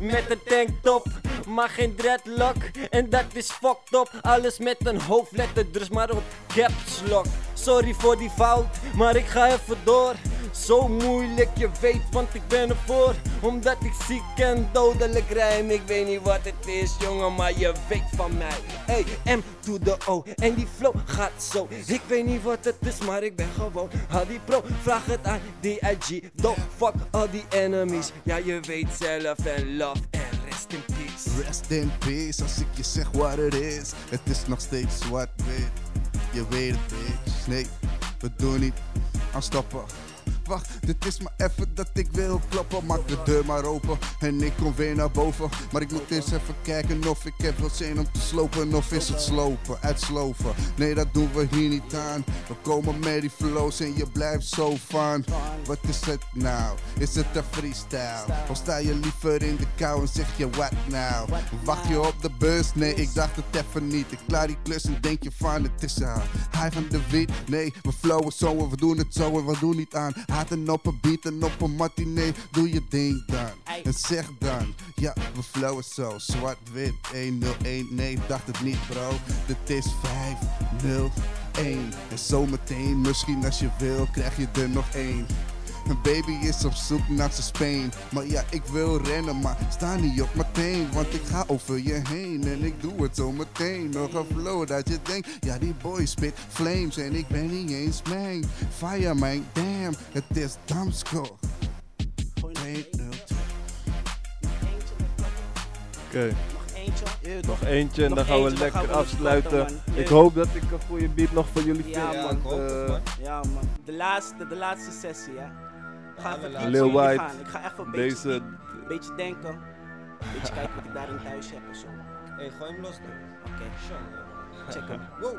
Speaker 29: met een tanktop, maar geen dreadlock. En dat is fucked up, alles met een hoofdletter, dus maar op caps lock. Sorry voor die fout, maar ik ga even door. Zo moeilijk, je weet, want ik ben ervoor. Omdat ik ziek en dodelijk rijm. Ik weet niet wat het is, jongen, maar je weet van mij. Hey, M to the O. En die flow gaat zo. Ik weet niet wat het is, maar ik ben gewoon Hadi Pro. Vraag het aan D.I.G. Don't fuck all die enemies. Ja, je weet zelf en love en rest in peace.
Speaker 30: Rest in peace, als ik je zeg wat het is. Het is nog steeds zwart-wit. Je weet het, bitch. Nee, we doen niet aan stoppen. Wacht, dit is maar even dat ik wil kloppen. Maak de deur maar open en ik kom weer naar boven. Maar ik moet eens even kijken of ik heb wel zin om te slopen. Of is het slopen, uitsloven? Nee, dat doen we hier niet aan. We komen met die flows en je blijft zo van. Wat is het nou? Is het een freestyle? Of sta je liever in de kou en zeg je wat nou? Wacht je op de bus? Nee, ik dacht het even niet. Ik klaar die klus en denk je van het is aan. Hij van de wiet? Nee, we flowen zo en we doen het zo en we doen niet aan. Haten op een beat en op een matinee. Doe je ding dan. En zeg dan, ja, we flowen zo. Zwart-wit, 101. Nee, dacht het niet, bro. Dit is 501. En zometeen, misschien als je wil, krijg je er nog één. Een baby is op zoek naar zijn speen. Maar ja, ik wil rennen, maar sta niet op meteen. Want ik ga over je heen en ik doe het zo meteen. Nog een flow dat je denkt, ja die boy spit flames. En ik ben niet eens mijn fire man, damn. Het is Damsko.
Speaker 7: Oké.
Speaker 31: Eentje, eh,
Speaker 7: Nog eentje en
Speaker 31: nog
Speaker 7: dan gaan we lekker
Speaker 31: gaan we
Speaker 7: afsluiten. Ik
Speaker 31: Ja.
Speaker 7: hoop dat ik een goede beat nog voor jullie vind.
Speaker 31: Ja, man.
Speaker 7: eh,
Speaker 31: Ja, man. De laatste, de laatste sessie, hè. Ik ga even
Speaker 7: Lil White.
Speaker 31: Gaan. Ik ga echt een beetje,
Speaker 7: deze-
Speaker 31: beetje denken. Een beetje kijken wat ik daar in thuis heb of zo.
Speaker 29: Hé, gooi hem los, dan.
Speaker 31: Oké. Check hem.
Speaker 29: Wow.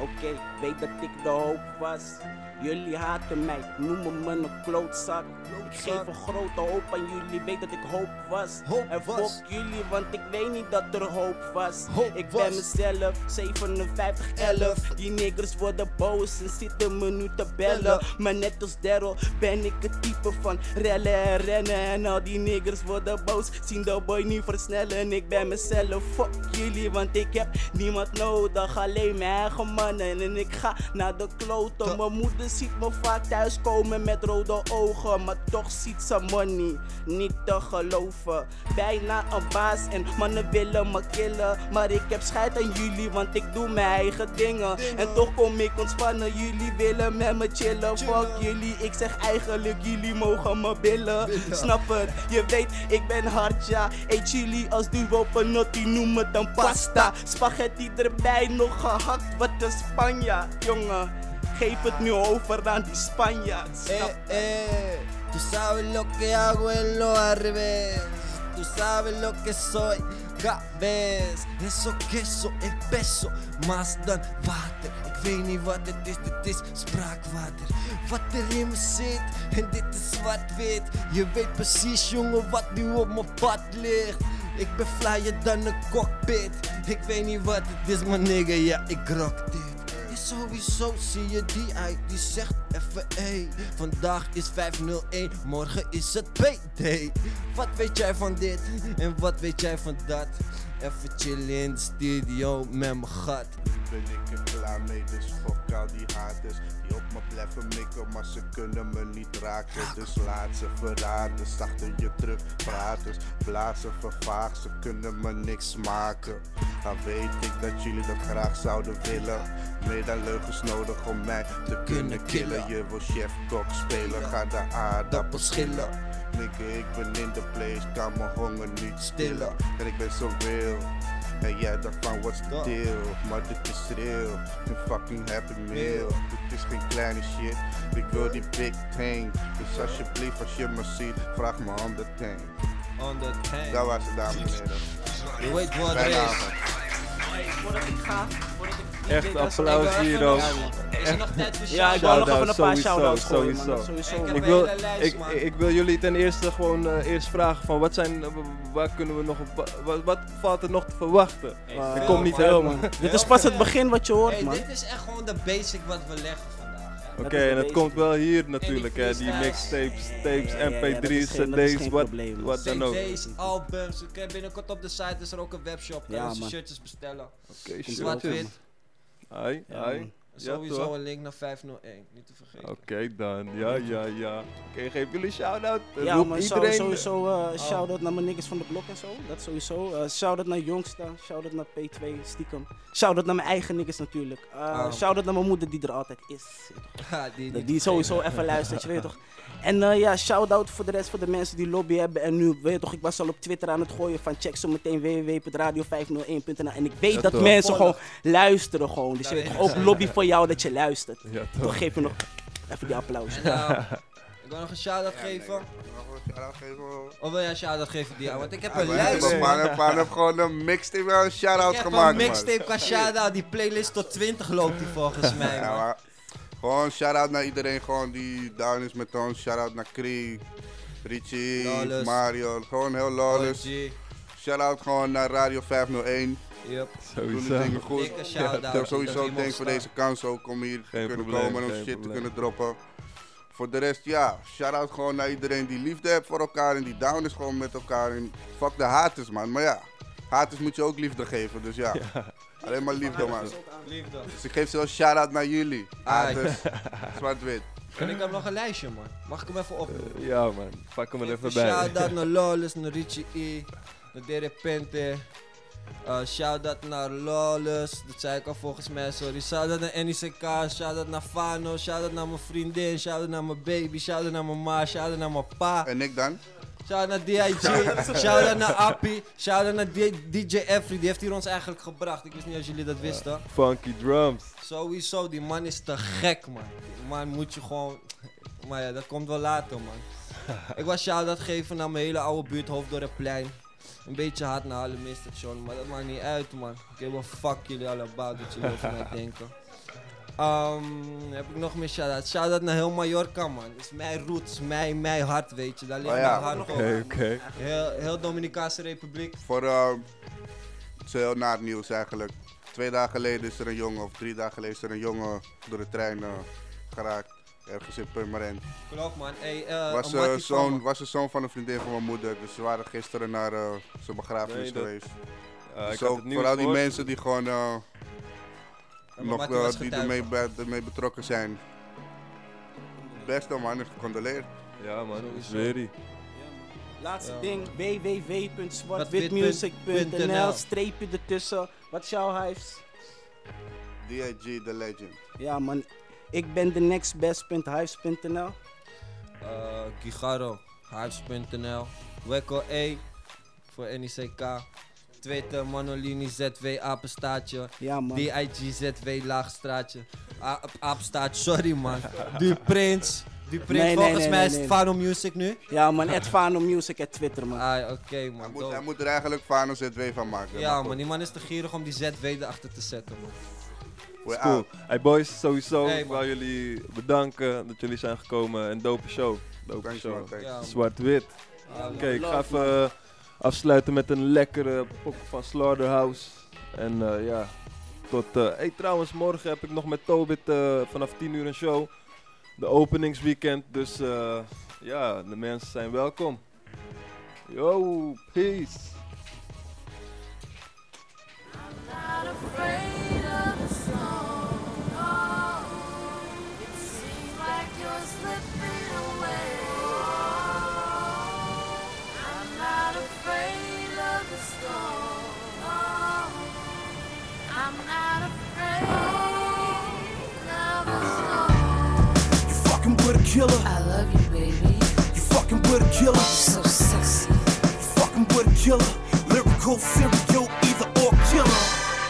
Speaker 31: Oké, weet dat ik de hoop was. Jullie haten mij, noemen me een klootzak. Ik geef een grote hoop aan jullie, weet dat ik hoop was. en fuck jullie, want ik weet niet dat er hoop was. ik ben mezelf, 5711. Die niggers worden boos en zitten me nu te bellen. Maar net als Daryl ben ik het type van rellen en rennen. En al die niggers worden boos, zien de boy niet versnellen. Ik ben mezelf, fuck jullie, want ik heb niemand nodig. Alleen mijn eigen mannen en ik ga naar de kloten. Mijn moeder ziet me vaak thuiskomen met rode ogen. Maar toch ziet ze money, niet te geloven. Bijna een baas en mannen willen me killen. Maar ik heb scheid aan jullie, want ik doe mijn eigen dingen. En toch kom ik ontspannen, jullie willen met me chillen. Fuck jullie, ik zeg eigenlijk, jullie mogen me billen. Snap het, je weet, ik ben hard, ja. Eet jullie als duo panotti, noem het een pasta. Spaghetti erbij, nog gehakt, wat een Spanjaard, jongen. Geef het nu over aan die Spanjaard. Snap
Speaker 29: Eh, eh, tú sabes lo que hago en lo al revés. Tú sabes lo que soy, cabez. Eso queso, el peso, más dan water. Ik weet niet wat het is, dit is spraakwater. Wat er in me zit, en dit is zwart-wit. Je weet precies, jongen, wat nu op mijn pad ligt. Ik ben flyer dan een cockpit. Ik weet niet wat het is, maar nigga, ja, ik rock dit. Sowieso zie je die uit, die zegt even hey. Vandaag is 501, morgen is het PD. Wat weet jij van dit en wat weet jij van dat? Even chillen in de studio met mijn gat.
Speaker 30: ben ik er klaar mee, dus fuck al die haters op me blijven mikken, maar ze kunnen me niet raken. Dus laat ze verraden, achter je terug praters Blazen vervaagd, ze kunnen me niks maken. Dan weet ik dat jullie dat graag zouden willen. Meer dan leugens nodig om mij te kunnen killen. Je wil chef-kok spelen, ga de aardappels schillen. Nigga, ik ben in de place, kan mijn honger niet stillen. En ik ben zo real en jij dacht van what's the deal? Maar dit is real Een fucking happy meal. Dit is geen kleine shit. Ik wil die big thing Dus alsjeblieft als je me ziet Vraag me on the thing
Speaker 29: On the tank.
Speaker 30: Daar was het dames en heren
Speaker 29: Je weet wat
Speaker 30: Fijne
Speaker 29: is.
Speaker 30: avond.
Speaker 31: Hey, voordat ik ga, voordat ik
Speaker 7: Echt applaus
Speaker 31: ik wil nog- Is er nog tijd voor
Speaker 7: Ja?
Speaker 31: Ik wou nog even een paar shout-outs gooien, man.
Speaker 7: sowieso. Ik,
Speaker 31: man.
Speaker 7: wil, ik,
Speaker 31: man.
Speaker 7: ik wil jullie ten eerste gewoon eh, eerst vragen van wat zijn, eh, waar kunnen we nog, op- wat, wat valt er nog te verwachten?
Speaker 31: Hey,
Speaker 7: ik
Speaker 31: veel,
Speaker 7: kom niet
Speaker 31: veel,
Speaker 7: helemaal.
Speaker 31: man. Dit is pas het begin wat je hoort,
Speaker 29: Hey,
Speaker 31: man.
Speaker 29: dit is echt gewoon de basic wat we leggen vandaag.
Speaker 7: Oké, en het komt wel hier natuurlijk, hè, die mixtapes, tapes,
Speaker 29: Ja, ja, ja, ja, dat is
Speaker 7: mp3's,
Speaker 29: geen- dat is
Speaker 7: cd's, wat,
Speaker 29: man.
Speaker 7: dan ook.
Speaker 29: CD's, albums. Oké, binnenkort op de site is er ook een webshop.
Speaker 7: Ja,
Speaker 29: onze
Speaker 7: man.
Speaker 29: shirtjes bestellen.
Speaker 7: Oké,
Speaker 29: Zwart-wit.
Speaker 7: Ai,
Speaker 29: Ja,
Speaker 7: ai.
Speaker 29: Sowieso
Speaker 7: toch?
Speaker 29: een link naar 501, niet te vergeten.
Speaker 7: Oké dan, ja, ja, ja. Oké, geef jullie shout-out.
Speaker 31: Ja, maar
Speaker 7: iedereen.
Speaker 31: sowieso
Speaker 7: Oh.
Speaker 31: uh, shout-out naar mijn niggas van de blok en zo. Dat sowieso. Uh, shout-out naar Jongsta. Shout-out naar P2, stiekem. Shout-out naar mijn eigen niggas natuurlijk. Uh,
Speaker 29: Oh.
Speaker 31: Shout-out naar mijn moeder die er altijd is.
Speaker 29: Ja, die,
Speaker 31: Die, die sowieso even luistert, je weet toch. En eh, ja, shout-out voor de rest van de mensen die lobby hebben. En nu, weet je toch, ik was al op Twitter aan het gooien van check zo meteen www.radio501.nl. En ik weet
Speaker 7: Ja,
Speaker 31: dat
Speaker 7: toch.
Speaker 31: mensen gewoon luisteren gewoon. Dus je weet toch, ook lobby voor jou dat je luistert.
Speaker 7: Ja, toch.
Speaker 31: toch geef je nog even die applaus.
Speaker 29: Ja. Ik wil nog een shout-out geven.
Speaker 30: Nog een shout-out geven.
Speaker 29: Of wil jij een shout-out geven, Dia? Want ik heb
Speaker 30: Ja,
Speaker 29: een
Speaker 30: maar
Speaker 29: lijst.
Speaker 30: hebben- Maar heb- gewoon een mixtape wel een shout-out
Speaker 29: Ik heb
Speaker 30: gemaakt,
Speaker 29: een mixtape qua shout-out. Die playlist tot 20 loopt die volgens mij,
Speaker 30: Ja, maar gewoon shout-out naar iedereen gewoon die down is met ons. Shout-out naar Kree, Richie,
Speaker 29: Lawless.
Speaker 30: Mario. Gewoon heel lawless. Shout-out gewoon naar Radio 501.
Speaker 29: Yep.
Speaker 30: Doen de
Speaker 7: Sowieso.
Speaker 30: dingen goed. Ik heb sowieso denk voor deze kans ook om hier te kunnen
Speaker 7: probleem,
Speaker 30: komen en ons shit te kunnen droppen. Voor de rest, ja, shout-out gewoon naar iedereen die liefde heeft voor elkaar en die down is gewoon met elkaar. En fuck de haters, man. Maar ja, haters moet je ook liefde geven, dus ja. Alleen maar liefde, man.
Speaker 29: Liefde.
Speaker 30: Dus ik geef zo een shout-out naar jullie,
Speaker 29: Ai.
Speaker 30: haters. Zwart-wit.
Speaker 29: En ik heb nog een lijstje, man. Mag ik hem even opnoemen?
Speaker 7: Ja man, pak hem er even bij.
Speaker 29: Shout-out naar Lawless, naar Richie E, naar De Repente. Uh, shout-out naar Lawless, dat zei ik al volgens mij, sorry. Shout-out naar NICK, shout-out naar Fano, shout-out naar mijn vriendin, shout-out naar mijn baby, shout-out naar mijn ma, shout-out naar mijn pa.
Speaker 30: En ik dan?
Speaker 29: Shout-out naar DIG, shout-out naar Appie, shout-out naar D- DJ Effrey, die heeft hier ons eigenlijk gebracht. Ik wist niet als jullie dat wisten.
Speaker 7: Funky drums.
Speaker 29: Sowieso, die man is te gek, man. Die man moet je gewoon... Maar ja, dat komt wel later, man. ik was shout-out geven naar mijn hele oude buurt, Hoofddorpplein. een beetje hard naar alle station, maar dat maakt niet uit man. Ik heb wel fuck jullie allemaal dat jullie over mij denken. Ehm, heb ik nog meer shout-out? Shout-out naar heel Mallorca man. Dat is mijn roots, mijn, mijn hart weet je. Daar ligt
Speaker 30: Oh ja.
Speaker 29: mijn hart op.
Speaker 30: Oké, oké.
Speaker 29: Heel, heel Dominicaanse Republiek.
Speaker 30: Voor, eh, het is heel naar het nieuws eigenlijk. Twee dagen geleden is er een jongen, of drie dagen geleden is er een jongen door de trein eh, geraakt. Ergens in Purmerend.
Speaker 29: Klopt man. Hey, eh,
Speaker 30: was,
Speaker 29: van
Speaker 30: zoon, was de zoon van een vriendin van mijn moeder. Dus we waren gisteren naar eh, zijn begrafenis
Speaker 7: Nee, dat-
Speaker 30: geweest.
Speaker 7: Het nieuws
Speaker 30: vooral die
Speaker 7: gehoord.
Speaker 30: mensen die gewoon eh, nog
Speaker 29: was
Speaker 30: die ermee, be- ermee betrokken zijn. Beste man, ik condoleer.
Speaker 7: Ja man,
Speaker 29: Sowieso.
Speaker 7: Zwerie.
Speaker 31: Laatste
Speaker 29: Ja.
Speaker 31: ding, www.zwartwitmusic.nl, streepje ertussen. Wat is jouw hives?
Speaker 30: D.I.G. The Legend.
Speaker 31: Ja man, ik ben de nextbest.hives.nl.
Speaker 29: Eh Gigaro, Hives.nl, Wekko E voor NICK, Twitter Manolini ZW apenstaartje,
Speaker 31: Ja, man.
Speaker 29: DIG ZW laagstraatje, A- apenstaartje, sorry man, Du Prins, Du Prins
Speaker 31: Nee,
Speaker 29: volgens
Speaker 31: nee,
Speaker 29: mij
Speaker 31: nee,
Speaker 29: is het
Speaker 31: nee.
Speaker 29: Fano Music nu.
Speaker 31: Ja man, at Fano Music at Twitter man.
Speaker 29: Ah, oké
Speaker 30: Hij
Speaker 29: man,
Speaker 30: moet,
Speaker 29: dope.
Speaker 30: hij moet er eigenlijk Fano ZW van maken.
Speaker 29: Ja
Speaker 30: maar
Speaker 29: man, die man is te gierig om die ZW erachter te zetten man.
Speaker 30: We're
Speaker 7: cool.
Speaker 30: out.
Speaker 7: Hey boys, sowieso.
Speaker 29: Hey,
Speaker 7: wil jullie bedanken dat jullie zijn gekomen. En dope show. Dope
Speaker 30: Thanks,
Speaker 7: show.
Speaker 29: Ja.
Speaker 7: Zwart-wit. Oké, ik ga even afsluiten met een lekkere pok van Slaughterhouse. En eh, ja, tot... eh hey, trouwens, morgen heb ik nog met Tobit eh, vanaf 10 uur een show. De openingsweekend, dus ja, de mensen zijn welkom. Yo, peace.
Speaker 20: You fucking with a killer.
Speaker 25: I love you, baby.
Speaker 20: You fucking with a killer.
Speaker 25: You so sexy.
Speaker 20: You fucking with a killer. Lyrical, serial, either or killer.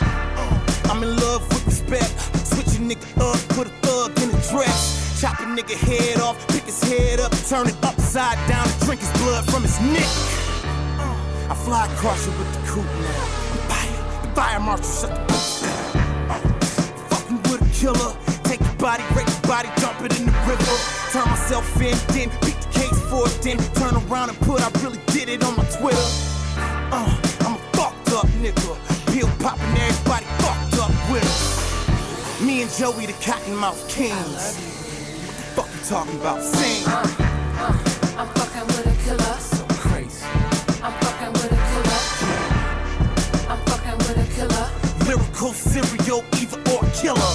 Speaker 20: Uh, I'm in love with respect. Switch a nigga up, put a thug in a dress. Chop a nigga head off, pick his head up, turn it upside down, and drink his blood from his neck. Uh, I fly across you with the coupe now. Fire, marshal, shut the. Uh, fucking with a killer. Take your body, break your body, dump it in the river. Turn myself in, then beat the case for it, then turn around and put I really did it on my Twitter. Uh, I'm a fucked up nigga. Pill popping, everybody fucked up with us. Me and Joey, the cottonmouth kings. Fuck you talking about? Sing.
Speaker 25: I'm fucking with a killer.
Speaker 20: Lyrical, serial, either or killer.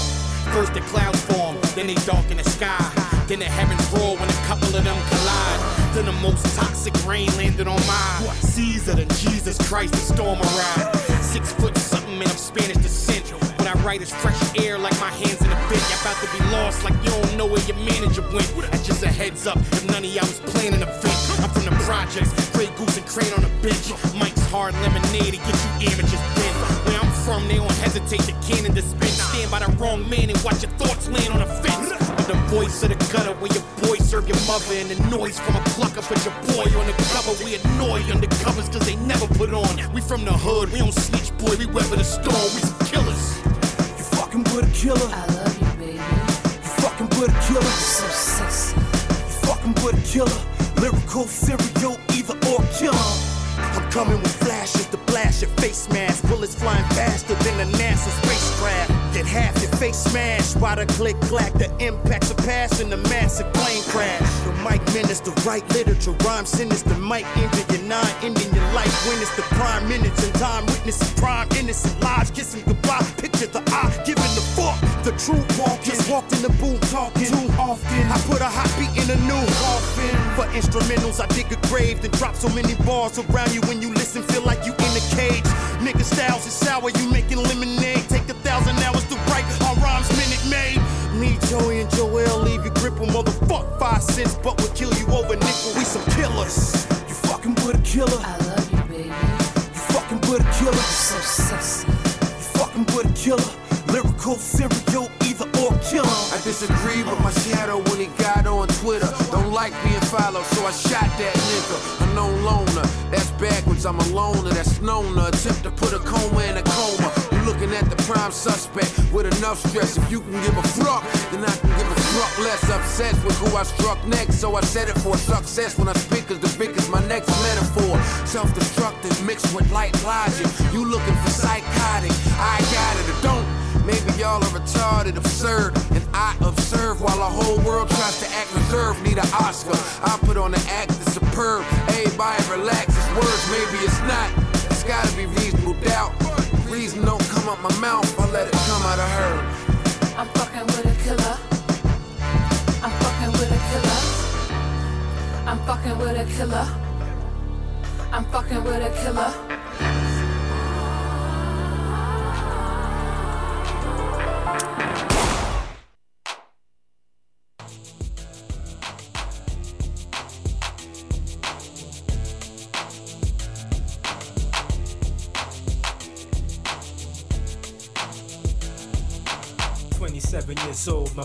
Speaker 50: First the clouds form, then they darken the sky. Then the heavens roar when a couple of them collide. Then the most toxic rain landed on my Caesar than Jesus Christ, the storm arrived. Six foot something and of Spanish descent. What I write is fresh air like my hands in a bit. You're about to be lost like you don't know where your manager went. That's just a heads up if none of y'all was planning a fit. I'm from the projects, Grey Goose and Crane on a bench. Mike's hard lemonade to get you amateurs bent. From, they don't hesitate to cannon dispense. Stand by the wrong man and watch your thoughts land on a fence. With the voice of the gutter where your boy serve your mother and the noise from a plucker put your boy on the cover. We annoy undercovers cause they never put on. We from the hood, we don't snitch, boy, we weather the storm, we some killers.
Speaker 20: You fucking with a killer.
Speaker 25: I love you, baby.
Speaker 20: You fucking with a killer.
Speaker 25: So sexy.
Speaker 20: You fucking with a killer. Lyrical, serial, either or killer. I'm coming with flashes to blast your face mask. Bullets flying faster than a NASA spacecraft. Get half your face smashed by the click clack. The impact surpassing the massive plane crash. The mic minister, write literature, rhyme the Mic injure your nine, ending your life when it's the prime minutes and time witnessing prime innocent lives. Kissing goodbye, picture the eye, giving the fuck. The true walk just walked in the booth talking too often. I put a hot beat in a new coffin. For instrumentals, I dig a grave, then drop so many bars around you when you listen, feel like you in a cage. Nigga styles is sour, you making lemonade. Take a thousand hours to write our rhymes, minute made. Me, Joey, and Joel leave you grip with motherfuck five cents, but we'll kill you over nickel. We some killers. You fucking with a killer.
Speaker 25: I love you, baby.
Speaker 20: You fucking with a killer.
Speaker 25: So sexy.
Speaker 20: You fucking with a killer. Either or
Speaker 9: kill him. I disagree with my shadow when he got on Twitter. Don't like being followed, so I shot that nigga. A known loner, that's backwards. I'm a loner, that's known attempt to put a coma in a coma. You're looking at the prime suspect with enough stress. If you can give a fuck, then I can give a fuck less. Obsessed with who I struck next, so I set it for success. When I speak, cause the big is my next metaphor. Self-destructive mixed with light logic. You looking for psychotic? I got it don't. Maybe y'all are retarded, absurd, and I observe while the whole world tries to act reserved. Need an Oscar. I put on an act that's superb. Everybody relax. It's words, maybe it's not. It's gotta be reasonable doubt. Reason don't come out my mouth. I let it come out of her.
Speaker 25: I'm fucking with a killer. I'm fucking with a killer. I'm fucking with a killer. I'm fucking with a killer.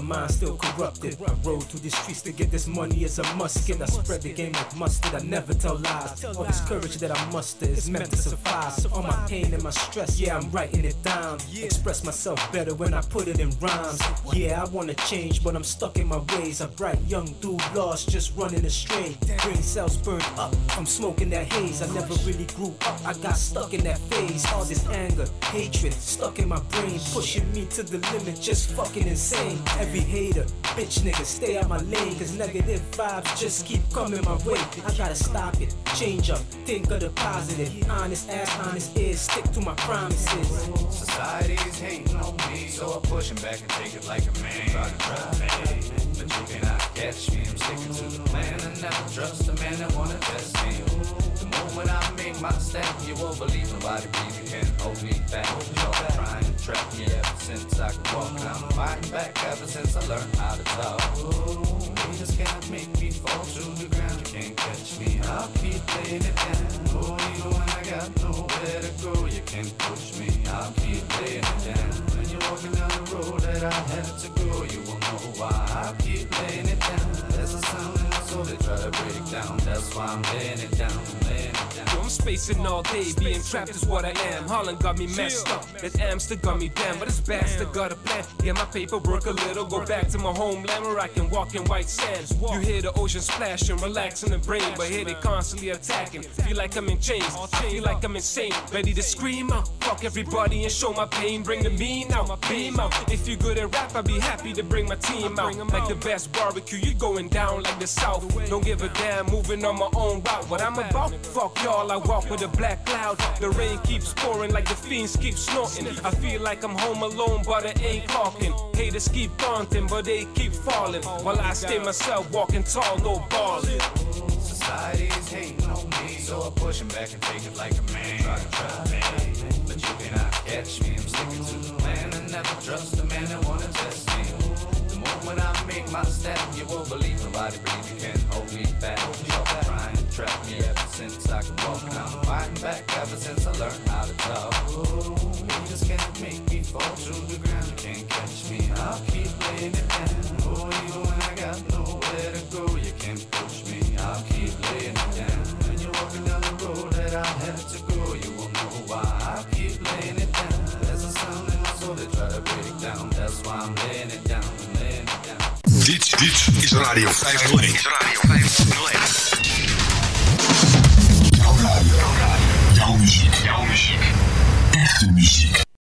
Speaker 33: Mind still corrupted. I rode through the streets to get this money as a musket. I spread the game like mustard. I never tell lies. All this courage that I muster is meant to suffice. All my pain and my stress, yeah, I'm writing it down. Express myself better when I put it in rhymes. Yeah, I wanna change, but I'm stuck in my ways. A bright young dude lost, just running astray. Brain cells burned up from smoking that haze. I never really grew up. I got stuck in that phase. All this anger, hatred, stuck in my brain, pushing me to the limit, just fucking insane. Every hater, bitch nigga, stay out my lane, cause negative vibes just keep coming my way. I gotta stop it, change up, think of the positive. Honest ass, honest is, stick to my promises.
Speaker 51: Society's hating on me, so I'm pushing back and take it like a man. Try to trap me, but you cannot catch me. I'm sticking to the plan and never trust a man that wanna test me. The moment I make my step, you won't believe nobody. You can't hold me back. Trying trap me ever since I could walk. I'm fighting back ever since I learned how to talk. You just can't make me fall to the ground. You can't catch me. I'll keep laying it down. Oh, even when I got nowhere to go, you can't push me. I'll keep laying it down. When you're walking down the road that I had to go, you will know why. I'll keep laying it down. There's a sound in they try to break down. That's why I'm laying it down. Laying it down.
Speaker 12: Yo, I'm spacing all day, being trapped is what I am. Holland got me messed up, that Amster got me down, but it's bastard got a plan. Get my paperwork a little, go back to my homeland where I can walk in white sands. You hear the ocean splashing, relaxing the brain, but here they constantly attacking. Feel like I'm in chains, feel like I'm insane, ready to scream out. Fuck everybody and show my pain, bring the mean out, beam out. If you good at rap, I'd be happy to bring my team out. Like the best barbecue, you going down like the south. Don't give a damn, moving on my own route. What I'm about, fuck y'all, I walk with a black cloud. The rain keeps pouring like the fiends keep snorting. I feel like I'm home alone, but I ain't talking. Haters keep taunting, but they keep falling. While I stay myself, walking tall, no ballin'.
Speaker 51: Society's hating on me, so I'm pushing back and take it like a man. Try to trap me, but you cannot catch me. I'm sticking to the plan and never trust a man that wanna test moment I make my step, you won't believe nobody breathe. You can't hold me back. Y'all trying to trap me ever since I could walk. And I'm fighting back ever since I learned how to talk. You just can't make me fall to the ground. You can't catch me. I'll keep laying it down. Oh, even when I got nowhere to go, you can't push me. I'll keep laying it down. When you're walking down the road that I had to go, you will know why. I'll keep laying it down. There's a sound in my soul they try to break down. That's why I'm laying it Dit, dit is Radio
Speaker 6: 501. Dit is Radio 501. Jouw radio. Jouw radio. Jouw muziek. Jouw muziek. Echte muziek.